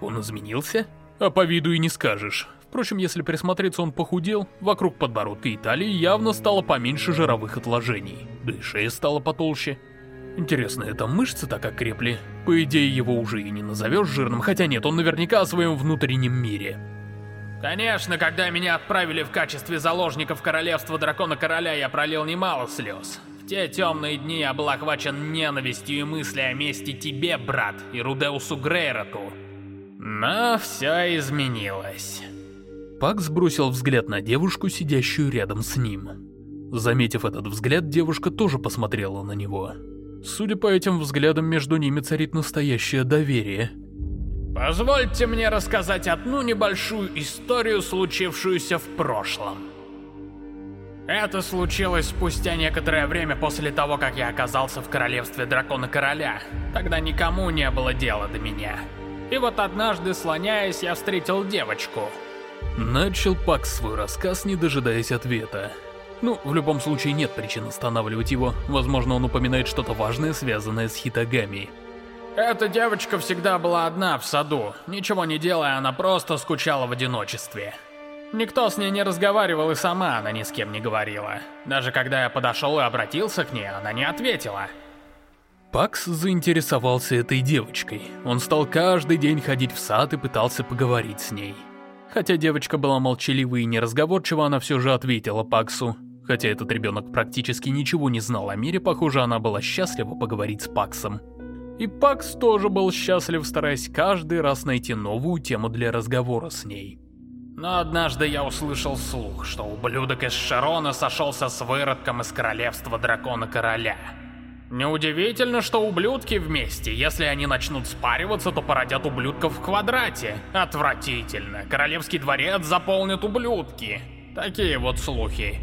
Он изменился? А по виду и не скажешь. Впрочем, если присмотреться, он похудел, вокруг подбородка и талии явно стало поменьше жировых отложений, да и шея стала потолще. Интересно, это мышцы так окрепли? По идее, его уже и не назовешь жирным, хотя нет, он наверняка о своем внутреннем мире. Конечно, когда меня отправили в качестве заложников королевства Дракона Короля, я пролил немало слез. В те темные дни я был охвачен ненавистью и мыслью о мести тебе, брат, и Рудеусу Грейроту. Но все изменилось. Пак сбросил взгляд на девушку, сидящую рядом с ним. Заметив этот взгляд, девушка тоже посмотрела на него. Судя по этим взглядам, между ними царит настоящее доверие. Позвольте мне рассказать одну небольшую историю, случившуюся в прошлом. Это случилось спустя некоторое время после того, как я оказался в королевстве Дракона Короля. Тогда никому не было дела до меня. И вот однажды, слоняясь, я встретил девочку. Начал Пак свой рассказ, не дожидаясь ответа. Ну, в любом случае нет причин останавливать его. Возможно, он упоминает что-то важное, связанное с Хитагами. Эта девочка всегда была одна в саду. Ничего не делая, она просто скучала в одиночестве. Никто с ней не разговаривал, и сама она ни с кем не говорила. Даже когда я подошел и обратился к ней, она не ответила. Пакс заинтересовался этой девочкой. Он стал каждый день ходить в сад и пытался поговорить с ней. Хотя девочка была молчаливой и неразговорчива, она все же ответила Паксу. Хотя этот ребенок практически ничего не знал о мире, похоже, она была счастлива поговорить с Паксом. И Пакс тоже был счастлив, стараясь каждый раз найти новую тему для разговора с ней. Но однажды я услышал слух, что ублюдок из Шарона сошелся с выродком из королевства Дракона Короля. Неудивительно, что ублюдки вместе. Если они начнут спариваться, то породят ублюдков в квадрате. Отвратительно. Королевский дворец заполнит ублюдки. Такие вот слухи.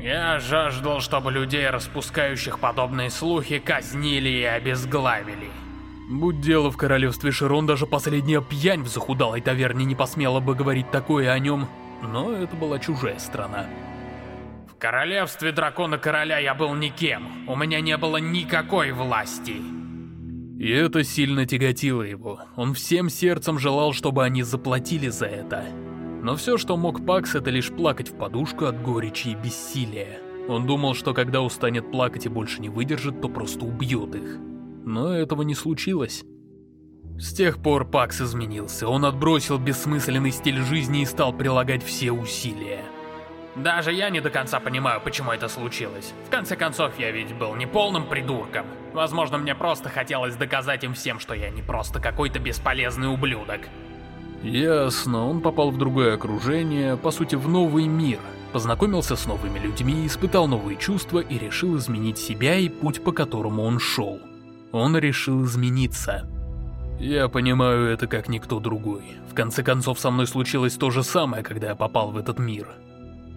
Я жаждал, чтобы людей, распускающих подобные слухи, казнили и обезглавили. Будь дело в королевстве Широн, даже последняя пьянь в захудалой таверне не посмела бы говорить такое о нем, но это была чужая страна королевстве Дракона Короля я был никем. У меня не было никакой власти. И это сильно тяготило его. Он всем сердцем желал, чтобы они заплатили за это. Но все, что мог Пакс, это лишь плакать в подушку от горечи и бессилия. Он думал, что когда устанет плакать и больше не выдержит, то просто убьет их. Но этого не случилось. С тех пор Пакс изменился. Он отбросил бессмысленный стиль жизни и стал прилагать все усилия. Даже я не до конца понимаю, почему это случилось. В конце концов, я ведь был не полным придурком. Возможно, мне просто хотелось доказать им всем, что я не просто какой-то бесполезный ублюдок. Ясно, он попал в другое окружение, по сути, в новый мир. Познакомился с новыми людьми, испытал новые чувства и решил изменить себя и путь, по которому он шел. Он решил измениться. Я понимаю это как никто другой. В конце концов, со мной случилось то же самое, когда я попал в этот мир.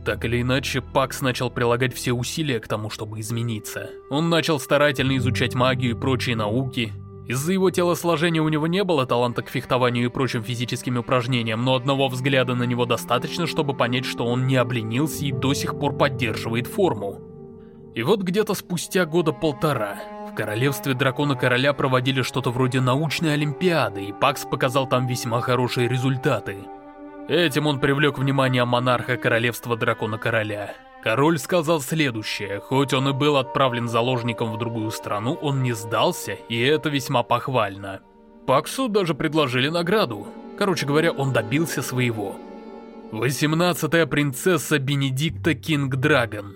Так или иначе, Пакс начал прилагать все усилия к тому, чтобы измениться. Он начал старательно изучать магию и прочие науки. Из-за его телосложения у него не было таланта к фехтованию и прочим физическим упражнениям, но одного взгляда на него достаточно, чтобы понять, что он не обленился и до сих пор поддерживает форму. И вот где-то спустя года полтора в королевстве Дракона Короля проводили что-то вроде научной олимпиады, и Пакс показал там весьма хорошие результаты. Этим он привлек внимание монарха королевства Дракона Короля. Король сказал следующее, хоть он и был отправлен заложником в другую страну, он не сдался, и это весьма похвально. Паксу даже предложили награду. Короче говоря, он добился своего. 18-я принцесса Бенедикта Кинг Драгон.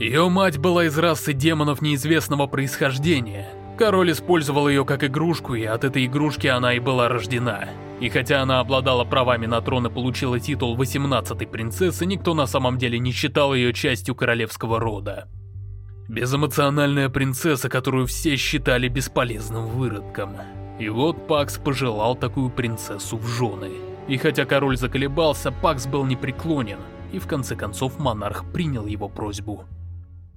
Ее мать была из расы демонов неизвестного происхождения. Король использовал ее как игрушку, и от этой игрушки она и была рождена. И хотя она обладала правами на трон и получила титул 18-й принцессы, никто на самом деле не считал ее частью королевского рода. Безэмоциональная принцесса, которую все считали бесполезным выродком. И вот Пакс пожелал такую принцессу в жены. И хотя король заколебался, Пакс был непреклонен, и в конце концов монарх принял его просьбу.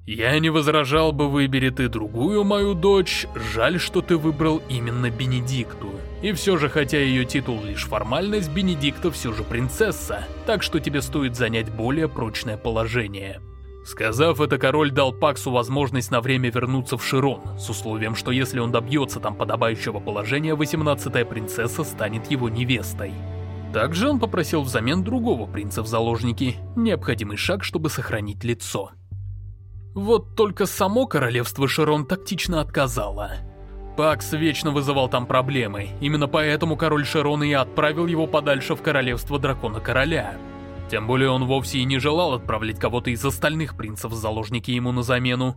«Я не возражал бы, выбери ты другую мою дочь, жаль, что ты выбрал именно Бенедикту. И все же, хотя ее титул лишь формальность, Бенедикта все же принцесса, так что тебе стоит занять более прочное положение». Сказав это, король дал Паксу возможность на время вернуться в Широн, с условием, что если он добьется там подобающего положения, 18-я принцесса станет его невестой. Также он попросил взамен другого принца в заложники, необходимый шаг, чтобы сохранить лицо. Вот только само королевство Широн тактично отказало. Пакс вечно вызывал там проблемы, именно поэтому король Широн и отправил его подальше в королевство Дракона Короля. Тем более он вовсе и не желал отправлять кого-то из остальных принцев в заложники ему на замену.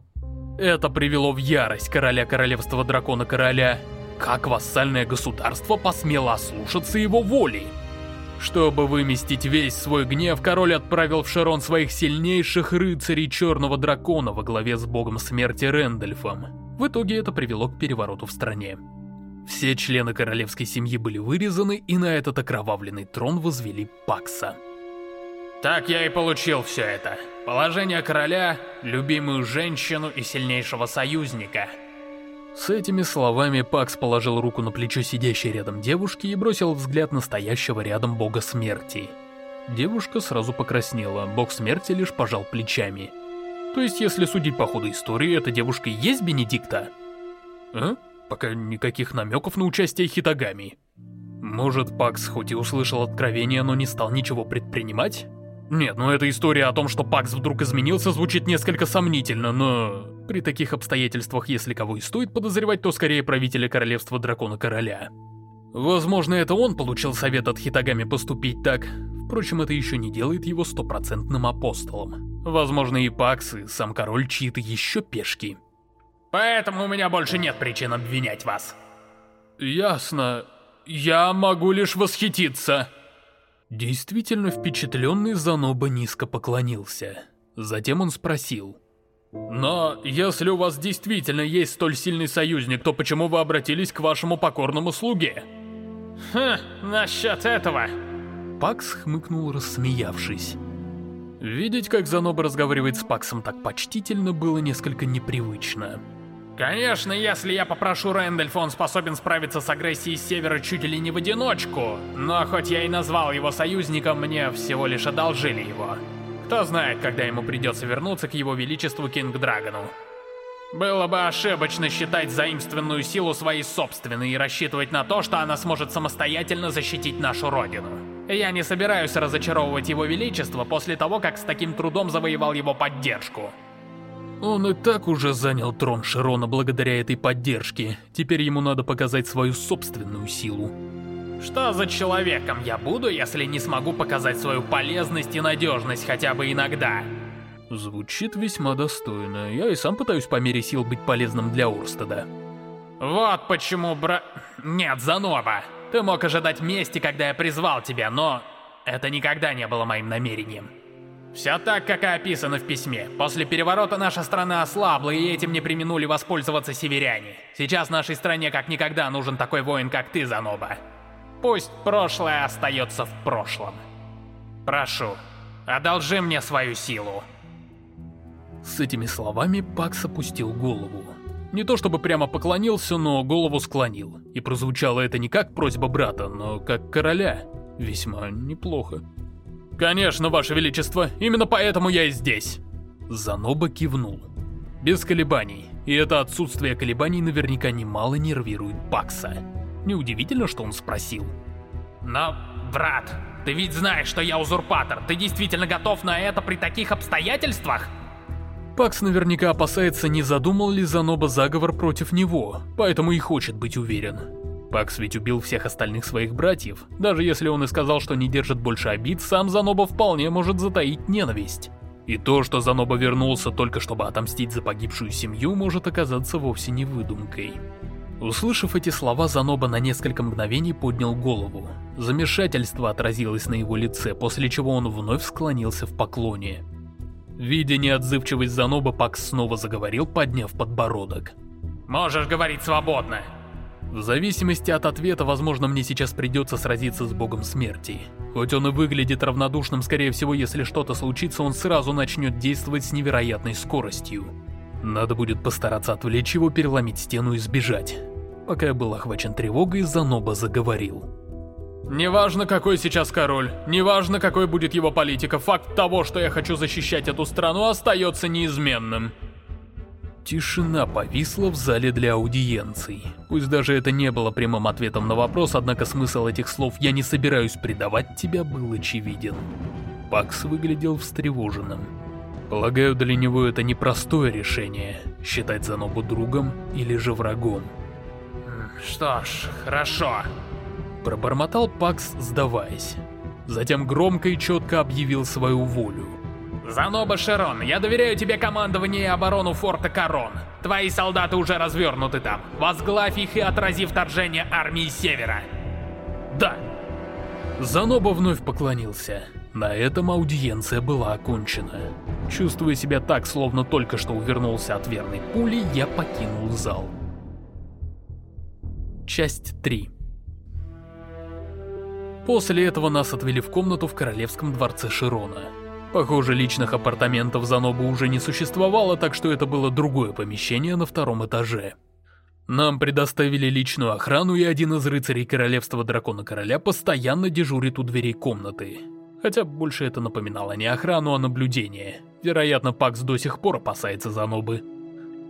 Это привело в ярость короля королевства Дракона Короля. как вассальное государство посмело ослушаться его воли. Чтобы выместить весь свой гнев, король отправил в Шарон своих сильнейших рыцарей Черного Дракона во главе с богом смерти Рэндольфом. В итоге это привело к перевороту в стране. Все члены королевской семьи были вырезаны, и на этот окровавленный трон возвели Пакса. Так я и получил все это. Положение короля, любимую женщину и сильнейшего союзника. С этими словами Пакс положил руку на плечо сидящей рядом девушки и бросил взгляд настоящего рядом бога смерти. Девушка сразу покраснела, бог смерти лишь пожал плечами. То есть, если судить по ходу истории, эта девушка и есть Бенедикта? А? Пока никаких намеков на участие Хитагами. Может, Пакс хоть и услышал откровение, но не стал ничего предпринимать? Нет, ну эта история о том, что Пакс вдруг изменился, звучит несколько сомнительно, но... При таких обстоятельствах, если кого и стоит подозревать, то скорее правителя королевства Дракона-Короля. Возможно, это он получил совет от Хитагами поступить так. Впрочем, это еще не делает его стопроцентным апостолом. Возможно, и Пакс, и сам король чьи-то еще пешки. Поэтому у меня больше нет причин обвинять вас. Ясно. Я могу лишь восхититься. Действительно впечатленный Заноба низко поклонился. Затем он спросил. «Но если у вас действительно есть столь сильный союзник, то почему вы обратились к вашему покорному слуге?» «Хм, насчет этого...» Пакс хмыкнул, рассмеявшись. Видеть, как Заноба разговаривает с Паксом так почтительно, было несколько непривычно. Конечно, если я попрошу Рэндальфа, он способен справиться с агрессией с севера чуть ли не в одиночку. Но хоть я и назвал его союзником, мне всего лишь одолжили его. Кто знает, когда ему придется вернуться к его величеству Кинг Драгону. Было бы ошибочно считать заимственную силу своей собственной и рассчитывать на то, что она сможет самостоятельно защитить нашу родину. Я не собираюсь разочаровывать его величество после того, как с таким трудом завоевал его поддержку. Он и так уже занял трон Широна благодаря этой поддержке. Теперь ему надо показать свою собственную силу. Что за человеком я буду, если не смогу показать свою полезность и надежность хотя бы иногда? Звучит весьма достойно. Я и сам пытаюсь по мере сил быть полезным для Урстеда. Вот почему, бра... Нет, Заноба. Ты мог ожидать мести, когда я призвал тебя, но... Это никогда не было моим намерением. Все так, как и описано в письме. После переворота наша страна ослабла, и этим не применули воспользоваться северяне. Сейчас нашей стране как никогда нужен такой воин, как ты, Заноба. Пусть прошлое остается в прошлом. Прошу, одолжи мне свою силу. С этими словами Пакс опустил голову. Не то чтобы прямо поклонился, но голову склонил. И прозвучало это не как просьба брата, но как короля. Весьма неплохо. «Конечно, Ваше Величество, именно поэтому я и здесь!» Заноба кивнул. Без колебаний, и это отсутствие колебаний наверняка немало нервирует Пакса. Неудивительно, что он спросил. «Но, брат, ты ведь знаешь, что я узурпатор, ты действительно готов на это при таких обстоятельствах?» Пакс наверняка опасается, не задумал ли Заноба заговор против него, поэтому и хочет быть уверен. Пакс ведь убил всех остальных своих братьев. Даже если он и сказал, что не держит больше обид, сам Заноба вполне может затаить ненависть. И то, что Заноба вернулся только чтобы отомстить за погибшую семью, может оказаться вовсе не выдумкой. Услышав эти слова, Заноба на несколько мгновений поднял голову. Замешательство отразилось на его лице, после чего он вновь склонился в поклоне. Видя неотзывчивость Заноба, Пакс снова заговорил, подняв подбородок. «Можешь говорить свободно. В зависимости от ответа, возможно, мне сейчас придется сразиться с богом смерти. Хоть он и выглядит равнодушным, скорее всего, если что-то случится, он сразу начнет действовать с невероятной скоростью. Надо будет постараться отвлечь его, переломить стену и сбежать. Пока я был охвачен тревогой, Заноба заговорил. Неважно, какой сейчас король, неважно, какой будет его политика, факт того, что я хочу защищать эту страну, остается неизменным. Тишина повисла в зале для аудиенций. Пусть даже это не было прямым ответом на вопрос, однако смысл этих слов «я не собираюсь предавать тебя» был очевиден. Пакс выглядел встревоженным. Полагаю, для него это непростое решение, считать Занобу другом или же врагом. «Что ж, хорошо», — пробормотал Пакс, сдаваясь. Затем громко и четко объявил свою волю. Заноба Шерон, я доверяю тебе командование и оборону форта Корон. Твои солдаты уже развернуты там. Возглавь их и отрази вторжение армии Севера. Да. Заноба вновь поклонился. На этом аудиенция была окончена. Чувствуя себя так, словно только что увернулся от верной пули, я покинул зал. Часть 3 После этого нас отвели в комнату в королевском дворце Широна. Похоже, личных апартаментов Занобу уже не существовало, так что это было другое помещение на втором этаже. Нам предоставили личную охрану, и один из рыцарей королевства Дракона Короля постоянно дежурит у дверей комнаты. Хотя больше это напоминало не охрану, а наблюдение. Вероятно, Пакс до сих пор опасается Занобы.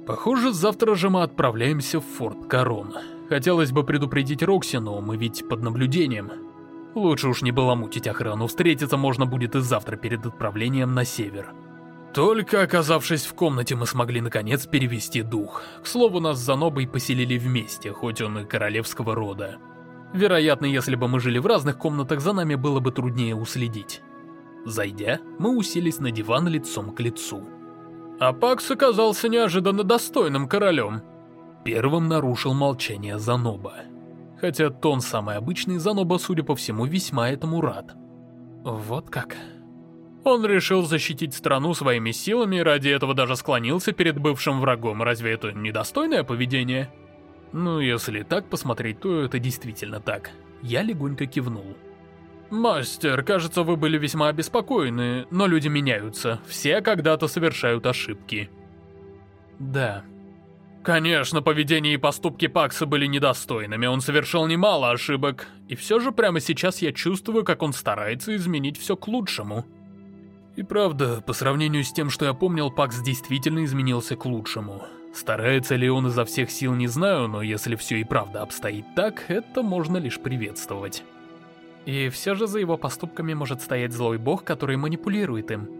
Похоже, завтра же мы отправляемся в Форт Корон. Хотелось бы предупредить Рокси, но мы ведь под наблюдением. Лучше уж не баламутить охрану, встретиться можно будет и завтра перед отправлением на север. Только оказавшись в комнате, мы смогли наконец перевести дух. К слову, нас с Занобой поселили вместе, хоть он и королевского рода. Вероятно, если бы мы жили в разных комнатах, за нами было бы труднее уследить. Зайдя, мы уселись на диван лицом к лицу. А Пакс оказался неожиданно достойным королем. Первым нарушил молчание Заноба. Хотя тон самый обычный, Заноба, судя по всему, весьма этому рад. Вот как. Он решил защитить страну своими силами и ради этого даже склонился перед бывшим врагом. Разве это недостойное поведение? Ну, если так посмотреть, то это действительно так. Я легонько кивнул. «Мастер, кажется, вы были весьма обеспокоены, но люди меняются. Все когда-то совершают ошибки». «Да», Конечно, поведение и поступки Пакса были недостойными, он совершил немало ошибок, и все же прямо сейчас я чувствую, как он старается изменить все к лучшему. И правда, по сравнению с тем, что я помнил, Пакс действительно изменился к лучшему. Старается ли он изо всех сил, не знаю, но если все и правда обстоит так, это можно лишь приветствовать. И все же за его поступками может стоять злой бог, который манипулирует им.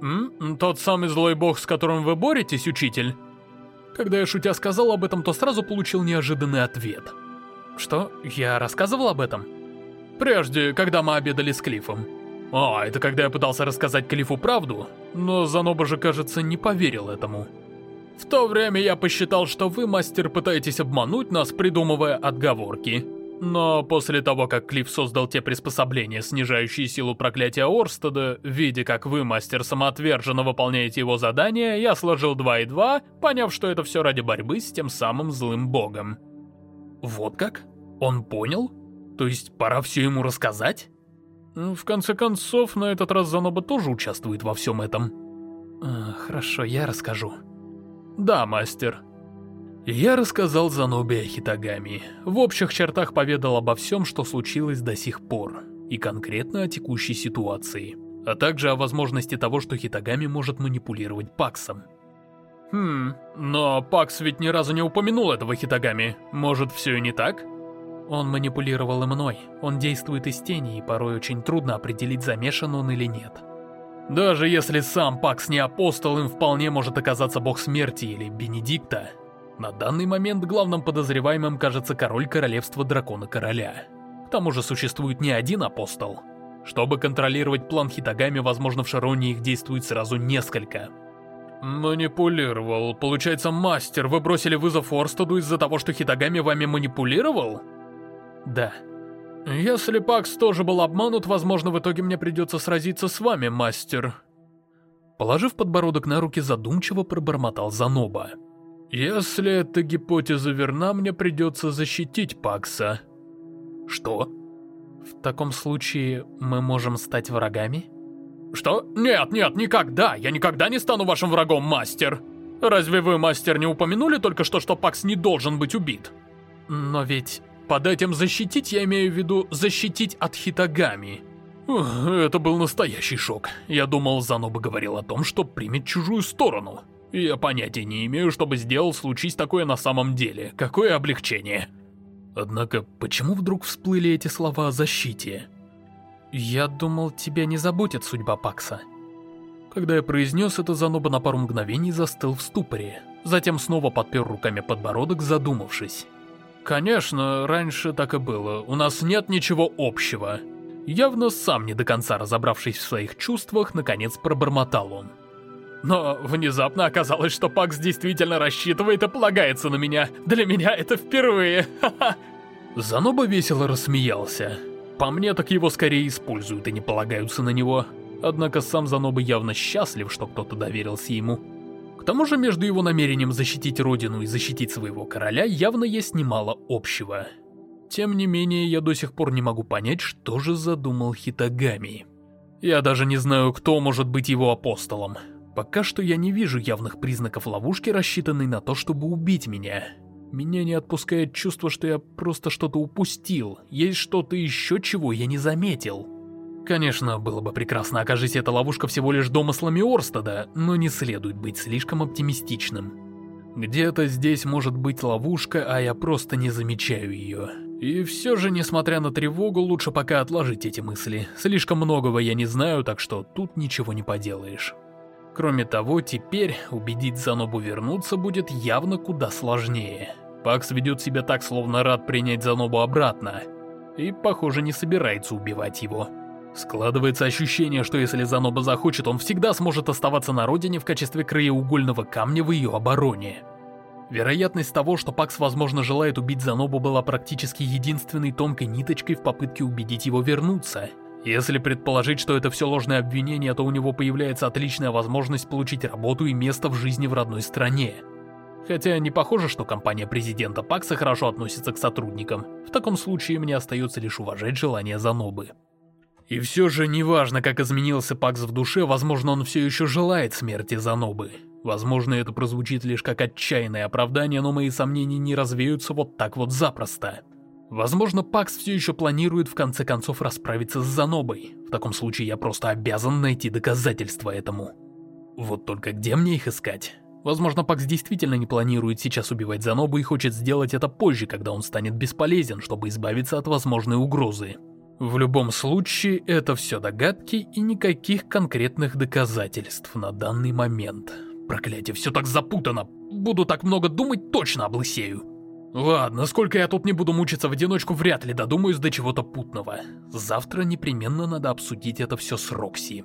М? Тот самый злой бог, с которым вы боретесь, учитель? Когда я шутя сказал об этом, то сразу получил неожиданный ответ. Что? Я рассказывал об этом? Прежде, когда мы обедали с Клиффом. А, это когда я пытался рассказать Клиффу правду, но Заноба же, кажется, не поверил этому. В то время я посчитал, что вы, мастер, пытаетесь обмануть нас, придумывая отговорки. Но после того, как Клифф создал те приспособления, снижающие силу проклятия Орстеда, видя, как вы, мастер, самоотверженно выполняете его задания, я сложил 2 и 2, поняв, что это все ради борьбы с тем самым злым богом. Вот как? Он понял? То есть пора все ему рассказать? В конце концов, на этот раз Заноба тоже участвует во всем этом. А, хорошо, я расскажу. Да, мастер. Я рассказал Занобе о Хитагами. В общих чертах поведал обо всем, что случилось до сих пор, и конкретно о текущей ситуации, а также о возможности того, что Хитагами может манипулировать Паксом. Хм, но Пакс ведь ни разу не упомянул этого Хитагами. Может, все и не так? Он манипулировал и мной. Он действует из тени, и порой очень трудно определить, замешан он или нет. Даже если сам Пакс не апостол, им вполне может оказаться бог смерти или Бенедикта, на данный момент главным подозреваемым кажется король королевства Дракона Короля. К тому же существует не один апостол. Чтобы контролировать план Хитагами, возможно, в Шароне их действует сразу несколько. Манипулировал. Получается, мастер, вы бросили вызов Орстаду из-за того, что Хитагами вами манипулировал? Да. Если Пакс тоже был обманут, возможно, в итоге мне придется сразиться с вами, мастер. Положив подбородок на руки, задумчиво пробормотал Заноба. Если эта гипотеза верна, мне придется защитить Пакса. Что? В таком случае мы можем стать врагами? Что? Нет, нет, никогда! Я никогда не стану вашим врагом, мастер! Разве вы, мастер, не упомянули только что, что Пакс не должен быть убит? Но ведь под этим защитить я имею в виду защитить от Хитагами. Это был настоящий шок. Я думал, Заноба говорил о том, что примет чужую сторону. Я понятия не имею, что бы сделал, случись такое на самом деле. Какое облегчение. Однако, почему вдруг всплыли эти слова о защите? Я думал, тебя не заботит судьба Пакса. Когда я произнес это, Заноба на пару мгновений застыл в ступоре. Затем снова подпер руками подбородок, задумавшись. Конечно, раньше так и было. У нас нет ничего общего. Явно сам не до конца разобравшись в своих чувствах, наконец пробормотал он. Но внезапно оказалось, что Пакс действительно рассчитывает и полагается на меня. Для меня это впервые. Заноба весело рассмеялся. По мне, так его скорее используют и не полагаются на него. Однако сам Заноба явно счастлив, что кто-то доверился ему. К тому же между его намерением защитить родину и защитить своего короля явно есть немало общего. Тем не менее, я до сих пор не могу понять, что же задумал Хитагами. Я даже не знаю, кто может быть его апостолом. Пока что я не вижу явных признаков ловушки, рассчитанной на то, чтобы убить меня. Меня не отпускает чувство, что я просто что-то упустил. Есть что-то еще, чего я не заметил. Конечно, было бы прекрасно, окажись эта ловушка всего лишь домыслами Орстада, но не следует быть слишком оптимистичным. Где-то здесь может быть ловушка, а я просто не замечаю ее. И все же, несмотря на тревогу, лучше пока отложить эти мысли. Слишком многого я не знаю, так что тут ничего не поделаешь. Кроме того, теперь убедить Занобу вернуться будет явно куда сложнее. Пакс ведет себя так, словно рад принять Занобу обратно. И, похоже, не собирается убивать его. Складывается ощущение, что если Заноба захочет, он всегда сможет оставаться на родине в качестве краеугольного камня в ее обороне. Вероятность того, что Пакс, возможно, желает убить Занобу, была практически единственной тонкой ниточкой в попытке убедить его вернуться – если предположить, что это все ложное обвинение, то у него появляется отличная возможность получить работу и место в жизни в родной стране. Хотя не похоже, что компания президента Пакса хорошо относится к сотрудникам. В таком случае мне остается лишь уважать желание Занобы. И все же, неважно, как изменился Пакс в душе, возможно, он все еще желает смерти Занобы. Возможно, это прозвучит лишь как отчаянное оправдание, но мои сомнения не развеются вот так вот запросто. Возможно, Пакс все еще планирует в конце концов расправиться с Занобой. В таком случае я просто обязан найти доказательства этому. Вот только где мне их искать? Возможно, Пакс действительно не планирует сейчас убивать Занобу и хочет сделать это позже, когда он станет бесполезен, чтобы избавиться от возможной угрозы. В любом случае, это все догадки и никаких конкретных доказательств на данный момент. Проклятие, все так запутано. Буду так много думать, точно облысею. Ладно, сколько я тут не буду мучиться в одиночку, вряд ли додумаюсь до чего-то путного. Завтра непременно надо обсудить это все с Рокси.